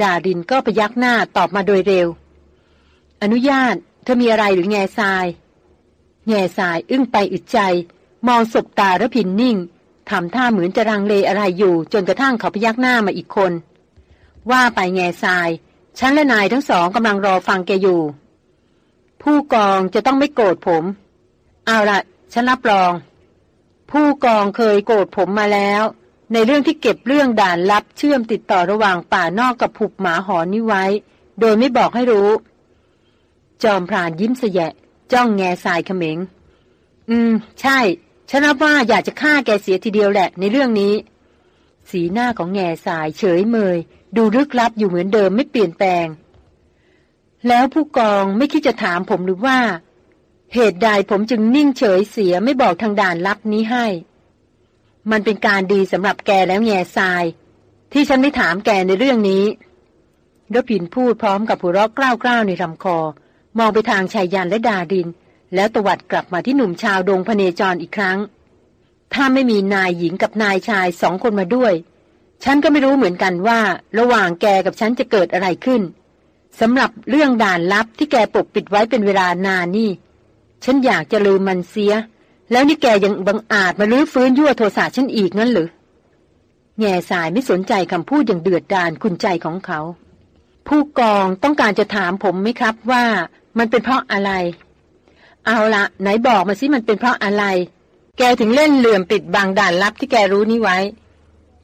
ดาดินก็ไปยักหน้าตอบมาโดยเร็ว อนุญาตเธอมีอะไรหรือแง่ทราย แง่ทรายอึ้งไปอึดใจ มองศบตาระพินนิ่ง ทำท่าเหมือนจะรังเลอะไรอยู่ จนกระทั่งเขาพยักหน้ามาอีกคน ว่าไปแง่ทราย ฉันและนายทั้งสองกำลังรอฟังแกอยู่ ผู้กองจะต้องไม่โกรธผม เอาละฉันรับรอง ผู้กองเคยโกรธผมมาแล้ว ในเรื่องที่เก็บเรื่องด่านลับเชื่อมติดต่อระหว่างป่านอกกับผุบหมาหอนนี้ไว้ โดยไม่บอกให้รู้ จอมพรานยิ้มเสยะ จ้องแง่ทรายเขม็ง อืม ใช่ ฉันรับว่าอยากจะฆ่าแกเสียทีเดียวแหละในเรื่องนี้ สีหน้าของแง่ทรายเฉยเมย ดูลึกลับอยู่เหมือนเดิมไม่เปลี่ยนแปลง แล้วผู้กองไม่คิดจะถามผมหรือว่า เหตุใดผมจึงนิ่งเฉยเสียไม่บอกทางด่านลับนี้ให้ มันเป็นการดีสำหรับแกแล้วแง่ทราย ที่ฉันไม่ถามแกในเรื่องนี้รพินพูดพร้อมกับหัวเราะกล้าวๆในลำคอ มองไปทางชายยันและดาดิน แล้วตวัดกลับมาที่หนุ่มชาวดงพเนจรอีกครั้ง ถ้าไม่มีนายหญิงกับนายชายสองคนมาด้วย ฉันก็ไม่รู้เหมือนกันว่า ระหว่างแกกับฉันจะเกิดอะไรขึ้นสำหรับเรื่องด่านลับที่แกปกปิดไว้เป็นเวลานานนี่ ฉันอยากจะลืมมันเสีย แล้วนี่แกยังบังอาจมาลื้อฟื้นยั่วโทสะฉันอีกงั้นหรือแง่สายไม่สนใจคำพูดอย่างเดือดดาลคุณใจของเขา ผู้กองต้องการจะถามผมไหมครับว่ามันเป็นเพราะอะไร เอาละไหนบอกมาสิมันเป็นเพราะอะไร แกถึงเล่นเหลื่อมปิดบางด่านลับที่แกรู้นี้ไว้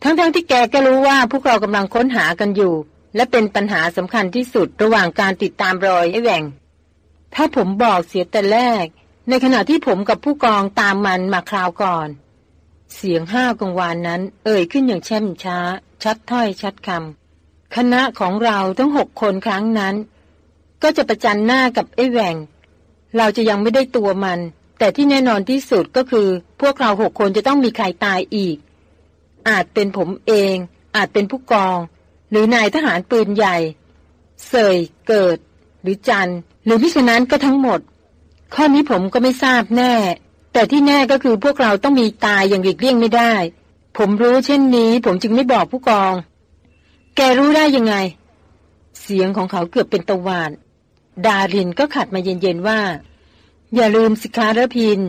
ทั้งๆทที่แกก็รู้ว่าพวกเรากำลังค้นหากันอยู่ และเป็นปัญหาสำคัญที่สุดระหว่างการติดตามรอยไอ้แหว่ง ถ้าผมบอกเสียแต่แรก ในขณะที่ผมกับผู้กองตามมันมาคราวก่อน เสียงห้าวกังวานนั้น เอ่ยขึ้นอย่างแช่มช้า ชัดถ้อยชัดคำคณะของเราทั้งหกคนครั้งนั้น ก็จะประจันหน้ากับไอ้แหว่ง เราจะยังไม่ได้ตัวมัน แต่ที่แน่นอนที่สุดก็คือ พวกเราหกคนจะต้องมีใครตายอีก อาจเป็นผมเอง อาจเป็นผู้กอง หรือนายทหารปืนใหญ่ เสยเกิด หรือจันหรือพิฉะนั้นก็ทั้งหมด ข้อนี้ผมก็ไม่ทราบแน่ แต่ที่แน่ก็คือพวกเราต้องมีตายอย่างหลีกเลี่ยงไม่ได้ ผมรู้เช่นนี้ ผมจึงไม่บอกผู้กอง แกรู้ได้ยังไงเสียงของเขาเกือบเป็นตะวาน ดารินก็ขัดมาเย็นๆว่า อย่าลืมสิคารพิน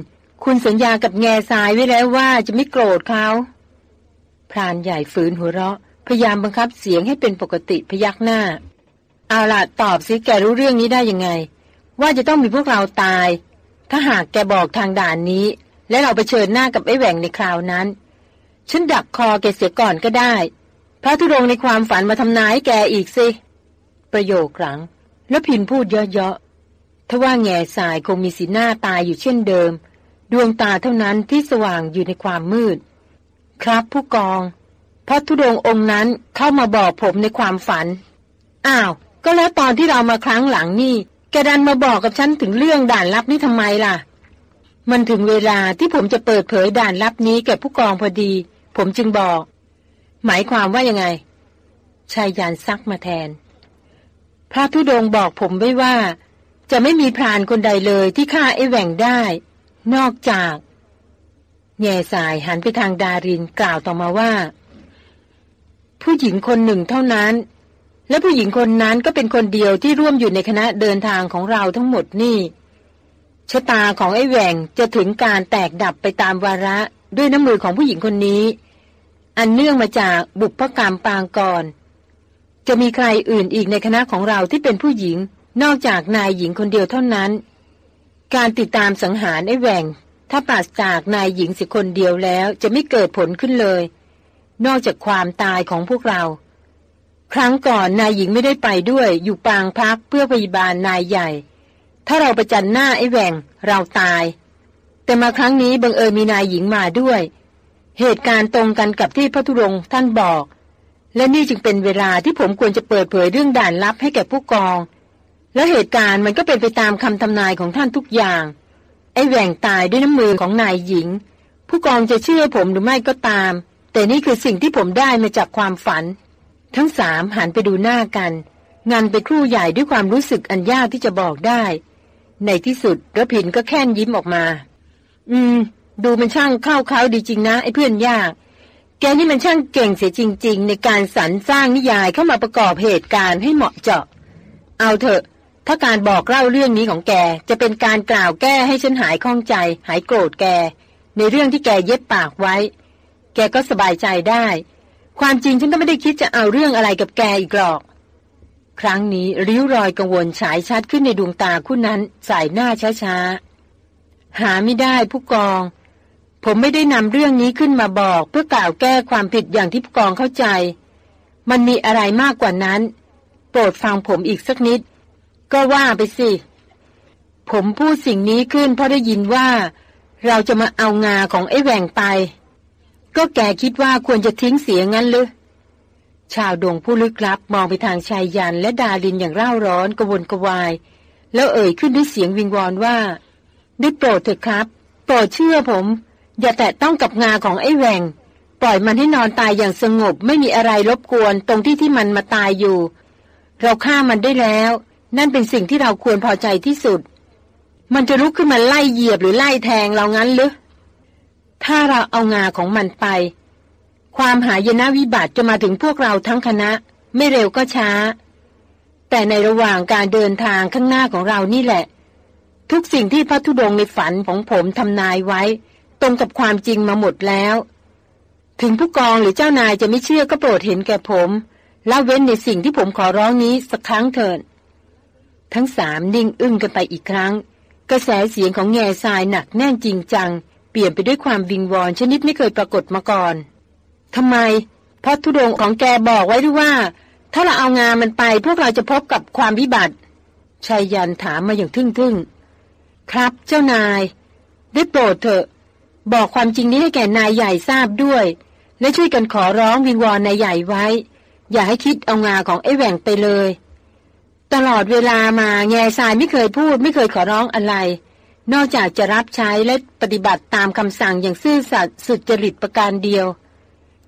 คุณสัญญากับแง่ทรายไว้แล้วว่าจะไม่โกรธเขาพรานใหญ่ฝืนหัวเราะ พยายามบังคับเสียงให้เป็นปกติพยักหน้า เอาล่ะตอบสิแกรู้เรื่องนี้ได้ยังไง ว่าจะต้องมีพวกเราตาย ถ้าหากแกบอกทางด่านนี้ และเราไปเชิญหน้ากับไอ้แหว่งในคราวนั้นฉันดักคอแกเสียก่อนก็ได้ พระธุรงในความฝันมาทำนายแกอีกสิ ประโยคหลัง แล้วพินพูดเยอะๆถ้าว่าแง่สายคงมีสีหน้าตายอยู่เช่นเดิม ดวงตาเท่านั้นที่สว่างอยู่ในความมืด ครับผู้กองพระธุดงองค์นั้นเข้ามาบอกผมในความฝัน อ้าว ก็แล้วตอนที่เรามาครั้งหลังนี่แกดันมาบอกกับฉันถึงเรื่องด่านลับนี่ทำไมล่ะ มันถึงเวลาที่ผมจะเปิดเผยด่านลับนี้แก่ผู้กองพอดี ผมจึงบอก หมายความว่ายังไงชายยานซักมาแทน พระธุดงบอกผมไว้ว่า จะไม่มีพรานคนใดเลยที่ฆ่าไอ้แหว่งได้ นอกจาก แง่สายหันไปทางดารินกล่าวต่อมาว่า ผู้หญิงคนหนึ่งเท่านั้น และผู้หญิงคนนั้นก็เป็นคนเดียวที่ร่วมอยู่ในคณะเดินทางของเราทั้งหมดนี่ชะตาของไอ้แหว่งจะถึงการแตกดับไปตามวาระด้วยน้ำมือของผู้หญิงคนนี้ อันเนื่องมาจากบุพกรรมปางก่อน จะมีใครอื่นอีกในคณะของเราที่เป็นผู้หญิง นอกจากนายหญิงคนเดียวเท่านั้น การติดตามสังหารไอ้แหว่งถ้าปราศจากนายหญิงสิคนเดียวแล้วจะไม่เกิดผลขึ้นเลย นอกจากความตายของพวกเรา ครั้งก่อนนายหญิงไม่ได้ไปด้วยอยู่ปางพักเพื่อพยาบาลนายใหญ่ ถ้าเราประจันหน้าไอ้แหว่งเราตาย แต่มาครั้งนี้บังเอิญมีนายหญิงมาด้วย เหตุการณ์ตรงกันกับที่พระธุรงค์ท่านบอก และนี่จึงเป็นเวลาที่ผมควรจะเปิดเผยเรื่องด่านลับให้แก่ผู้กอง และเหตุการณ์มันก็เป็นไปตามคำทำนายของท่านทุกอย่าง ไอ้แหว่งตายด้วยน้ำมือของนายหญิง ผู้กองจะเชื่อผมหรือไม่ก็ตาม แต่นี่คือสิ่งที่ผมได้มาจากความฝัน ทั้งสามหันไปดูหน้ากันงันไปครู่ใหญ่ด้วยความรู้สึกอันยากที่จะบอกได้ ในที่สุดระพินก็แค่นยิ้มออกมา อืม ดูมันช่างเข้าเขาดีจริงนะไอ้เพื่อนยากแก นี่มันช่างเก่งเสียจริง ๆ ในการสรรสร้างนิยายเข้ามาประกอบเหตุการณ์ให้เหมาะเจาะ เอาเถอะ ถ้าการบอกเล่าเรื่องนี้ของแก จะเป็นการกล่าวแก้ให้ฉันหายข้องใจ หายโกรธแก ในเรื่องที่แกเย็บปากไว้ แกก็สบายใจได้ ความจริงฉันก็ไม่ได้คิดจะเอาเรื่องอะไรกับแกอีกหรอก ครั้งนี้ริ้วรอยกังวลฉายชัดขึ้นในดวงตาคู่นั้นสายหน้าช้าๆหาไม่ได้ผู้กอง ผมไม่ได้นำเรื่องนี้ขึ้นมาบอก เพื่อกล่าวแก้ความผิดอย่างที่ผู้กองเข้าใจ มันมีอะไรมากกว่านั้น โปรดฟังผมอีกสักนิด ก็ว่าไปสิ ผมพูดสิ่งนี้ขึ้นเพราะได้ยินว่า เราจะมาเอางาของไอ้แหว่งไป ก็แกคิดว่าควรจะทิ้งเสียงั้นหรือชาวดงผู้ลึกลับมองไปทางชายยันและดาลินอย่างเร่าร้อนกระวนกระวาย แล้วเอ่ยขึ้นด้วยเสียงวิงวอนว่า ได้โปรดเถอะครับ โปรดเชื่อผม อย่าแตะต้องกับงาของไอ้แหวงปล่อยมันให้นอนตายอย่างสงบ ไม่มีอะไรรบกวนตรงที่ที่มันมาตายอยู่ เราฆ่ามันได้แล้ว นั่นเป็นสิ่งที่เราควรพอใจที่สุด มันจะลุกขึ้นมาไล่เหยียบหรือไล่แทงเรางั้นหรือถ้าเราเอางาของมันไป ความหายนะวิบัติจะมาถึงพวกเราทั้งคณะ ไม่เร็วก็ช้า แต่ในระหว่างการเดินทางข้างหน้าของเรานี่แหละ ทุกสิ่งที่พระธุดงในฝันของผมทำนายไว้ ตรงกับความจริงมาหมดแล้ว ถึงผู้กองหรือเจ้านายจะไม่เชื่อก็โปรดเห็นแก่ผมละเว้นในสิ่งที่ผมขอร้องนี้สักครั้งเถิดทั้งสามนิ่งอึ้งกันไปอีกครั้ง กระแสเสียงของแง่ทรายหนักแน่นจริงจัง เปลี่ยนไปด้วยความวิงวอนชนิดไม่เคยปรากฏมาก่อนทำไมพระธุดงของแกบอกไว้ด้วยว่า ถ้าเราเอางานมันไปพวกเราจะพบกับความวิบัติชายยันถามมาอย่างทึ่งๆ ครับเจ้านาย ได้โปรดเถอะ บอกความจริงนี้ให้แก่นายใหญ่ทราบด้วย และช่วยกันขอร้องวิงวอนนายใหญ่ไว้ อย่าให้คิดเอางาของไอ้แหว่งไปเลย ตลอดเวลามาแง่ทรายไม่เคยพูด ไม่เคยขอร้องอะไร นอกจากจะรับใช้และปฏิบัติตามคำสั่งอย่างซื่อสัตย์สุจริตประการเดียว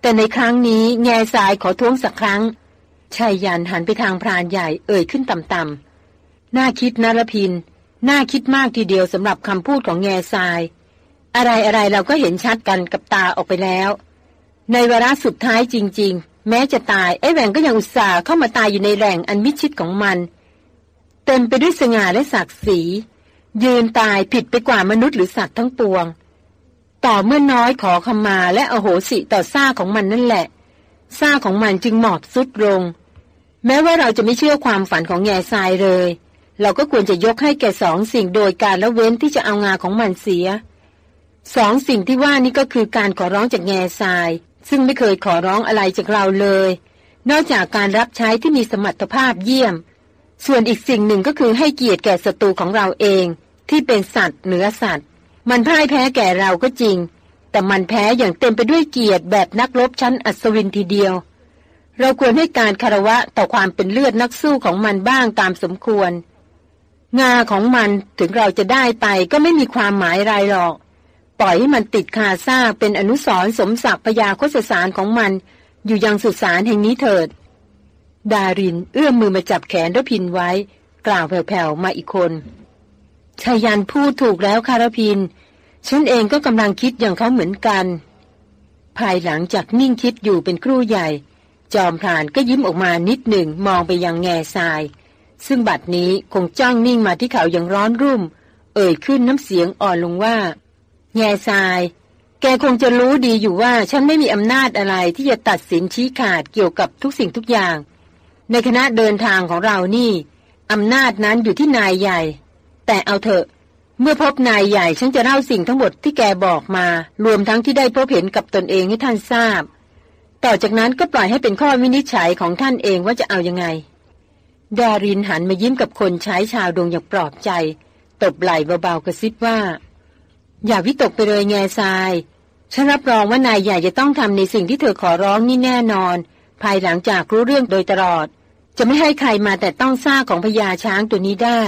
แต่ในครั้งนี้แง่ทรายขอท้วงสักครั้งชายยันหันไปทางพรานใหญ่เอ่ยขึ้นต่ำๆน่าคิดนรพิน น่าคิดมากทีเดียวสำหรับคำพูดของแง่ทราย อะไรอะไรเราก็เห็นชัดกันกับตาออกไปแล้ว ในเวลาสุดท้ายจริง ๆ แม้จะตายไอ้แหวงก็ยังอุตส่าห์เข้ามาตายอยู่ในแหล่งอันมิชิดของมัน เต็มไปด้วยสง่าและศักดิ์ศรียืนตายผิดไปกว่ามนุษย์หรือสัตว์ทั้งปวง ต่อเมื่อน้อยขอขมาและอโหสิต่อซ่าของมันนั่นแหละซ่าของมันจึงหมอบสุดลง แม้ว่าเราจะไม่เชื่อความฝันของแง่ทรายเลย เราก็ควรจะยกให้แก่สองสิ่งโดยการละเว้นที่จะเอางาของมันเสีย สองสิ่งที่ว่านี่ก็คือการขอร้องจากแง่ทราย ซึ่งไม่เคยขอร้องอะไรจากเราเลย นอกจากการรับใช้ที่มีสมรรถภาพเยี่ยม ส่วนอีกสิ่งหนึ่งก็คือให้เกียรติแก่ศัตรูของเราเอง ที่เป็นสัตว์เหนือสัตว์ มันพ่ายแพ้แก่เราก็จริง แต่มันแพ้อย่างเต็มไปด้วยเกียรติแบบนักรบชั้นอัศวินทีเดียว เราควรให้การคารวะต่อความเป็นเลือดนักสู้ของมันบ้างตามสมควร งาของมันถึงเราจะได้ไปก็ไม่มีความหมายอะไรหรอก ปล่อยให้มันติดคาซาเป็นอนุสรสมศักดิ์พยาโคสสารของมัน อยู่ยังสุสานแห่งนี้เถิด ดารินเอื้อมมือมาจับแขนรพินไว้ กล่าวแผ่วๆมาอีกคนชายันพูดถูกแล้วคารพิน ฉันเองก็กำลังคิดอย่างเขาเหมือนกัน ภายหลังจากนิ่งคิดอยู่เป็นครู่ใหญ่ จอมพรานก็ยิ้มออกมานิดหนึ่งมองไปยังแง่ทราย ซึ่งบัดนี้คงจ้องนิ่งมาที่เขาอย่างร้อนรุ่ม เอ่ยขึ้นน้ำเสียงอ่อนลงว่า แง่ทราย แกคงจะรู้ดีอยู่ว่าฉันไม่มีอำนาจอะไรที่จะตัดสินชี้ขาดเกี่ยวกับทุกสิ่งทุกอย่าง ในคณะเดินทางของเรานี่อำนาจนั้นอยู่ที่นายใหญ่ แต่เอาเถอะ เมื่อพบนายใหญ่ ฉันจะเล่าสิ่งทั้งหมดที่แกบอกมา รวมทั้งที่ได้พบเห็นกับตนเองให้ท่านทราบ ต่อจากนั้นก็ปล่อยให้เป็นข้อวินิจฉัยของท่านเองว่าจะเอายังไง ดารินหันมายิ้มกับคนใช้ชาวดงอย่างปลอบใจ ตบไหล่เบาๆกระซิบว่า อย่าวิตกไปเลยแง่ทราย ฉันรับรองว่านายใหญ่จะต้องทำในสิ่งที่เธอขอร้องนี่แน่นอน ภายหลังจากรู้เรื่องโดยตลอด จะไม่ให้ใครมาแต่ต้องซ่าของพญาช้างตัวนี้ได้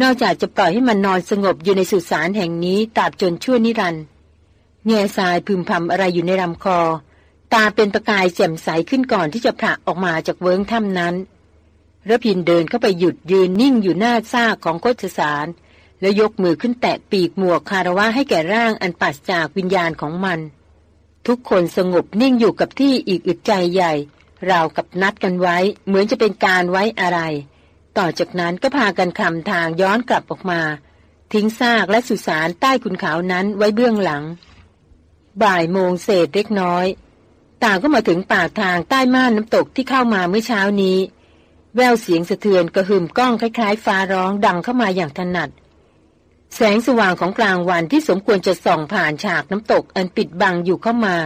นอกจากจะปล่อยให้มันนอนสงบอยู่ในสุสานแห่งนี้ตราบจนชั่วนิรันดร์แง่ทรายพึมพำอะไรอยู่ในลำคอ ตาเป็นประกายแจ่มใสขึ้นก่อนที่จะผละออกมาจากเวิ้งถ้ำนั้นระพินเดินเข้าไปหยุดยืนนิ่งอยู่หน้าซากของโคชสาร แล้วยกมือขึ้นแตะปีกหมวกคารวะให้แก่ร่างอันปัสจากวิญญาณของมัน ทุกคนสงบนิ่งอยู่กับที่อีกอึดใจใหญ่ ราวกับนัดกันไว้ เหมือนจะเป็นการไว้อะไร ต่อจากนั้นก็พากันคลำทางย้อนกลับออกมา ทิ้งซากและสุสานใต้คุณเขานั้นไว้เบื้องหลัง บ่ายโมงเศษเล็กน้อย ต่างก็มาถึงปากทางใต้ม่านน้ำตกที่เข้ามาเมื่อเช้านี้ แววเสียงสะเทือนกระหึ่มก้องคล้ายๆฟ้าร้องดังเข้ามาอย่างถนัด แสงสว่างของกลางวันที่สมควรจะส่องผ่านฉากน้ำตกอันปิดบังอยู่เข้ามา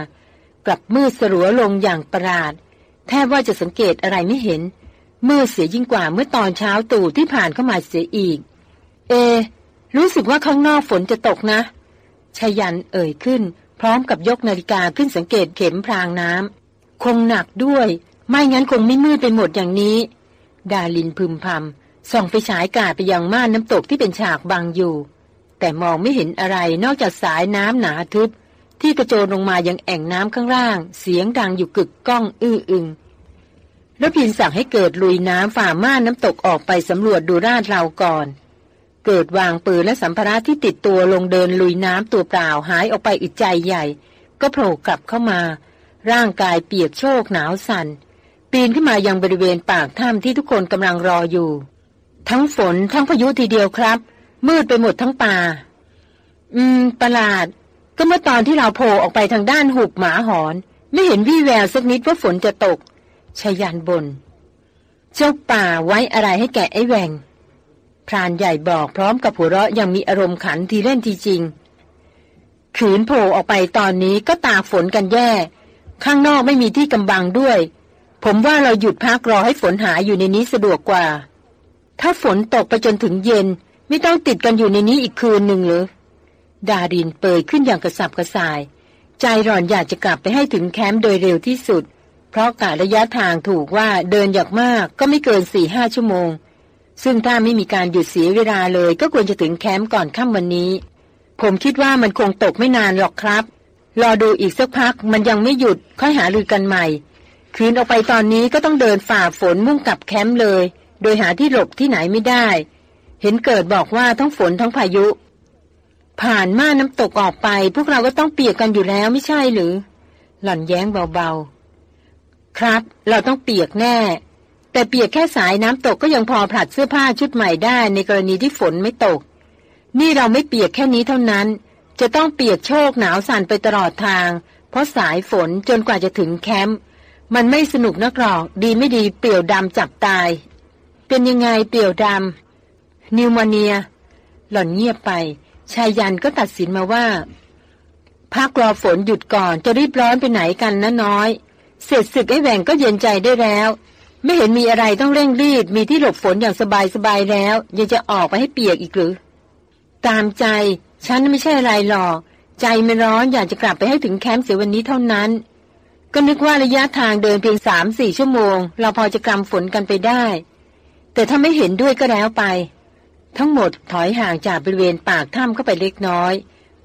กลับมืดสลัวลงอย่างประหลาด แทบว่าจะสังเกตอะไรไม่เห็น มืดเสียยิ่งกว่าเมื่อตอนเช้าตู่ที่ผ่านเข้ามาเสียอีก เอ รู้สึกว่าข้างนอกฝนจะตกนะชายันเอ่ยขึ้น พร้อมกับยกนาฬิกาขึ้นสังเกตเข็มพรางน้ำคงหนักด้วย ไม่งั้นคงไม่มืดไปหมดอย่างนี้ ดาลินพึมพำส่องไปฉายกาไปยังม่านน้ำตกที่เป็นฉากบังอยู่ แต่มองไม่เห็นอะไรนอกจากสายน้ำหนาทึบ ที่กระโจนลงมายังแอ่งน้ำข้างล่าง เสียงดังอยู่กึกก้องอื้ออึงแล้วพินสั่งให้เกิดลุยน้ำฝ่าม่านน้ำตกออกไปสำรวจดูราดเราก่อน เกิดวางปืนและสัมภาระที่ติดตัวลงเดินลุยน้ำตัวเปล่าหายออกไปอึดใจใหญ่ ก็โผล่กลับเข้ามา ร่างกายเปียกโชกหนาวสัน่นปีนขึ้นมายังบริเวณปากถ้ำที่ทุกคนกำลังรออยู่ ทั้งฝนทั้งพายุทีเดียวครับ มืดไปหมดทั้งป่า อืม ประหลาด ก็เมื่อตอนที่เราโผล่ออกไปทางด้านหุบหมาหอน ไม่เห็นวี่แววสักนิดว่าฝนจะตกชายันบน เจ้าป่าไว้อะไรให้แกไอ้แหวงพรานใหญ่บอกพร้อมกับหัวเราะยังมีอารมณ์ขันทีเล่นทีจริง ขืนโผล่ออกไปตอนนี้ก็ตากฝนกันแย่ ข้างนอกไม่มีที่กำบังด้วย ผมว่าเราหยุดพักรอให้ฝนหายอยู่ในนี้สะดวกกว่า ถ้าฝนตกไปจนถึงเย็น ไม่ต้องติดกันอยู่ในนี้อีกคืนหนึ่งหรือดารินเปิดขึ้นอย่างกระสับกระส่าย ใจร่อนอยากจะกลับไปให้ถึงแคมป์โดยเร็วที่สุด เพราะกะระยะทางถูกว่าเดินอยากมากก็ไม่เกินสี่ห้าชั่วโมง ซึ่งถ้าไม่มีการหยุดเสียเวลาเลยก็ควรจะถึงแคมป์ก่อนค่ำวันนี้ ผมคิดว่ามันคงตกไม่นานหรอกครับ รอดูอีกสักพักมันยังไม่หยุดค่อยหาลือกันใหม่ คืนออกไปตอนนี้ก็ต้องเดินฝ่าฝนมุ่งกลับแคมป์เลย โดยหาที่หลบที่ไหนไม่ได้ เห็นเกิดบอกว่าทั้งฝนทั้งพายุ ผ่านม่านน้ำตกออกไป พวกเราก็ต้องเปียกกันอยู่แล้วไม่ใช่หรือ หล่อนแย้งเบาๆ ครับ เราต้องเปียกแน่ แต่เปียกแค่สายน้ำตกก็ยังพอผลัดเสื้อผ้าชุดใหม่ได้ ในกรณีที่ฝนไม่ตก นี่เราไม่เปียกแค่นี้เท่านั้น จะต้องเปียกโชกหนาวสั่นไปตลอดทาง เพราะสายฝนจนกว่าจะถึงแคมป์มันไม่สนุกนักหรอก ดีไม่ดีเปี่ยวดำจับตาย เป็นยังไงเปี่ยวดำ นิวมาเนีย หล่อนเงียบไป ชายยันก็ตัดสินมาว่าพักรอฝนหยุดก่อนจะรีบร้อนไปไหนกันนะน้อย เสร็จศึกไอ้แหว่งก็เย็นใจได้แล้ว ไม่เห็นมีอะไรต้องเร่งรีบ มีที่หลบฝนอย่างสบายสบายแล้ว ยังจะออกไปให้เปียกอีกหรือ ตามใจ ฉันไม่ใช่อะไรหรอก ใจไม่ร้อนอยากจะกลับไปให้ถึงแคมป์เสียวันนี้เท่านั้น ก็นึกว่าระยะทางเดินเพียงสามสี่ชั่วโมง เราพอจะกำฝนกันไปได้ แต่ถ้าไม่เห็นด้วยก็แล้วไป ทั้งหมดถอยห่างจากบริเวณปากถ้ำเข้าไปเล็กน้อย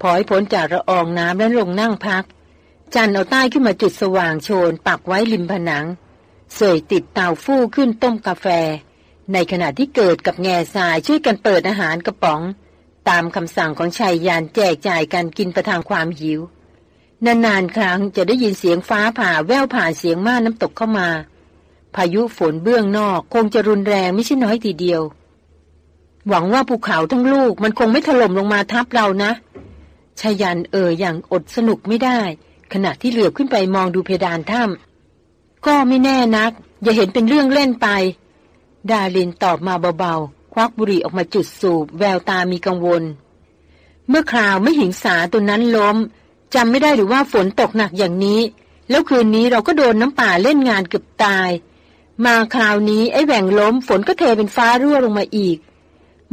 พอให้พ้นจากระอองน้ำแล้วลงนั่งพัก จันเอาใต้ขึ้นมาจุดสว่างโชน ปักไว้ริมผนัง เสยติดเตาฟู่ขึ้นต้มกาแฟ ในขณะที่เกิดกับแง่ทรายช่วยกันเปิดอาหารกระป๋อง ตามคำสั่งของชายยานแจกจ่ายกันกินประทางความหิว นานๆครั้งจะได้ยินเสียงฟ้าผ่าแววผ่านเสียงม่านน้ำตกเข้ามา พายุฝนเบื้องนอกคงจะรุนแรงไม่ใช่น้อยทีเดียว หวังว่าภูเขาทั้งลูกมันคงไม่ถล่มลงมาทับเรานะชายันเอ่ยอย่างอดสนุกไม่ได้ ขณะที่เหลือบขึ้นไปมองดูเพดานถ้ำก็ไม่แน่นัก อย่าเห็นเป็นเรื่องเล่นไป ดาลินตอบมาเบาๆ ควักบุหรี่ออกมาจุดสูบ แววตามีกังวล เมื่อคราวไม่หิงสาตัวนั้นล้มจำไม่ได้หรือว่าฝนตกหนักอย่างนี้ แล้วคืนนี้เราก็โดนน้ำป่าเล่นงานเกือบตาย มาคราวนี้ไอ้แหว่งล้มฝนก็เทเป็นฟ้ารั่วลงมาอีก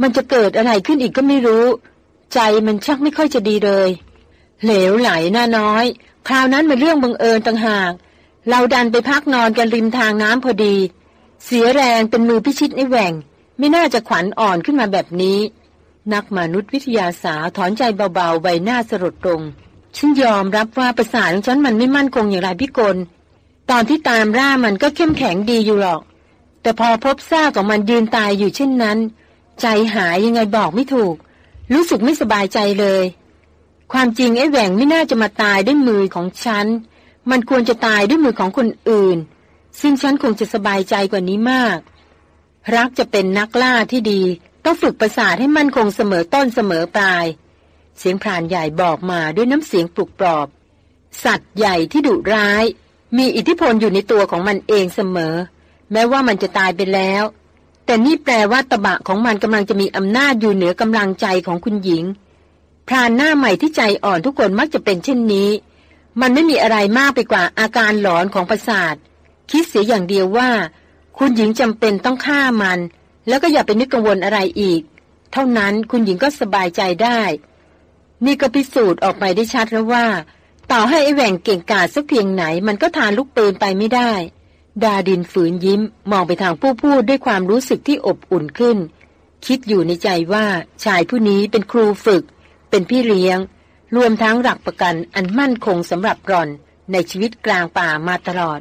มันจะเกิดอะไรขึ้นอีกก็ไม่รู้ ใจมันชักไม่ค่อยจะดีเลย เหลวไหลน่าน้อย คราวนั้นเป็นเรื่องบังเอิญต่างหาก เราดันไปพักนอนกันริมทางน้ำพอดี เสียแรงเป็นมือพิชิตไอ้แหว่ง ไม่น่าจะขวัญอ่อนขึ้นมาแบบนี้ นักมนุษยวิทยาศาสตร์ถอนใจเบาๆใบหน้าสลดตรงฉันยอมรับว่าประสาทของฉันมันไม่มั่นคงอย่างไรพี่กลตอนที่ตามร่ามันก็เข้มแข็งดีอยู่หรอก แต่พอพบซากของมันยืนตายอยู่เช่นนั้น ใจหายยังไงบอกไม่ถูก รู้สึกไม่สบายใจเลย ความจริงไอ้แหว่งไม่น่าจะมาตายด้วยมือของฉัน มันควรจะตายด้วยมือของคนอื่น ซึ่งฉันคงจะสบายใจกว่านี้มาก รักจะเป็นนักล่าที่ดี ต้องฝึกประสาทให้มันคงเสมอต้นเสมอปลาย เสียงพรานใหญ่บอกมาด้วยน้ำเสียงปลุกปลอบ สัตว์ใหญ่ที่ดุร้าย มีอิทธิพลอยู่ในตัวของมันเองเสมอ แม้ว่ามันจะตายไปแล้ว แต่นี่แปลว่าตบะของมันกำลังจะมีอำนาจอยู่เหนือกำลังใจของคุณหญิง พรานหน้าใหม่ที่ใจอ่อนทุกคนมักจะเป็นเช่นนี้ มันไม่มีอะไรมากไปกว่าอาการหลอนของประสาท คิดเสียอย่างเดียวว่า คุณหญิงจำเป็นต้องฆ่ามัน แล้วก็อย่าไปนึกกังวลอะไรอีก เท่านั้นคุณหญิงก็สบายใจได้ นี่ก็พิสูจน์ออกไปได้ชัดแล้วว่า ต่อให้ไอ้แหว่งเก่งกาจสักเพียงไหน มันก็ทานลูกปืนไปไม่ได้ ดาดินฝืนยิ้มมองไปทางผู้พูดด้วยความรู้สึกที่อบอุ่นขึ้น คิดอยู่ในใจว่าชายผู้นี้เป็นครูฝึก เป็นพี่เลี้ยง รวมทั้งหลักประกันอันมั่นคงสำหรับรอนในชีวิตกลางป่ามาตลอด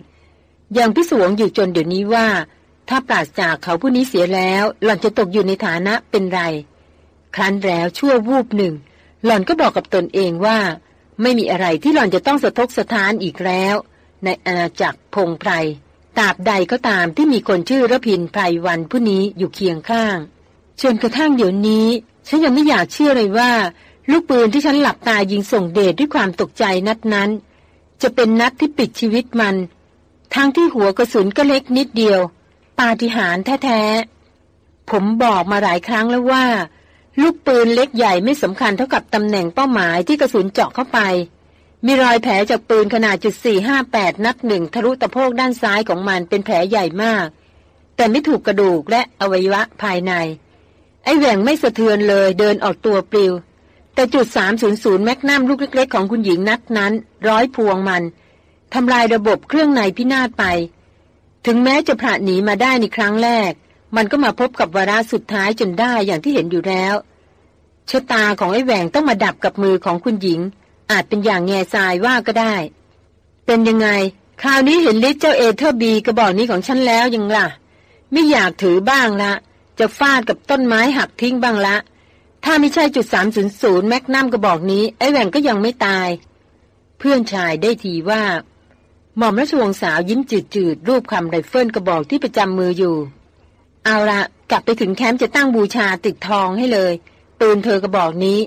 อย่างพิสวงอยู่จนเดี๋ยวนี้ว่า ถ้าปราศจากเขาผู้นี้เสียแล้วหล่อนจะตกอยู่ในฐานะเป็นไร ครั้นแล้วชั่ววูบหนึ่ง หล่อนก็บอกกับตนเองว่า ไม่มีอะไรที่หล่อนจะต้องสะทกสะท้านอีกแล้ว ในอาณาจักรพงไพร ตราบใดก็ตามที่มีคนชื่อระพินไพรวันผู้นี้อยู่เคียงข้าง จนกระทั่งเดี๋ยวนี้ ฉันยังไม่อยากเชื่อเลยว่า ลูกปืนที่ฉันหลับตายิงส่งเดชด้วยความตกใจนัดนั้น จะเป็นนัดที่ปิดชีวิตมันทั้งที่หัวกระสุนก็เล็กนิดเดียว ปาฏิหาริย์แท้ๆ ผมบอกมาหลายครั้งแล้วว่า ลูกปืนเล็กใหญ่ไม่สำคัญเท่ากับตำแหน่งเป้าหมายที่กระสุนเจาะเข้าไป มีรอยแผลจากปืนขนาดจุดสี่ห้าแปดนัดหนึ่งทะลุตะโพกด้านซ้ายของมันเป็นแผลใหญ่มาก แต่ไม่ถูกกระดูกและอวัยวะภายใน ไอ้แหว่งไม่สะเทือนเลยเดินออกตัวปลิว แต่จุด300แมกนัมลูกเล็ก ๆ ของคุณหญิงนัดนั้น ร้อยพวงมันทำลายระบบเครื่องในพินาศไป ถึงแม้จะผ่าหนีมาได้ในครั้งแรก มันก็มาพบกับวาระสุดท้ายจนได้อย่างที่เห็นอยู่แล้วชะตาของไอ้แหว่งต้องมาดับกับมือของคุณหญิง อาจเป็นอย่างแง่ทรายว่าก็ได้ เป็นยังไง คราวนี้เห็นลิศเจ้าเอเธอร์บีกระบอกนี้ของฉันแล้วยังล่ะ ไม่อยากถือบ้างละ จะฟาดกับต้นไม้หักทิ้งบ้างละ ถ้าไม่ใช่จุดสามศูนย์ศูนย์ magnum กระบอกนี้ ไอ้แหว่งก็ยังไม่ตาย เพื่อนชายได้ทีว่า หม่อมราชวงศ์สาวยิ้มจืดๆ ลูบคลำไรเฟิลกระบอกที่ประจำมืออยู่ เอาละกลับไปถึงแคมป์จะตั้งบูชาปิดทองให้เลยปืนเธอกระบอกนี้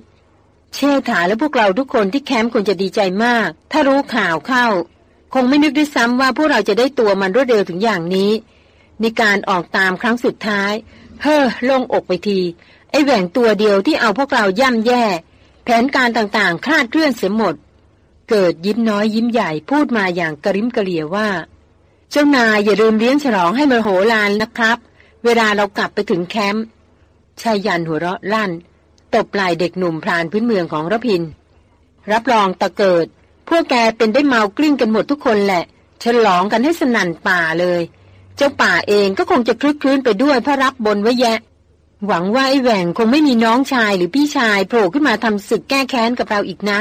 เชษฐาและพวกเราทุกคนที่แคมป์ควรจะดีใจมาก ถ้ารู้ข่าวเข้า คงไม่นึกด้วยซ้ำว่าพวกเราจะได้ตัวมันรวดเร็วถึงอย่างนี้ในการออกตามครั้งสุดท้าย เฮ้อลงอกไปที ไอ้แหว่งตัวเดียวที่เอาพวกเราย่ำแย่ แผนการต่างๆ คลาดเคลื่อนเสียหมด เกิดยิ้มน้อยยิ้มใหญ่พูดมาอย่างกระริมกระเหลียว่า เจ้านายอย่าลืมเลี้ยงฉลองให้มโหลานนะครับ เวลาเรากลับไปถึงแคมป์ชายยันหัวเราะลั่น ตบไหล่เด็กหนุ่มพรานพื้นเมืองของระพิน รับรองตะเกิด พวกแกเป็นได้เมากลิ้งกันหมดทุกคนแหละ ฉลองกันให้สนั่นป่าเลย เจ้าป่าเองก็คงจะคลึกคลื้นไปด้วยเพราะรับบนไว้แยะ หวังว่าไอ้แหว่งคงไม่มีน้องชายหรือพี่ชายโผล่ขึ้นมาทำศึกแก้แค้นกับเราอีกนะ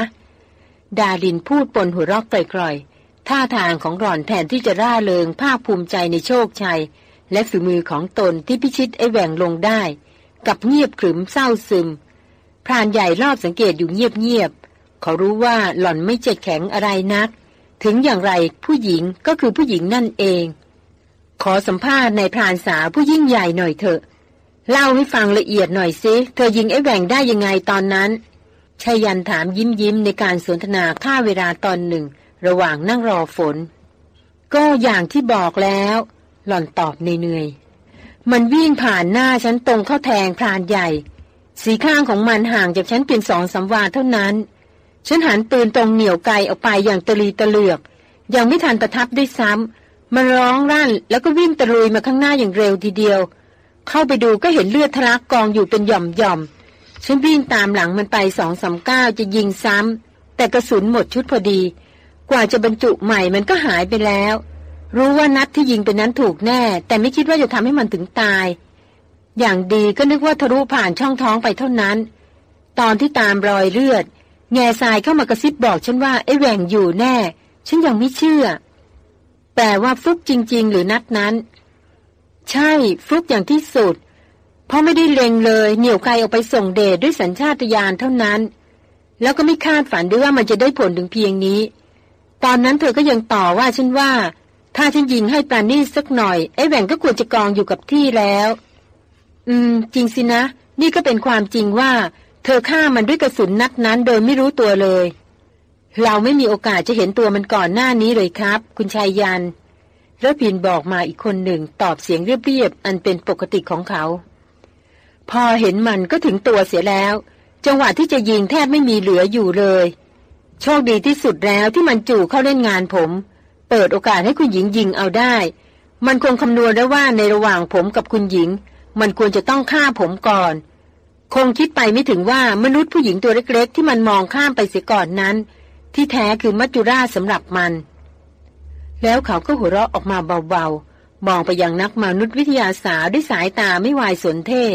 ดาลินพูดปนหัวรอกกร่อยๆท่าทางของหล่อนแทนที่จะร่าเริงภาคภูมิใจในโชคชัย และฝีมือของตนที่พิชิตไอ้แหว่งลงได้ กับเงียบขรึมเศร้าซึม รานใหญ่รอบสังเกตอยู่เงียบๆเขารู้ว่าหล่อนไม่เจ็ดแข็งอะไรนัก ถึงอย่างไรผู้หญิงก็คือผู้หญิงนั่นเอง ขอสัมภาษณ์ในพรานสาวผู้ยิ่งใหญ่หน่อยเถอะ เล่าให้ฟังละเอียดหน่อยสิเธอยิงไอ้แหว่งได้ยังไงตอนนั้นชายันถามยิ้มยิ้มในการสนทนาค่าเวลาตอนหนึ่ง ระหว่างนั่งรอฝน ก็อย่างที่บอกแล้ว หล่อนตอบเหนื่อยๆมันวิ่งผ่านหน้าฉันตรงเข้าแทงพรานใหญ่ สีข้างของมันห่างจากฉันเพียงสองสาวาเท่านั้น ฉันหันปืนตรงเหนียวไกลออกไปอย่างตะลีตะเลือก ยังไม่ทันประทับด้วยซ้ำมันร้องรั่นแล้วก็วิ่งตะลุยมาข้างหน้าอย่างเร็วทีเดียว เข้าไปดูก็เห็นเลือดทะลักกองอยู่เป็นหย่อมหย่อมฉันวิ่งตามหลังมันไปสองสามก้าวจะยิงซ้ำแต่กระสุนหมดชุดพอดี กว่าจะบรรจุใหม่มันก็หายไปแล้ว รู้ว่านัดที่ยิงเป็นนั้นถูกแน่ แต่ไม่คิดว่าจะทำให้มันถึงตาย อย่างดีก็นึกว่าทะลุผ่านช่องท้องไปเท่านั้น ตอนที่ตามรอยเลือด แง่ทรายเข้ามากระซิบบอกฉันว่าไอ้แหว่งอยู่แน่ ฉันยังไม่เชื่อแต่ว่าฟุกจริง ๆ หรือนัดนั้น ใช่ฟุกอย่างที่สุด เพราะไม่ได้เล็งเลย เหนี่ยวไกลออกไปส่งเดชด้วยสัญชาตญาณเท่านั้น แล้วก็ไม่คาดฝันด้วยว่ามันจะได้ผลถึงเพียงนี้ ตอนนั้นเธอก็ยังต่อว่าฉันว่า ถ้าฉันยิงให้ปราณีสักหน่อยไอ้แหว่งก็ควรจะกองอยู่กับที่แล้ว อืม จริงสินะ นี่ก็เป็นความจริงว่า เธอฆ่ามันด้วยกระสุนนัดนั้นโดยไม่รู้ตัวเลย เราไม่มีโอกาสจะเห็นตัวมันก่อนหน้านี้เลยครับ คุณชายยันแล้วพินบอกมาอีกคนหนึ่งตอบเสียงเรียบๆอันเป็นปกติของเขา พอเห็นมันก็ถึงตัวเสียแล้ว จังหวะที่จะยิงแทบไม่มีเหลืออยู่เลย โชคดีที่สุดแล้วที่มันจู่เข้าเล่นงานผม เปิดโอกาสให้คุณหญิงยิงเอาได้ มันคงคำนวณได้ว่าในระหว่างผมกับคุณหญิง มันควรจะต้องฆ่าผมก่อน คงคิดไปไม่ถึงว่ามนุษย์ผู้หญิงตัวเล็กๆ ที่มันมองข้ามไปเสียก่อนนั้น ที่แท้คือมัจจุราชสำหรับมัน แล้วเขาก็หัวเราะออกมาเบาๆ มองไปยังนักมนุษยวิทยาศาสตร์ด้วยสายตาไม่วายสนเท่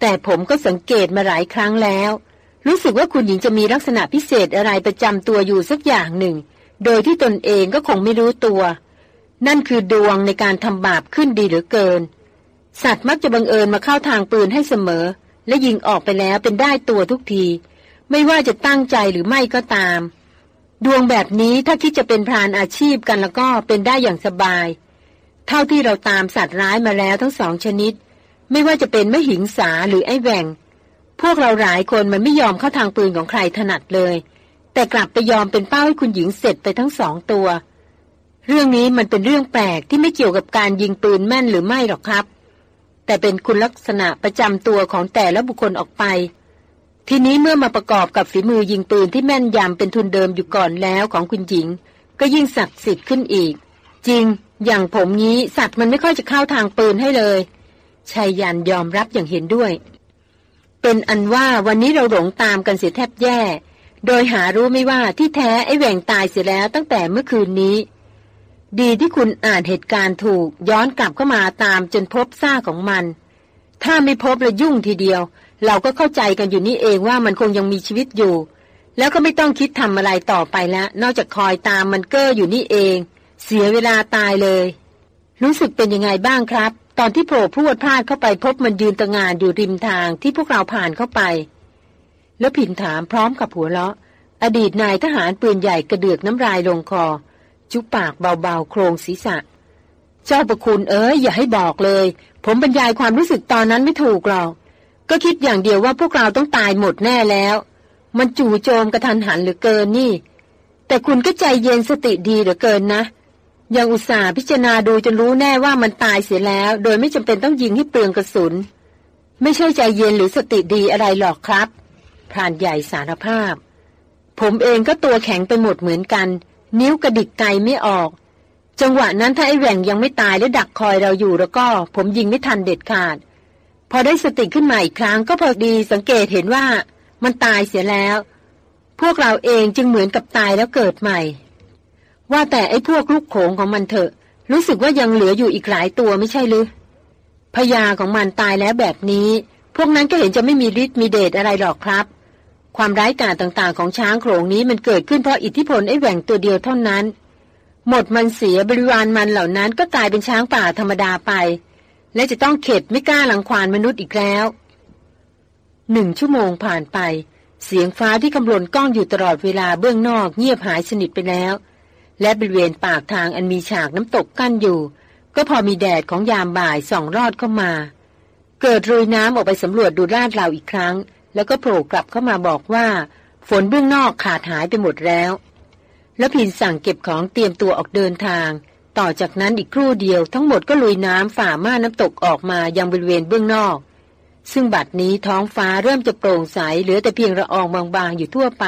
แต่ผมก็สังเกตมาหลายครั้งแล้ว รู้สึกว่าคุณหญิงจะมีลักษณะพิเศษอะไรประจำตัวอยู่สักอย่างหนึ่ง โดยที่ตนเองก็คงไม่รู้ตัว นั่นคือดวงในการทำบาปขึ้นดีเหลือเกิน สัตว์มักจะบังเอิญมาเข้าทางปืนให้เสมอ และยิงออกไปแล้วเป็นได้ตัวทุกที ไม่ว่าจะตั้งใจหรือไม่ก็ตาม ดวงแบบนี้ถ้าคิดจะเป็นพรานอาชีพกันแล้วก็เป็นได้อย่างสบาย เท่าที่เราตามสัตว์ร้ายมาแล้วทั้งสองชนิด ไม่ว่าจะเป็นมหิงสาหรือไอ้แหวงพวกเราหลายคนมันไม่ยอมเข้าทางปืนของใครถนัดเลย แต่กลับไปยอมเป็นเป้าให้คุณหญิงเสร็จไปทั้งสองตัว เรื่องนี้มันเป็นเรื่องแปลกที่ไม่เกี่ยวกับการยิงปืนแม่นหรือไม่หรอกครับ แต่เป็นคุณลักษณะประจำตัวของแต่ละบุคคลออกไป ทีนี้เมื่อมาประกอบกับฝีมือยิงปืนที่แม่นยำเป็นทุนเดิมอยู่ก่อนแล้วของคุณหญิง ก็ยิ่งศักดิ์สิทธิ์ขึ้นอีก จริง อย่างผมนี้สัตว์มันไม่ค่อยจะเข้าทางปืนให้เลยชายยันยอมรับอย่างเห็นด้วย เป็นอันว่าวันนี้เราหลงตามกันเสียแทบแย่ โดยหารู้ไม่ว่าที่แท้ไอ้แหว่งตายเสียแล้วตั้งแต่เมื่อคืนนี้ ดีที่คุณอ่านเหตุการณ์ถูกย้อนกลับเข้ามาตามจนพบซ่าของมัน ถ้าไม่พบละยุ่งทีเดียว เราก็เข้าใจกันอยู่นี่เองว่ามันคงยังมีชีวิตอยู่ แล้วก็ไม่ต้องคิดทำอะไรต่อไปแล้ว นอกจากคอยตามมันเก้ออยู่นี่เอง เสียเวลาตายเลย รู้สึกเป็นยังไงบ้างครับ ตอนที่โผล่พรวดพลาดเข้าไปพบมันยืนตะงานอยู่ริมทางที่พวกเราผ่านเข้าไป แล้วผินถามพร้อมกับหัวเราะ อดีตนายทหารปืนใหญ่กระเดือกน้ำลายลงคอ จุปากเบาๆ โครงศีรษะ เจ้าประคุณเอ๋ยอย่าให้บอกเลย ผมบรรยายความรู้สึกตอนนั้นไม่ถูกหรอก ก็คิดอย่างเดียวว่าพวกเราต้องตายหมดแน่แล้ว มันจู่โจมกระทันหันเหลือเกินนี่ แต่คุณก็ใจเย็นสติดีเหลือเกินนะยังอุตส่าห์พิจารณาดูจนรู้แน่ว่ามันตายเสียแล้ว โดยไม่จำเป็นต้องยิงให้เปลืองกระสุน ไม่ใช่ใจเย็นหรือสติดีอะไรหรอกครับพรานใหญ่สารภาพ ผมเองก็ตัวแข็งไปหมดเหมือนกัน นิ้วกระดิกไกไม่ออก จังหวะนั้นถ้าไอ้แหว่งยังไม่ตายและดักคอยเราอยู่แล้วก็ ผมยิงไม่ทันเด็ดขาด พอได้สติขึ้นมาอีกครั้งก็พอดีสังเกตเห็นว่ามันตายเสียแล้ว พวกเราเองจึงเหมือนกับตายแล้วเกิดใหม่ ว่าแต่ไอ้พวกลูกโขงของมันเถอะ รู้สึกว่ายังเหลืออยู่อีกหลายตัวไม่ใช่หรือพญาของมันตายแล้วแบบนี้ พวกนั้นก็เห็นจะไม่มีฤทธิ์มีเดชอะไรหรอกครับ ความร้ายกาจต่างๆของช้างโขงนี้มันเกิดขึ้นเพราะอิทธิพลไอ้แหว่งตัวเดียวเท่านั้น หมดมันเสียบริวารมันเหล่านั้นก็กลายเป็นช้างป่าธรรมดาไป และจะต้องเข็ดไม่กล้าหลังควานมนุษย์อีกแล้วหนึ่งชั่วโมงผ่านไป เสียงฟ้าที่กำลนก้องอยู่ตลอดเวลาเบื้องนอกเงียบหายสนิทไปแล้ว และบริเวณปากทางอันมีฉากน้ำตกกั้นอยู่ ก็พอมีแดดของยามบ่ายส่องรอดเข้ามา เกิดรุยน้ำออกไปสำรวจดูลาดเราอีกครั้ง แล้วก็โผล่กลับเข้ามาบอกว่า ฝนเบื้องนอกขาดหายไปหมดแล้ว แล้วพินสั่งเก็บของเตรียมตัวออกเดินทาง ต่อจากนั้นอีกครู่เดียวทั้งหมดก็ลุยน้ำฝ่าม่านน้ำตกออกมายังบริเวณเบื้องนอก ซึ่งบัดนี้ท้องฟ้าเริ่มจะโปร่งใสเหลือแต่เพียงละอองบางๆอยู่ทั่วไป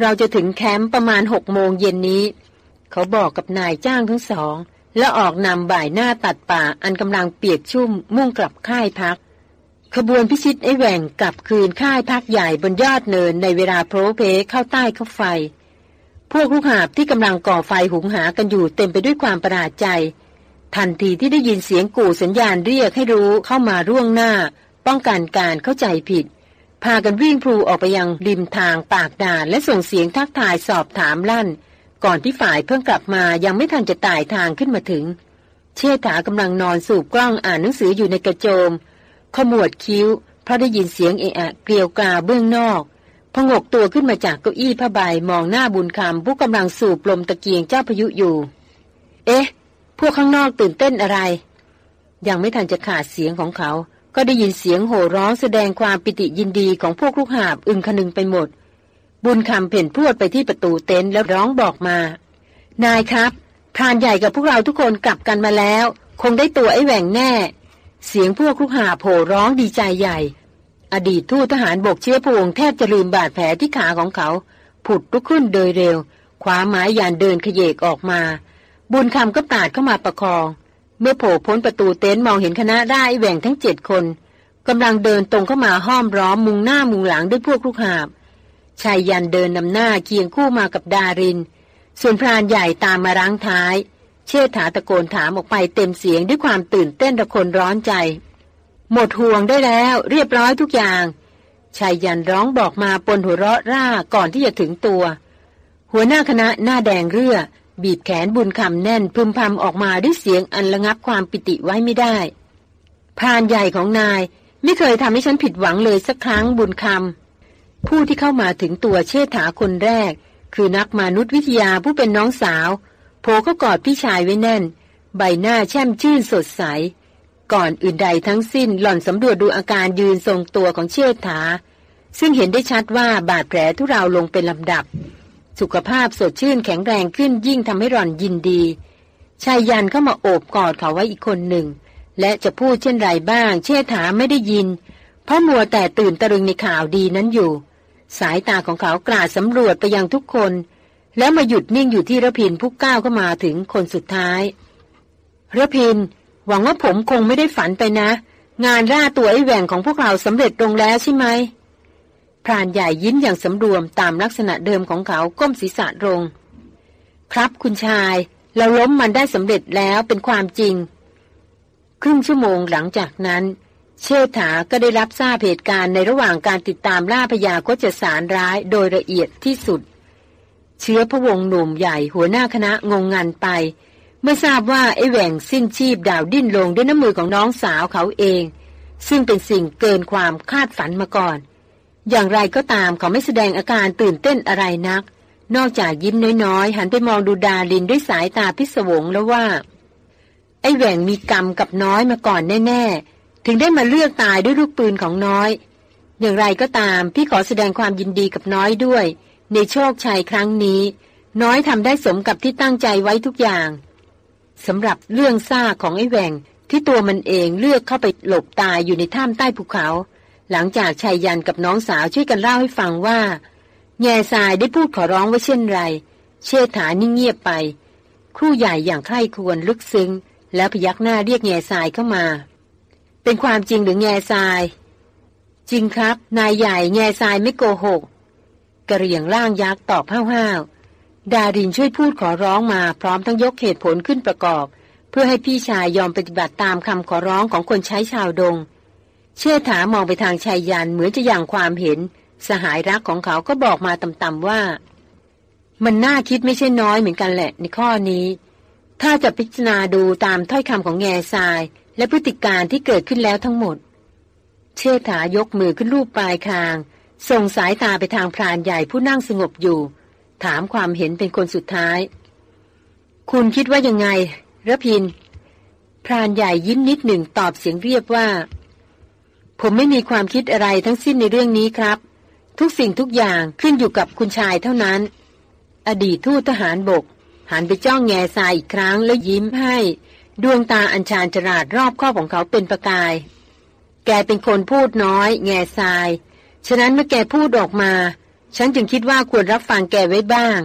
เราจะถึงแคมป์ประมาณหกโมงเย็นนี้ เขาบอกกับนายจ้างทั้งสอง แล้วออกนำบ่ายหน้าตัดป่าอันกำลังเปียกชุ่มมุ่งกลับค่ายพัก ขบวนพิชิตไอ้แหว่งกลับคืนค่ายพักใหญ่บนยอดเนินในเวลาโพรเพเข้าใต้เข้าไฟ พวกลูกหาบที่กำลังก่อไฟหุงหากันอยู่เต็มไปด้วยความประหลาดใจ ทันทีที่ได้ยินเสียงกู่สัญญาณเรียกให้รู้เข้ามาร่วงหน้า ป้องกันการเข้าใจผิด พากันวิ่งพลูออกไปยังริมทางปากด่านและส่งเสียงทักทายสอบถามลั่น ก่อนที่ฝ่ายเพิ่งกลับมายังไม่ทันจะตายทางขึ้นมาถึง เชษฐากำลังนอนสูบกล้องอ่านหนังสืออยู่ในกระโจม ขมวดคิ้ว เพราะได้ยินเสียงเอะอะเกลียวกราเบื้องนอกพงกตัวขึ้นมาจากเก้าอี้ผ้าใบมองหน้าบุญคำผู้กำลังสูบลมตะเกียงเจ้าพายุอยู่ เอ๊ะ พวกข้างนอกตื่นเต้นอะไร ยังไม่ทันจะขาดเสียงของเขา ก็ได้ยินเสียงโห่ร้องแสดงความปิติยินดีของพวกลูกหาบอึงคนึงไปหมด บุญคำเพ่นพรวดไปที่ประตูเต็นท์แล้วร้องบอกมา นายครับพรานใหญ่กับพวกเราทุกคนกลับกันมาแล้ว คงได้ตัวไอ้แหว่งแน่ เสียงพวกลูกหาโผร้องดีใจใหญ่ อดีตทูตทหารบกเชื้อพวงแทบจะลืมบาดแผลที่ขาของเขา ผุดลุกขึ้นโดยเร็วคว้าไม้ยานเดินขยเยกออกมา บุญคำก็ปาดเข้ามาประคอง เมื่อโผล่พ้นประตูเต็นท์มองเห็นคณะได้แหว่งทั้งเจ็ดคนกำลังเดินตรงเข้ามาห้อมร้อมมุงหน้ามุงหลังด้วยพวกลูกหาบชายยันเดินนำหน้าเคียงคู่มากับดาริน ส่วนพรานใหญ่ตามมารั้งท้าย เชษฐาตะโกนถามออกไปเต็มเสียงด้วยความตื่นเต้นระคนร้อนใจ หมดห่วงได้แล้ว เรียบร้อยทุกอย่างชายยันร้องบอกมาปนหัวเราะร่าก่อนที่จะถึงตัว หัวหน้าคณะหน้าแดงเรือบีบแขนบุญคำแน่นพึมพำออกมาด้วยเสียงอันระงับความปิติไว้ไม่ได้พานใหญ่ของนายไม่เคยทำให้ฉันผิดหวังเลยสักครั้งบุญคำผู้ที่เข้ามาถึงตัวเชษฐาคนแรก คือนักมนุษยวิทยาผู้เป็นน้องสาว ก็กอดพี่ชายไว้แน่น ใบหน้าแช่มชื่นสดใส ก่อนอื่นใดทั้งสิ้นหล่อนสำรวจดูอาการยืนทรงตัวของเชิดถา ซึ่งเห็นได้ชัดว่าบาดแผลทุเราลงเป็นลำดับ สุขภาพสดชื่นแข็งแรงขึ้นยิ่งทำให้หล่อนยินดีชายยันเข้ามาโอบกอดเขาไว้อีกคนหนึ่ง และจะพูดเช่นไรบ้าง เชษฐาไม่ได้ยิน เพราะมัวแต่ตื่นตะลึงในข่าวดีนั้นอยู่ สายตาของเขากราดสำรวจไปยังทุกคน แล้วมาหยุดนิ่งอยู่ที่ระพินผู้ก้าวเข้ามาถึงคนสุดท้ายระพิน หวังว่าผมคงไม่ได้ฝันไปนะ งานล่าตัวไอ้แหว่งของพวกเราสำเร็จลงแล้วใช่ไหมพรานใหญ่ยิ้มอย่างสำรวมตามลักษณะเดิมของเขาก้มศีรษะลง ครับคุณชาย เราล้มมันได้สำเร็จแล้วเป็นความจริง ครึ่งชั่วโมงหลังจากนั้น เชษฐาก็ได้รับทราบเหตุการณ์ในระหว่างการติดตามล่าพยาก็จสารร้ายโดยละเอียดที่สุด เชื้อพระวงหนุ่มใหญ่หัวหน้าคณะงงงันไป เมื่อทราบว่าไอ้แหว่งสิ้นชีพดาวดิ้นลงด้วยน้ำมือของน้องสาวเขาเอง ซึ่งเป็นสิ่งเกินความคาดฝันมาก่อน อย่างไรก็ตามเขาไม่แสดงอาการตื่นเต้นอะไรนัก นอกจากยิ้มน้อยๆ หันไปมองดูดาลินด้วยสายตาพิศวงแล้วว่า ไอ้แหว่งมีกรรมกับน้อยมาก่อนแน่ๆถึงได้มาเลือกตายด้วยลูกปืนของน้อย อย่างไรก็ตามพี่ขอแสดงความยินดีกับน้อยด้วย ในโชคชัยครั้งนี้ น้อยทำได้สมกับที่ตั้งใจไว้ทุกอย่างสำหรับเรื่องซ่าของไอ้แหวงที่ตัวมันเองเลือกเข้าไปหลบตายอยู่ในถ้ำใต้ภูเขา หลังจากชายยันกับน้องสาวช่วยกันเล่าให้ฟังว่า แง่ทรายได้พูดขอร้องว่าเช่นไร เชษฐานิ่งเงียบไป ครู่ใหญ่อย่างใคร่ควรลึกซึ้ง แล้วพยักหน้าเรียกแง่ทรายเข้ามา เป็นความจริงหรือแง่ทราย จริงครับ นายใหญ่แง่ทรายไม่โกหก กระเรียงร่างยักษ์ตอบห้าวๆดารินช่วยพูดขอร้องมาพร้อมทั้งยกเหตุผลขึ้นประกอบ เพื่อให้พี่ชายยอมปฏิบัติตามคำขอร้องของคนใช้ชาวดง เชื่อถามองไปทางชายยันเหมือนจะอย่างความเห็น สหายรักของเขาก็บอกมาต่ำๆว่า มันน่าคิดไม่ใช่น้อยเหมือนกันแหละ ในข้อนี้ ถ้าจะพิจารณาดูตามถ้อยคำของแง่ทราย และพฤติการที่เกิดขึ้นแล้วทั้งหมด เชษฐายกมือขึ้นรูปปลายคาง ส่งสายตาไปทางพรานใหญ่ผู้นั่งสงบอยู่ ถามความเห็นเป็นคนสุดท้าย คุณคิดว่ายังไงระพิน พรานใหญ่ยิ้มนิดหนึ่งตอบเสียงเรียบว่า ผมไม่มีความคิดอะไรทั้งสิ้นในเรื่องนี้ครับ ทุกสิ่งทุกอย่างขึ้นอยู่กับคุณชายเท่านั้น อดีตทูตทหารบก หันไปจ้องแง่ทรายอีกครั้งแล้วยิ้มให้ ดวงตาอัญชานจราดรอบข้อของเขาเป็นประกาย แกเป็นคนพูดน้อย แง่ทราย ฉะนั้นเมื่อแกพูดออกมา ฉันจึงคิดว่าควรรับฟังแกไว้บ้าง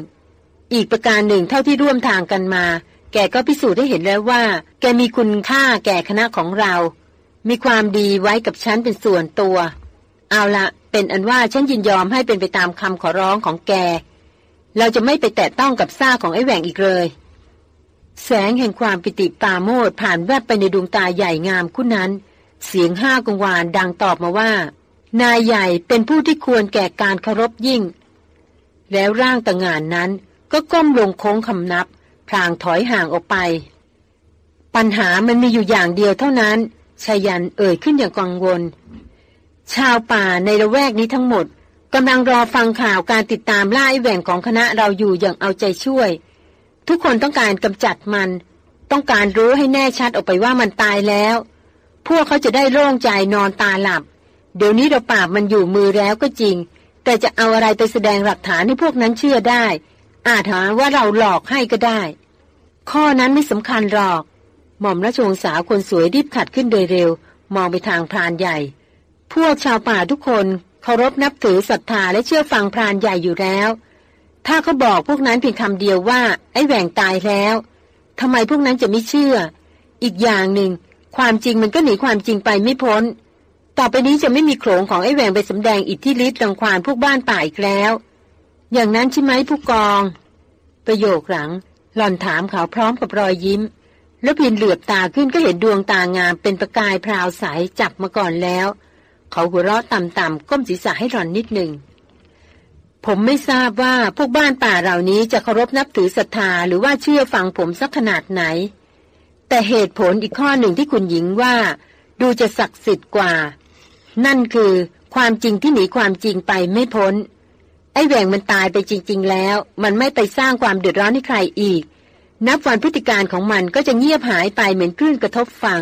อีกประการหนึ่งเท่าที่ร่วมทางกันมา แกก็พิสูจน์ให้เห็นแล้วว่า แกมีคุณค่าแก่คณะของเรา มีความดีไว้กับฉันเป็นส่วนตัว เอาละเป็นอันว่าฉันยินยอมให้เป็นไปตามคำขอร้องของแก เราจะไม่ไปแตะต้องกับซ่าของไอ้แหว่งอีกเลย แสงแห่งความปิติปาโมดผ่านแวบไปในดวงตาใหญ่งามคู่นั้น เสียงห้ากงวานดังตอบมาว่า นายใหญ่เป็นผู้ที่ควรแก่การเคารพยิ่ง แล้วร่างตะงานนั้นก็ก้มลงโค้งคำนับ พลางถอยห่างออกไป ปัญหามันมีอยู่อย่างเดียวเท่านั้นชายันเอ่ยขึ้นอย่างกังวล ชาวป่าในละแวกนี้ทั้งหมดกำลังรอฟังข่าวการติดตามล่าไอ้แหว่งของคณะเราอยู่อย่างเอาใจช่วย ทุกคนต้องการกำจัดมัน ต้องการรู้ให้แน่ชัดออกไปว่ามันตายแล้ว พวกเขาจะได้โล่งใจนอนตาหลับ เดี๋ยวนี้เราปราบมันอยู่มือแล้วก็จริง แต่จะเอาอะไรไปแสดงหลักฐานให้พวกนั้นเชื่อได้ อาจหาว่าเราหลอกให้ก็ได้ ข้อนั้นไม่สำคัญหรอก หม่อมราชวงศ์สาวคนสวยรีบขัดขึ้นโดยเร็ว มองไปทางพรานใหญ่ พวกชาวป่าทุกคนเคารพนับถือศรัทธาและเชื่อฟังพรานใหญ่อยู่แล้ว ถ้าเขาบอกพวกนั้นเพียงคำเดียวว่า ไอ้แหว่งตายแล้วทำไมพวกนั้นจะไม่เชื่อ อีกอย่างหนึ่งความจริงมันก็หนีความจริงไปไม่พ้น ต่อไปนี้จะไม่มีโขงของไอ้แหวงไปสำแดงอิทธิฤทธิ์รังควานพวกบ้านป่าอีกแล้ว อย่างนั้นใช่ไหมผู้กอง ประโยคหลัง หล่อนถามเขาพร้อมกับรอยยิ้ม แล้วพินเหลือบตาขึ้นก็เห็นดวงตางามเป็นประกายพราวใสจับมาก่อนแล้ว เขาหัวเราะต่ำๆก้มศีรษะให้รอนนิดหนึ่งผมไม่ทราบว่าพวกบ้านป่าเหล่านี้จะเคารพนับถือศรัทธาหรือว่าเชื่อฟังผมสักขนาดไหน แต่เหตุผลอีกข้อหนึ่งที่คุณหญิงว่า ดูจะศักดิ์สิทธิ์กว่า นั่นคือความจริงที่หนีความจริงไปไม่พ้น ไอ้แหวงมันตายไปจริง ๆ แล้ว มันไม่ไปสร้างความเดือดร้อนให้ใครอีก นับวันพฤติการของมันก็จะเงียบหายไปเหมือนคลื่นกระทบฟัง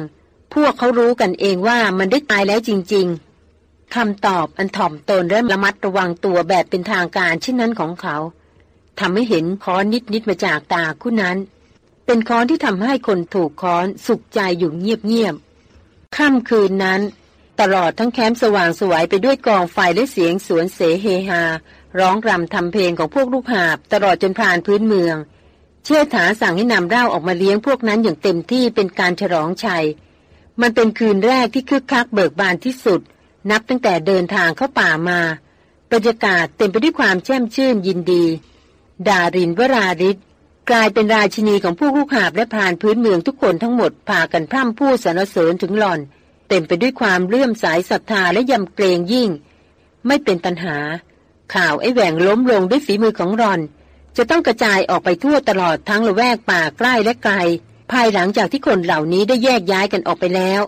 พวกเขารู้กันเองว่ามันได้ตายแล้วจริง ๆคำตอบอันถ่อมตนและระมัดระวังตัวแบบเป็นทางการเช่นนั้นของเขาทำให้เห็นค้อนนิดๆมาจากตาคู่นั้น เป็นค้อนที่ทำให้คนถูกค้อนสุขใจอยู่เงียบๆค่ำคืนนั้น ตลอดทั้งแคมป์สว่างสวยไปด้วยกองไฟและเสียงสวนเสเฮฮา ร้องรำทำเพลงของพวกลูกหาบ ตลอดจนผ่านพื้นเมือง เชื่อถาสั่งให้นำเหล้าออกมาเลี้ยงพวกนั้นอย่างเต็มที่เป็นการฉลองชัย มันเป็นคืนแรกที่คึกคักเบิกบานที่สุด นับตั้งแต่เดินทางเข้าป่ามาบรรยากาศเต็มไปด้วยความแช่มชื่นยินดี ดารินวราริศกลายเป็นราชินีของผู้ลูกหาบและพานพื้นเมืองทุกคนทั้งหมดพากันพร่ำพูดสรรเสริญถึงหล่อน เต็มไปด้วยความเลื่อมสายศรัทธาและยำเกรงยิ่ง ไม่เป็นปัญหา ข่าวไอ้แหวงล้มลงด้วยฝีมือของรอน จะต้องกระจายออกไปทั่วตลอดทั้งละแวกป่าใกล้และไกล ภายหลังจากที่คนเหล่านี้ได้แยกย้ายกันออกไปแล้ว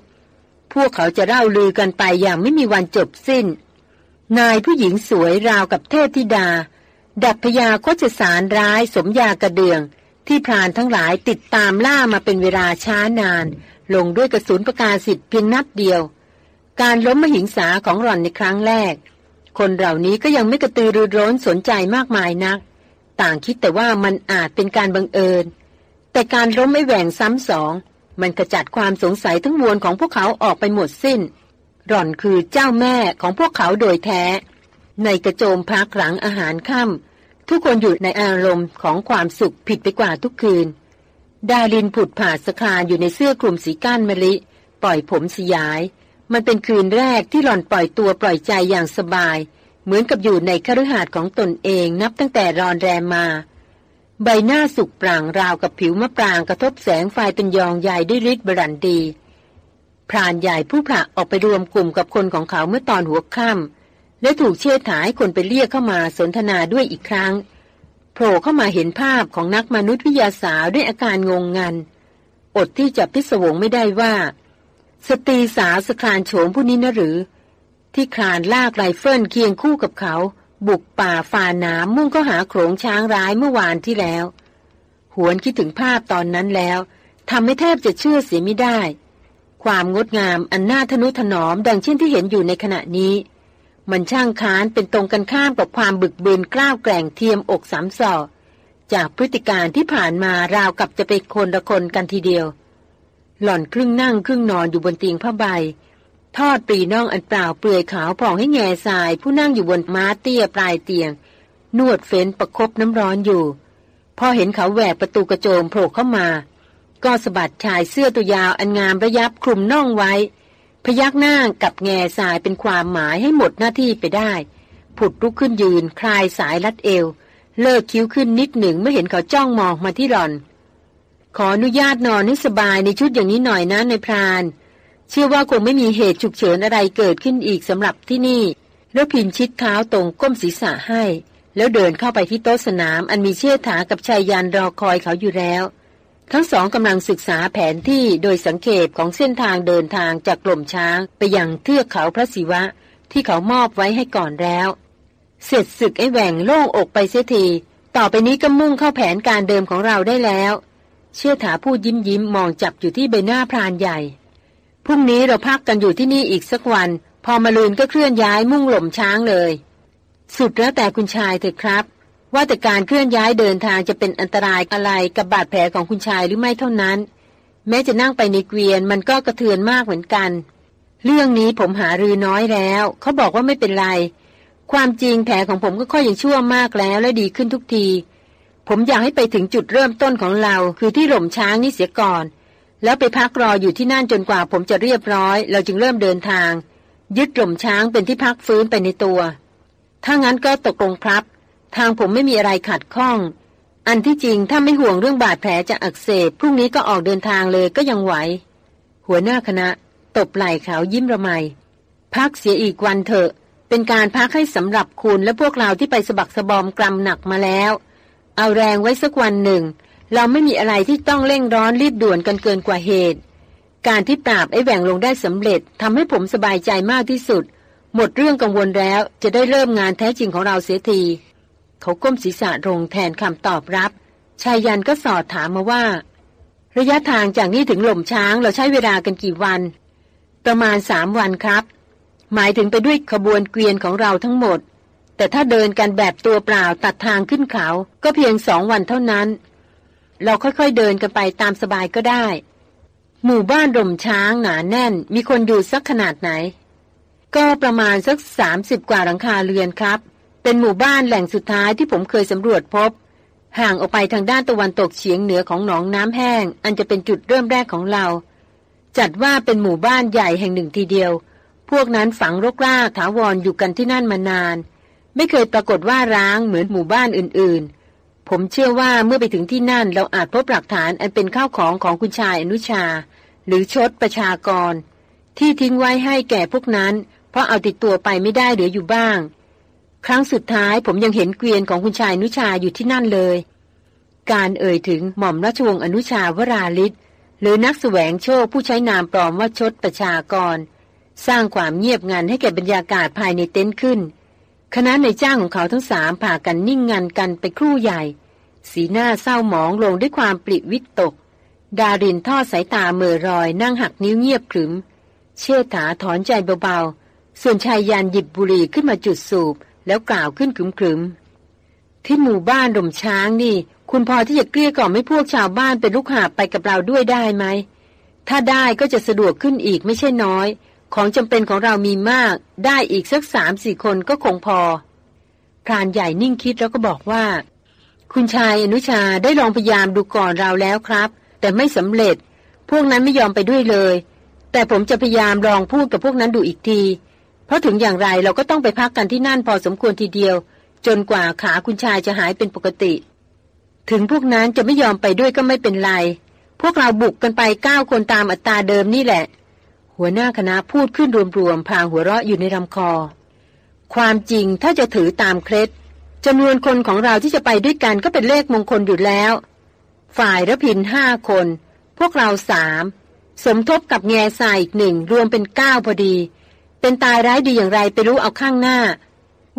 พวกเขาจะเล่าลือกันไปอย่างไม่มีวันจบสิ้น นายผู้หญิงสวยราวกับเทพธิดา ดับพยาโคจสารร้ายสมยากระเดืองที่พรานทั้งหลายติดตามล่ามาเป็นเวลาช้านาน ลงด้วยกระสุนประกาศสิทธิ์เพียงนัดเดียว การล้มมหิงสาของหล่อนในครั้งแรก คนเหล่านี้ก็ยังไม่กระตือรือร้นสนใจมากมายนัก ต่างคิดแต่ว่ามันอาจเป็นการบังเอิญ แต่การล้มไม่แหว่งซ้ำสอง มันกระจัดความสงสัยทั้งมวลของพวกเขาออกไปหมดสิ้น หล่อนคือเจ้าแม่ของพวกเขาโดยแท้ ในกระโจมพักหลังอาหารค่ำทุกคนอยู่ในอารมณ์ของความสุขผิดไปกว่าทุกคืน ดาลินผุดผ่าสคาอยู่ในเสื้อกลุ่มสีก้านมะลิ ปล่อยผมสยาย มันเป็นคืนแรกที่หล่อนปล่อยตัวปล่อยใจอย่างสบาย เหมือนกับอยู่ในคฤหาสน์ของตนเองนับตั้งแต่รอนแรมมา ใบหน้าสุกปลั่งราวกับผิวมะปรางกระทบแสงไฟเป็นยองใหญ่ด้วยฤทธิ์บรันดีพรานใหญ่ผู้ผละออกไปรวมกลุ่มกับคนของเขาเมื่อตอนหัวค่ำและถูกเชษฐาใช้คนไปเรียกเข้ามาสนทนาด้วยอีกครั้ง โผล่เข้ามาเห็นภาพของนักมนุษยวิทยาสาวด้วยอาการงงงัน อดที่จะพิศวงไม่ได้ว่า สตรีสาวสคราญโฉมผู้นี้นะหรือ ที่คลานลากไรเฟิลเคียงคู่กับเขา บุกป่าฝ่าน้ำมุ่งเข้าหาโขงช้างร้ายเมื่อวานที่แล้ว หวนคิดถึงภาพตอนนั้นแล้วทำให้แทบจะเชื่อเสียไม่ได้ ความงดงามอันน่าทนุถนอมดังเช่นที่เห็นอยู่ในขณะนี้ มันช่างค้านเป็นตรงกันข้ามกับความบึกบืนกล้าวแกร่งเทียมอกสามสอจากพฤติการที่ผ่านมาราวกับจะเป็นคนละคนกันทีเดียว หล่อนครึ่งนั่งครึ่งนอนอยู่บนเตียงผ้าใบ ทอดปรีน่องอันเปล่าเปลือยขาวผ่องให้แง่ทราย ผู้นั่งอยู่บนม้าเตี้ยปลายเตียง นวดเฟ้นประครบน้ำร้อนอยู่ พอเห็นเขาแหวกประตูกระโจมโผล่เข้ามา ก็สะบัดชายเสื้อตัวยาวอันงามระยับคลุมน่องไว้ พยักหน้ากับแง่สายเป็นความหมายให้หมดหน้าที่ไปได้ ผุดลุกขึ้นยืน คลายสายลัดเอว เลิกคิ้วขึ้นนิดหนึ่งเมื่อเห็นเขาจ้องมองมาที่หล่อน ขออนุญาตนอนให้สบายในชุดอย่างนี้หน่อยนะในพราน เชื่อว่าคงไม่มีเหตุฉุกเฉินอะไรเกิดขึ้นอีกสำหรับที่นี่ แล้วพินชิดเท้าตรงก้มศีรษะให้ แล้วเดินเข้าไปที่โต๊ะสนามอันมีเชี่ยถากับชายยันรอคอยเขาอยู่แล้ว ทั้งสองกำลังศึกษาแผนที่โดยสังเกตของเส้นทางเดินทางจากกล่มช้างไปยังเทือกเขาพระศิวะ ที่เขามอบไว้ให้ก่อนแล้ว เสร็จศึกไอ้แหว่งโล่งอกไปเสียที ต่อไปนี้ก็มุ่งเข้าแผนการเดิมของเราได้แล้ว เชื่อถาพูดยิ้มยิ้มมองจับอยู่ที่ใบหน้าพรานใหญ่ พรุ่งนี้เราพักกันอยู่ที่นี่อีกสักวัน พอมาลืนก็เคลื่อนย้ายมุ่งหล่มช้างเลย สุดแล้วแต่คุณชายเถอะครับ ว่าแต่การเคลื่อนย้ายเดินทางจะเป็นอันตรายอะไรกับบาดแผลของคุณชายหรือไม่เท่านั้น แม้จะนั่งไปในเกวียนมันก็กระเทือนมากเหมือนกัน เรื่องนี้ผมหารือน้อยแล้ว เขาบอกว่าไม่เป็นไร ความจริงแผลของผมก็ค่อยยังชั่วมากแล้วและดีขึ้นทุกที ผมอยากให้ไปถึงจุดเริ่มต้นของเรา คือที่หล่มช้างนี่เสียก่อน แล้วไปพักรออยู่ที่นั่นจนกว่าผมจะเรียบร้อย เราจึงเริ่มเดินทาง ยึดหล่มช้างเป็นที่พักฟื้นไปในตัวถ้างั้นก็ตกลงครับ ทางผมไม่มีอะไรขัดข้อง อันที่จริงถ้าไม่ห่วงเรื่องบาดแผลจะอักเสบพรุ่งนี้ก็ออกเดินทางเลยก็ยังไหว หัวหน้าคณะ ตบไหล่เขายิ้มระไมพักเสียอีกวันเถอะ เป็นการพักให้สำหรับคุณและพวกเราที่ไปสะบักสะบอมกรำหนักมาแล้ว เอาแรงไว้สักวันหนึ่ง เราไม่มีอะไรที่ต้องเร่งร้อนรีบด่วนกันเกินกว่าเหตุ การที่ปราบไอ้แหว่งลงได้สำเร็จทำให้ผมสบายใจมากที่สุด หมดเรื่องกังวลแล้วจะได้เริ่มงานแท้จริงของเราเสียที เขาก้มศีรษะลงแทนคำตอบรับ ชายยันก็สอดถามมาว่า ระยะทางจากนี้ถึงหล่มช้างเราใช้เวลากันกี่วัน ประมาณสามวันครับ หมายถึงไปด้วยขบวนเกวียนของเราทั้งหมด แต่ถ้าเดินกันแบบตัวเปล่าตัดทางขึ้นเขา ก็เพียงสองวันเท่านั้น เราค่อยๆเดินกันไปตามสบายก็ได้ หมู่บ้านหล่มช้างหนาแน่น มีคนอยู่สักขนาดไหน ก็ประมาณสักสามสิบกว่าหลังคาเรือนครับ เป็นหมู่บ้านแหล่งสุดท้ายที่ผมเคยสำรวจพบ ห่างออกไปทางด้านตะวันตกเฉียงเหนือของหนองน้ำแห้ง อันจะเป็นจุดเริ่มแรกของเรา จัดว่าเป็นหมู่บ้านใหญ่แห่งหนึ่งทีเดียว พวกนั้นฝังรกรากถาวรออยู่กันที่นั่นมานาน ไม่เคยปรากฏว่าร้างเหมือนหมู่บ้านอื่นๆ ผมเชื่อว่าเมื่อไปถึงที่นั่นเราอาจพบหลักฐานอันเป็นข้าวของของคุณชายอนุชา หรือชดประชากร ที่ทิ้งไว้ให้แก่พวกนั้น เพราะเอาติดตัวไปไม่ได้เหลืออยู่บ้าง ครั้งสุดท้ายผมยังเห็นเกวียนของคุณชายนุชาอยู่ที่นั่นเลย การเอ่ยถึงหม่อมราชวงศ์อนุชาวราลิศหรือนักสแสวงโชคผู้ใช้นามปลอมว่าชดประชากร สร้างความเงียบงันให้แก่บรรยากาศภายในเต็นท์ขึ้น คณะในจ้างของเขาทั้งสามผ่ากันนิ่งงันกันไปครู่ใหญ่ สีหน้าเศร้าหมองลงด้วยความปริวิตก ดารินทอดสายตาเมื่อรอยนั่งหักนิ้วเงียบขรึม เชษฐาถอนใจเบาๆส่วนชายยานหยิบบุหรี่ขึ้นมาจุดสูบ แล้วกล่าวขึ้นขรึมๆ ที่หมู่บ้านดมช้างนี่ คุณพอที่จะเกลี้ยกล่อมให้พวกชาวบ้านเป็นลูกหาบไปกับเราด้วยได้ไหม ถ้าได้ก็จะสะดวกขึ้นอีกไม่ใช่น้อย ของจำเป็นของเรามีมาก ได้อีกสักสามสี่คนก็คงพอพรานใหญ่นิ่งคิดแล้วก็บอกว่า คุณชายอนุชาได้ลองพยายามดูก่อนเราแล้วครับ แต่ไม่สำเร็จ พวกนั้นไม่ยอมไปด้วยเลย แต่ผมจะพยายามลองพูดกับพวกนั้นดูอีกที เพราะถึงอย่างไรเราก็ต้องไปพักกันที่นั่นพอสมควรทีเดียว จนกว่าขาคุณชายจะหายเป็นปกติ ถึงพวกนั้นจะไม่ยอมไปด้วยก็ไม่เป็นไร พวกเราบุกกันไปเก้าคนตามอัตราเดิมนี่แหละ หัวหน้าคณะพูดขึ้นรวมๆพางหัวเราะอยู่ในลำคอ ความจริงถ้าจะถือตามเคล็ดจำนวนคนของเราที่จะไปด้วยกันก็เป็นเลขมงคลอยู่แล้ว ฝ่ายระพินห้าคน พวกเราสามสมทบกับแง่ใส่อีกหนึ่งรวมเป็นเก้าพอดี เป็นตายร้ายดีอย่างไรไปรู้เอาข้างหน้า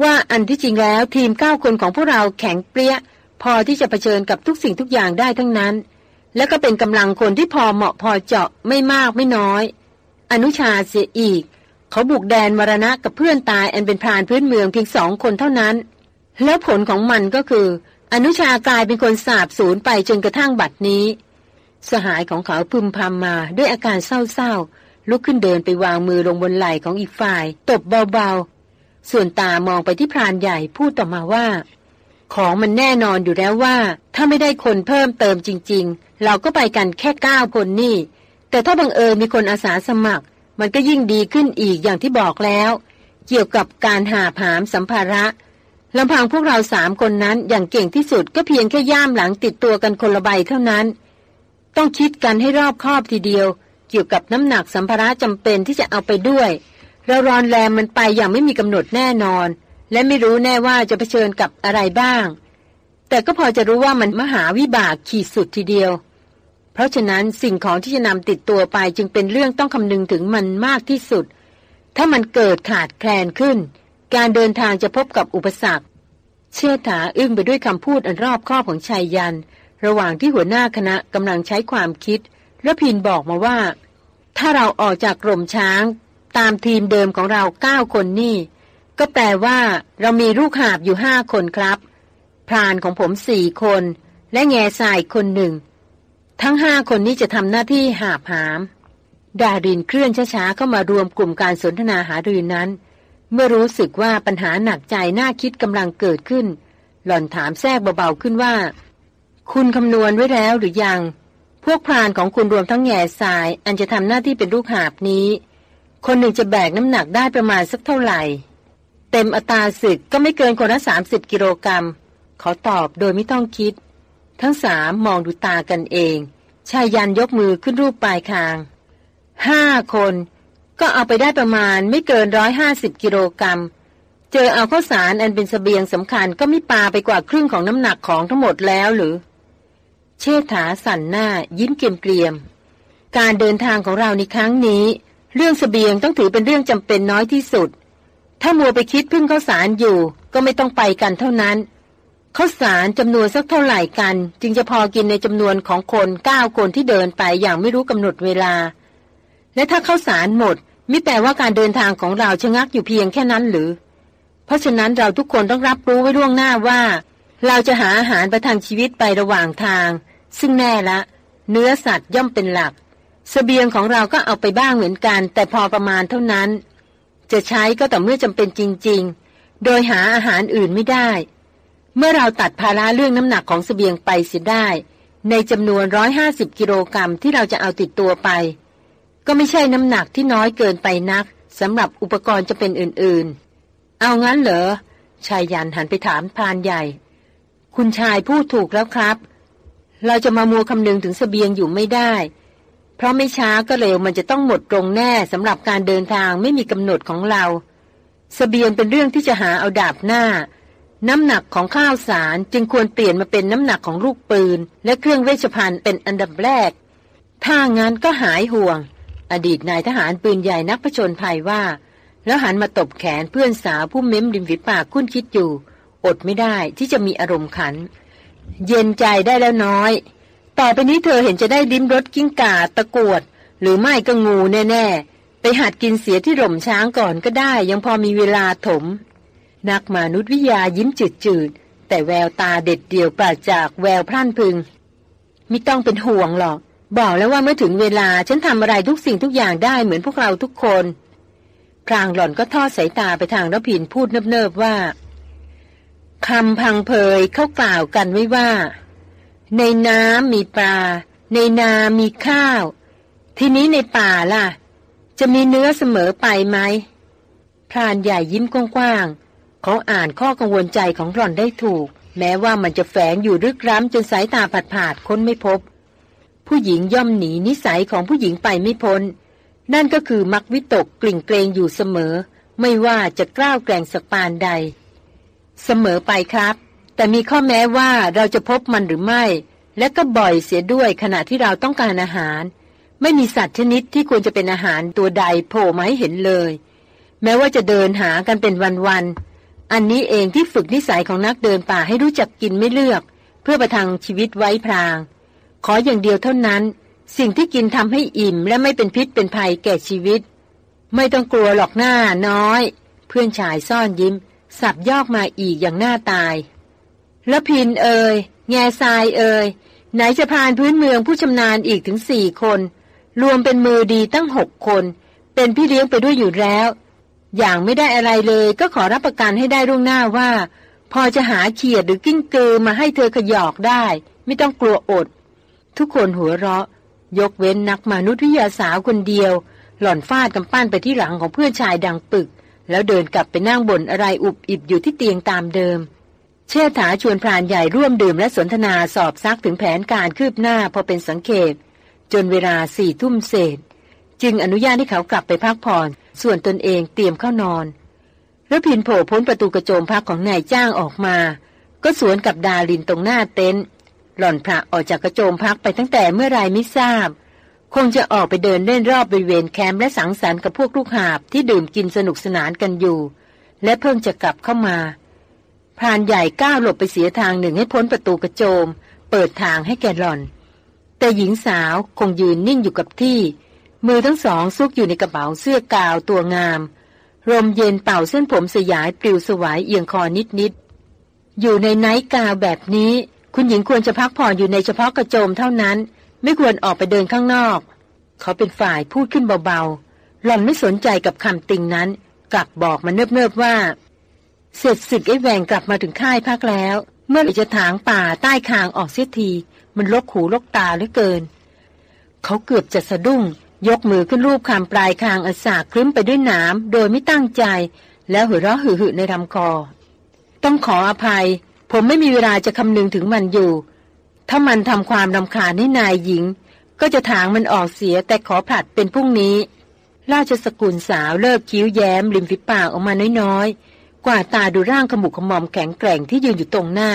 ว่าอันที่จริงแล้วทีมเก้าคนของพวกเราแข็งเปรี้ย พอที่จะะเผชิญกับทุกสิ่งทุกอย่างได้ทั้งนั้น และก็เป็นกำลังคนที่พอเหมาะพอเจาะไม่มากไม่น้อย อนุชาเสียอีก เขาบุกแดนมรณะกับเพื่อนตายอันเป็นพรานพื้นเมืองเพียงสองคนเท่านั้น แล้วผลของมันก็คือ อนุชากลายเป็นคนสาบสูญไปจนกระทั่งบัดนี้ สหายของเขาพึมพำมาด้วยอาการเศร้าๆ ลุกขึ้นเดินไปวางมือลงบนไหล่ของอีกฝ่าย ตบเบาๆ ส่วนตามองไปที่พรานใหญ่พูดต่อมาว่า ของมันแน่นอนอยู่แล้วว่า ถ้าไม่ได้คนเพิ่มเติมจริง ๆ เราก็ไปกันแค่เก้าคนนี่ แต่ถ้าบังเอิญมีคนอาสาสมัคร มันก็ยิ่งดีขึ้นอีกอย่างที่บอกแล้ว เกี่ยวกับการหาผามสัมภาระลำพังพวกเราสามคนนั้นอย่างเก่งที่สุดก็เพียงแค่ย่ามหลังติดตัวกันคนละใบเท่านั้น ต้องคิดกันให้รอบคอบทีเดียว กี่ยวกับน้ำหนักสัมภาระจำเป็นที่จะเอาไปด้วยเรารอนแรมมันไปอย่างไม่มีกำหนดแน่นอน และไม่รู้แน่ว่าจะเผชิญกับอะไรบ้าง แต่ก็พอจะรู้ว่ามันมหาวิบากขีดสุดทีเดียว เพราะฉะนั้นสิ่งของที่จะนำติดตัวไปจึงเป็นเรื่องต้องคำนึงถึงมันมากที่สุด ถ้ามันเกิดขาดแคลนขึ้น การเดินทางจะพบกับอุปสรรค เชื่อถาอึ้งไปด้วยคำพูดอันรอบคอบของชายยัน ระหว่างที่หัวหน้าคณะกำลังใช้ความคิดระพินบอกมาว่า ถ้าเราออกจากกล่มช้าง ตามทีมเดิมของเราเก้าคนนี่ ก็แปลว่า เรามีลูกหาบอยู่ห้าคนครับพรานของผมสี่คน และแง่สายคนหนึ่ง ทั้งห้าคนนี้จะทำหน้าที่หาบหาม ดารินเคลื่อนช้าๆเข้ามารวมกลุ่มการสนทนาหารือนั้น เมื่อรู้สึกว่าปัญหาหนักใจน่าคิดกำลังเกิดขึ้น หล่อนถามแทรกเบาๆขึ้นว่า คุณคำนวณไว้แล้วหรือยัง พวกพรานของคุณรวมทั้งแง่สาย อันจะทำหน้าที่เป็นลูกหาบนี้ คนหนึ่งจะแบกน้ำหนักได้ประมาณสักเท่าไหร่ เต็มอัตราศึกก็ไม่เกินคนละสามสิบกิโลกรัมเขาตอบโดยไม่ต้องคิด ทั้งสามมองดูตากันเอง ชายยันยกมือขึ้นรูปปลายคางห้าคน ก็เอาไปได้ประมาณไม่เกินร้อยห้าสิบกิโลกรัมเจอเอาข้าวสารอันเป็นสเสบียงสำคัญก็ไม่ปาไปกว่าครึ่งของน้ำหนักของทั้งหมดแล้วหรือ เชษฐาสั่นหน้ายิ้มเกรียมๆการเดินทางของเราในครั้งนี้ เรื่องสเสบียงต้องถือเป็นเรื่องจำเป็นน้อยที่สุด ถ้ามัวไปคิดพึ่งข้าวสารอยู่ ก็ไม่ต้องไปกันเท่านั้นข้าวสารจำนวนสักเท่าไหร่กัน จึงจะพอกินในจำนวนของคนเก้าคนที่เดินไปอย่างไม่รู้กำหนดเวลา และถ้าข้าวสารหมดมิแปลว่าการเดินทางของเราชะงักอยู่เพียงแค่นั้นหรือ เพราะฉะนั้นเราทุกคนต้องรับรู้ไว้ล่วงหน้าว่า เราจะหาอาหารประทังชีวิตไประหว่างทาง ซึ่งแน่ละ เนื้อสัตว์ย่อมเป็นหลักสเสบียงของเราก็เอาไปบ้างเหมือนกัน แต่พอประมาณเท่านั้น จะใช้ก็ต่อเมื่อจำเป็นจริง ๆ โดยหาอาหารอื่นไม่ได้ เมื่อเราตัดภาระเรื่องน้ำหนักของสเสบียงไปเสียได้ ในจำนวนร้อยห้าสิบกิโลกรัมที่เราจะเอาติดตัวไป ก็ไม่ใช่น้ำหนักที่น้อยเกินไปนักสำหรับอุปกรณ์จะเป็นอื่นๆ เอางั้นเหรอชายยันหันไปถามพรานใหญ่ คุณชายพูดถูกแล้วครับ เราจะมามัวคำนึงถึงสเสบียงอยู่ไม่ได้ เพราะไม่ช้าก็เร็วมันจะต้องหมดตรงแน่สำหรับการเดินทางไม่มีกำหนดของเราสเสบียงเป็นเรื่องที่จะหาเอาดาบหน้า น้ำหนักของข้าวสารจึงควรเปลี่ยนมาเป็นน้ำหนักของลูกปืน และเครื่องเวชภัณฑ์เป็นอันดับแรก ถ้างั้นก็หายห่วง อดีตนายทหารปืนใหญ่นักผจญภัยว่า แล้วหันมาตบแขนเพื่อนสาวผู้เม้มริมฝีปากคุ้นคิดอยู่ อดไม่ได้ที่จะมีอารมณ์ขัน เย็นใจได้แล้วน้อย ต่อไปนี้เธอเห็นจะได้ลิ้มรสกิ้งก่าตะกวด หรือไม่ก็งูแน่ๆ ไปหัดกินเสียที่หล่มช้างก่อนก็ได้ ยังพอมีเวลาถม นักมนุษยวิทยายิ้มจืดๆ แต่แววตาเด็ดเดี่ยวปราจากแววพร่านพึง ไม่ต้องเป็นห่วงหรอก บอกแล้วว่าเมื่อถึงเวลาฉันทำอะไรทุกสิ่งทุกอย่างได้เหมือนพวกเราทุกคนพรางหล่อนก็ทอดสายตาไปทางรพินพูดเนิบๆว่า คำพังเพยเขากล่าวกันไว้ว่า ในน้ำมีปลา ในนามีข้าว ทีนี้ในป่าล่ะ จะมีเนื้อเสมอไปไหมพรานใหญ่ยิ้มกว้างๆเขาอ่านข้อกังวลใจของหล่อนได้ถูก แม้ว่ามันจะแฝงอยู่ลึกล้ำจนสายตาผาดผาดค้นไม่พบ ผู้หญิงย่อมหนีนิสัยของผู้หญิงไปไม่พ้น นั่นก็คือมักวิตกกลิ่งเกรงอยู่เสมอ ไม่ว่าจะกล้าวแกร่งสักปานใด เสมอไปครับ แต่มีข้อแม้ว่าเราจะพบมันหรือไม่ และก็บ่อยเสียด้วยขณะที่เราต้องการอาหาร ไม่มีสัตว์ชนิดที่ควรจะเป็นอาหารตัวใดโผล่มาให้เห็นเลย แม้ว่าจะเดินหากันเป็นวันๆอันนี้เองที่ฝึกนิสัยของนักเดินป่าให้รู้จักกินไม่เลือก เพื่อประทังชีวิตไว้พราง ขออย่างเดียวเท่านั้น สิ่งที่กินทำให้อิ่ม และไม่เป็นพิษเป็นภัยแก่ชีวิต ไม่ต้องกลัวหรอกหน้าน้อย เพื่อนชายซ่อนยิ้ม สับยอกมาอีกอย่างหน้าตาย แล้วพินเอ่ยแง่ทรายเอ่ยไหนจะพานพื้นเมืองผู้ชำนาญอีกถึงสี่คน รวมเป็นมือดีตั้งหกคน เป็นพี่เลี้ยงไปด้วยอยู่แล้ว อย่างไม่ได้อะไรเลยก็ขอรับประกันให้ได้ร่วงหน้าว่า พอจะหาเขียดหรือกิ้งเกอมาให้เธอขยอกได้ ไม่ต้องกลัวอด ทุกคนหัวเราะ ยกเว้นนักมนุษยวิทยาสาวคนเดียว หล่อนฟาดกำปั้นไปที่หลังของเพื่อนชายดังปึก แล้วเดินกลับไปนั่งบนอะไรอุบอิบอยู่ที่เตียงตามเดิม เชษฐาชวนพรานใหญ่ร่วมดื่มและสนทนาสอบซักถึงแผนการคืบหน้าพอเป็นสังเกตจนเวลาสี่ทุ่มเศษ จึงอนุญาตให้เขากลับไปพักผ่อน ส่วนตนเองเตรียมเข้านอนแล้วพินโผล่พ้นประตูกระโจมพักของนายจ้างออกมา ก็สวนกับดาลินตรงหน้าเต็นท์หล่อนพระออกจากกระโจมพักไปตั้งแต่เมื่อไรไม่ทราบ คงจะออกไปเดินเล่นรอบบริเวณแคมป์และสังสรรค์กับพวกลูกหาบที่ดื่มกินสนุกสนานกันอยู่ และเพิ่งจะกลับเข้ามาพรานใหญ่ก้าวหลบไปเสียทางหนึ่งให้พ้นประตูกระโจม เปิดทางให้แกหล่อน แต่หญิงสาวคงยืนนิ่งอยู่กับที่ มือทั้งสองซุกอยู่ในกระเป๋าเสื้อกาวตัวงามลมเย็นเป่าเส้นผมสยายปลิวสวายเอียงคอนิดๆอยู่ในไนท์กาวแบบนี้ คุณหญิงควรจะพักผ่อนอยู่ในเฉพาะกระโจมเท่านั้น ไม่ควรออกไปเดินข้างนอก เขาเป็นฝ่ายพูดขึ้นเบาๆ หล่อนไม่สนใจกับคำติงนั้น กลับบอกมาเนิบๆว่า เสร็จศึกไอ้แหวงกลับมาถึงค่ายพักแล้ว เมื่อจะถางป่าใต้คางออกเสียที มันลกหูลกตาเหลือเกิน เขาเกือบจะสะดุ้ง ยกมือขึ้นรูปคำปลายคางอสาคลึ้มไปด้วยน้ำโดยไม่ตั้งใจ แล้วหัวเราะหึ่ในลำคอ ต้องขออภัย ผมไม่มีเวลาจะคำนึงถึงมันอยู่ ถ้ามันทำความรำคาญให้นายหญิง ก็จะถางมันออกเสียแต่ขอผลัดเป็นพรุ่งนี้ ราชสกุลสาวเลิกคิ้วแย้มริมฝีปากออกมาน้อยๆ กว่าตาดูร่างขมุกขมอมแข็งแกร่งที่ยืนอยู่ตรงหน้า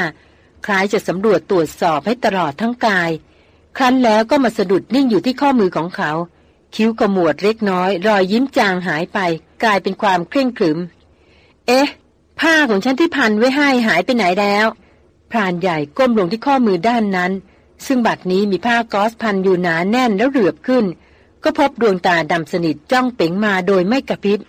คล้ายจะสำรวจตรวจสอบให้ตลอดทั้งกาย ครั้นแล้วก็มาสะดุดนิ่งอยู่ที่ข้อมือของเขา คิ้วกระมวดเล็กน้อย รอยยิ้มจางหายไป กลายเป็นความเคร่งขรึม เอ๊ะ ผ้าของฉันที่พันไว้ให้หายไปไหนแล้ว พรานใหญ่ก้มลงที่ข้อมือด้านนั้น ซึ่งบัดนี้มีผ้ากอสพันอยู่หนาแน่นแล้วเหลือบขึ้น ก็พบดวงตาดำสนิทจ้องเป๋งมาโดยไม่กระพริบ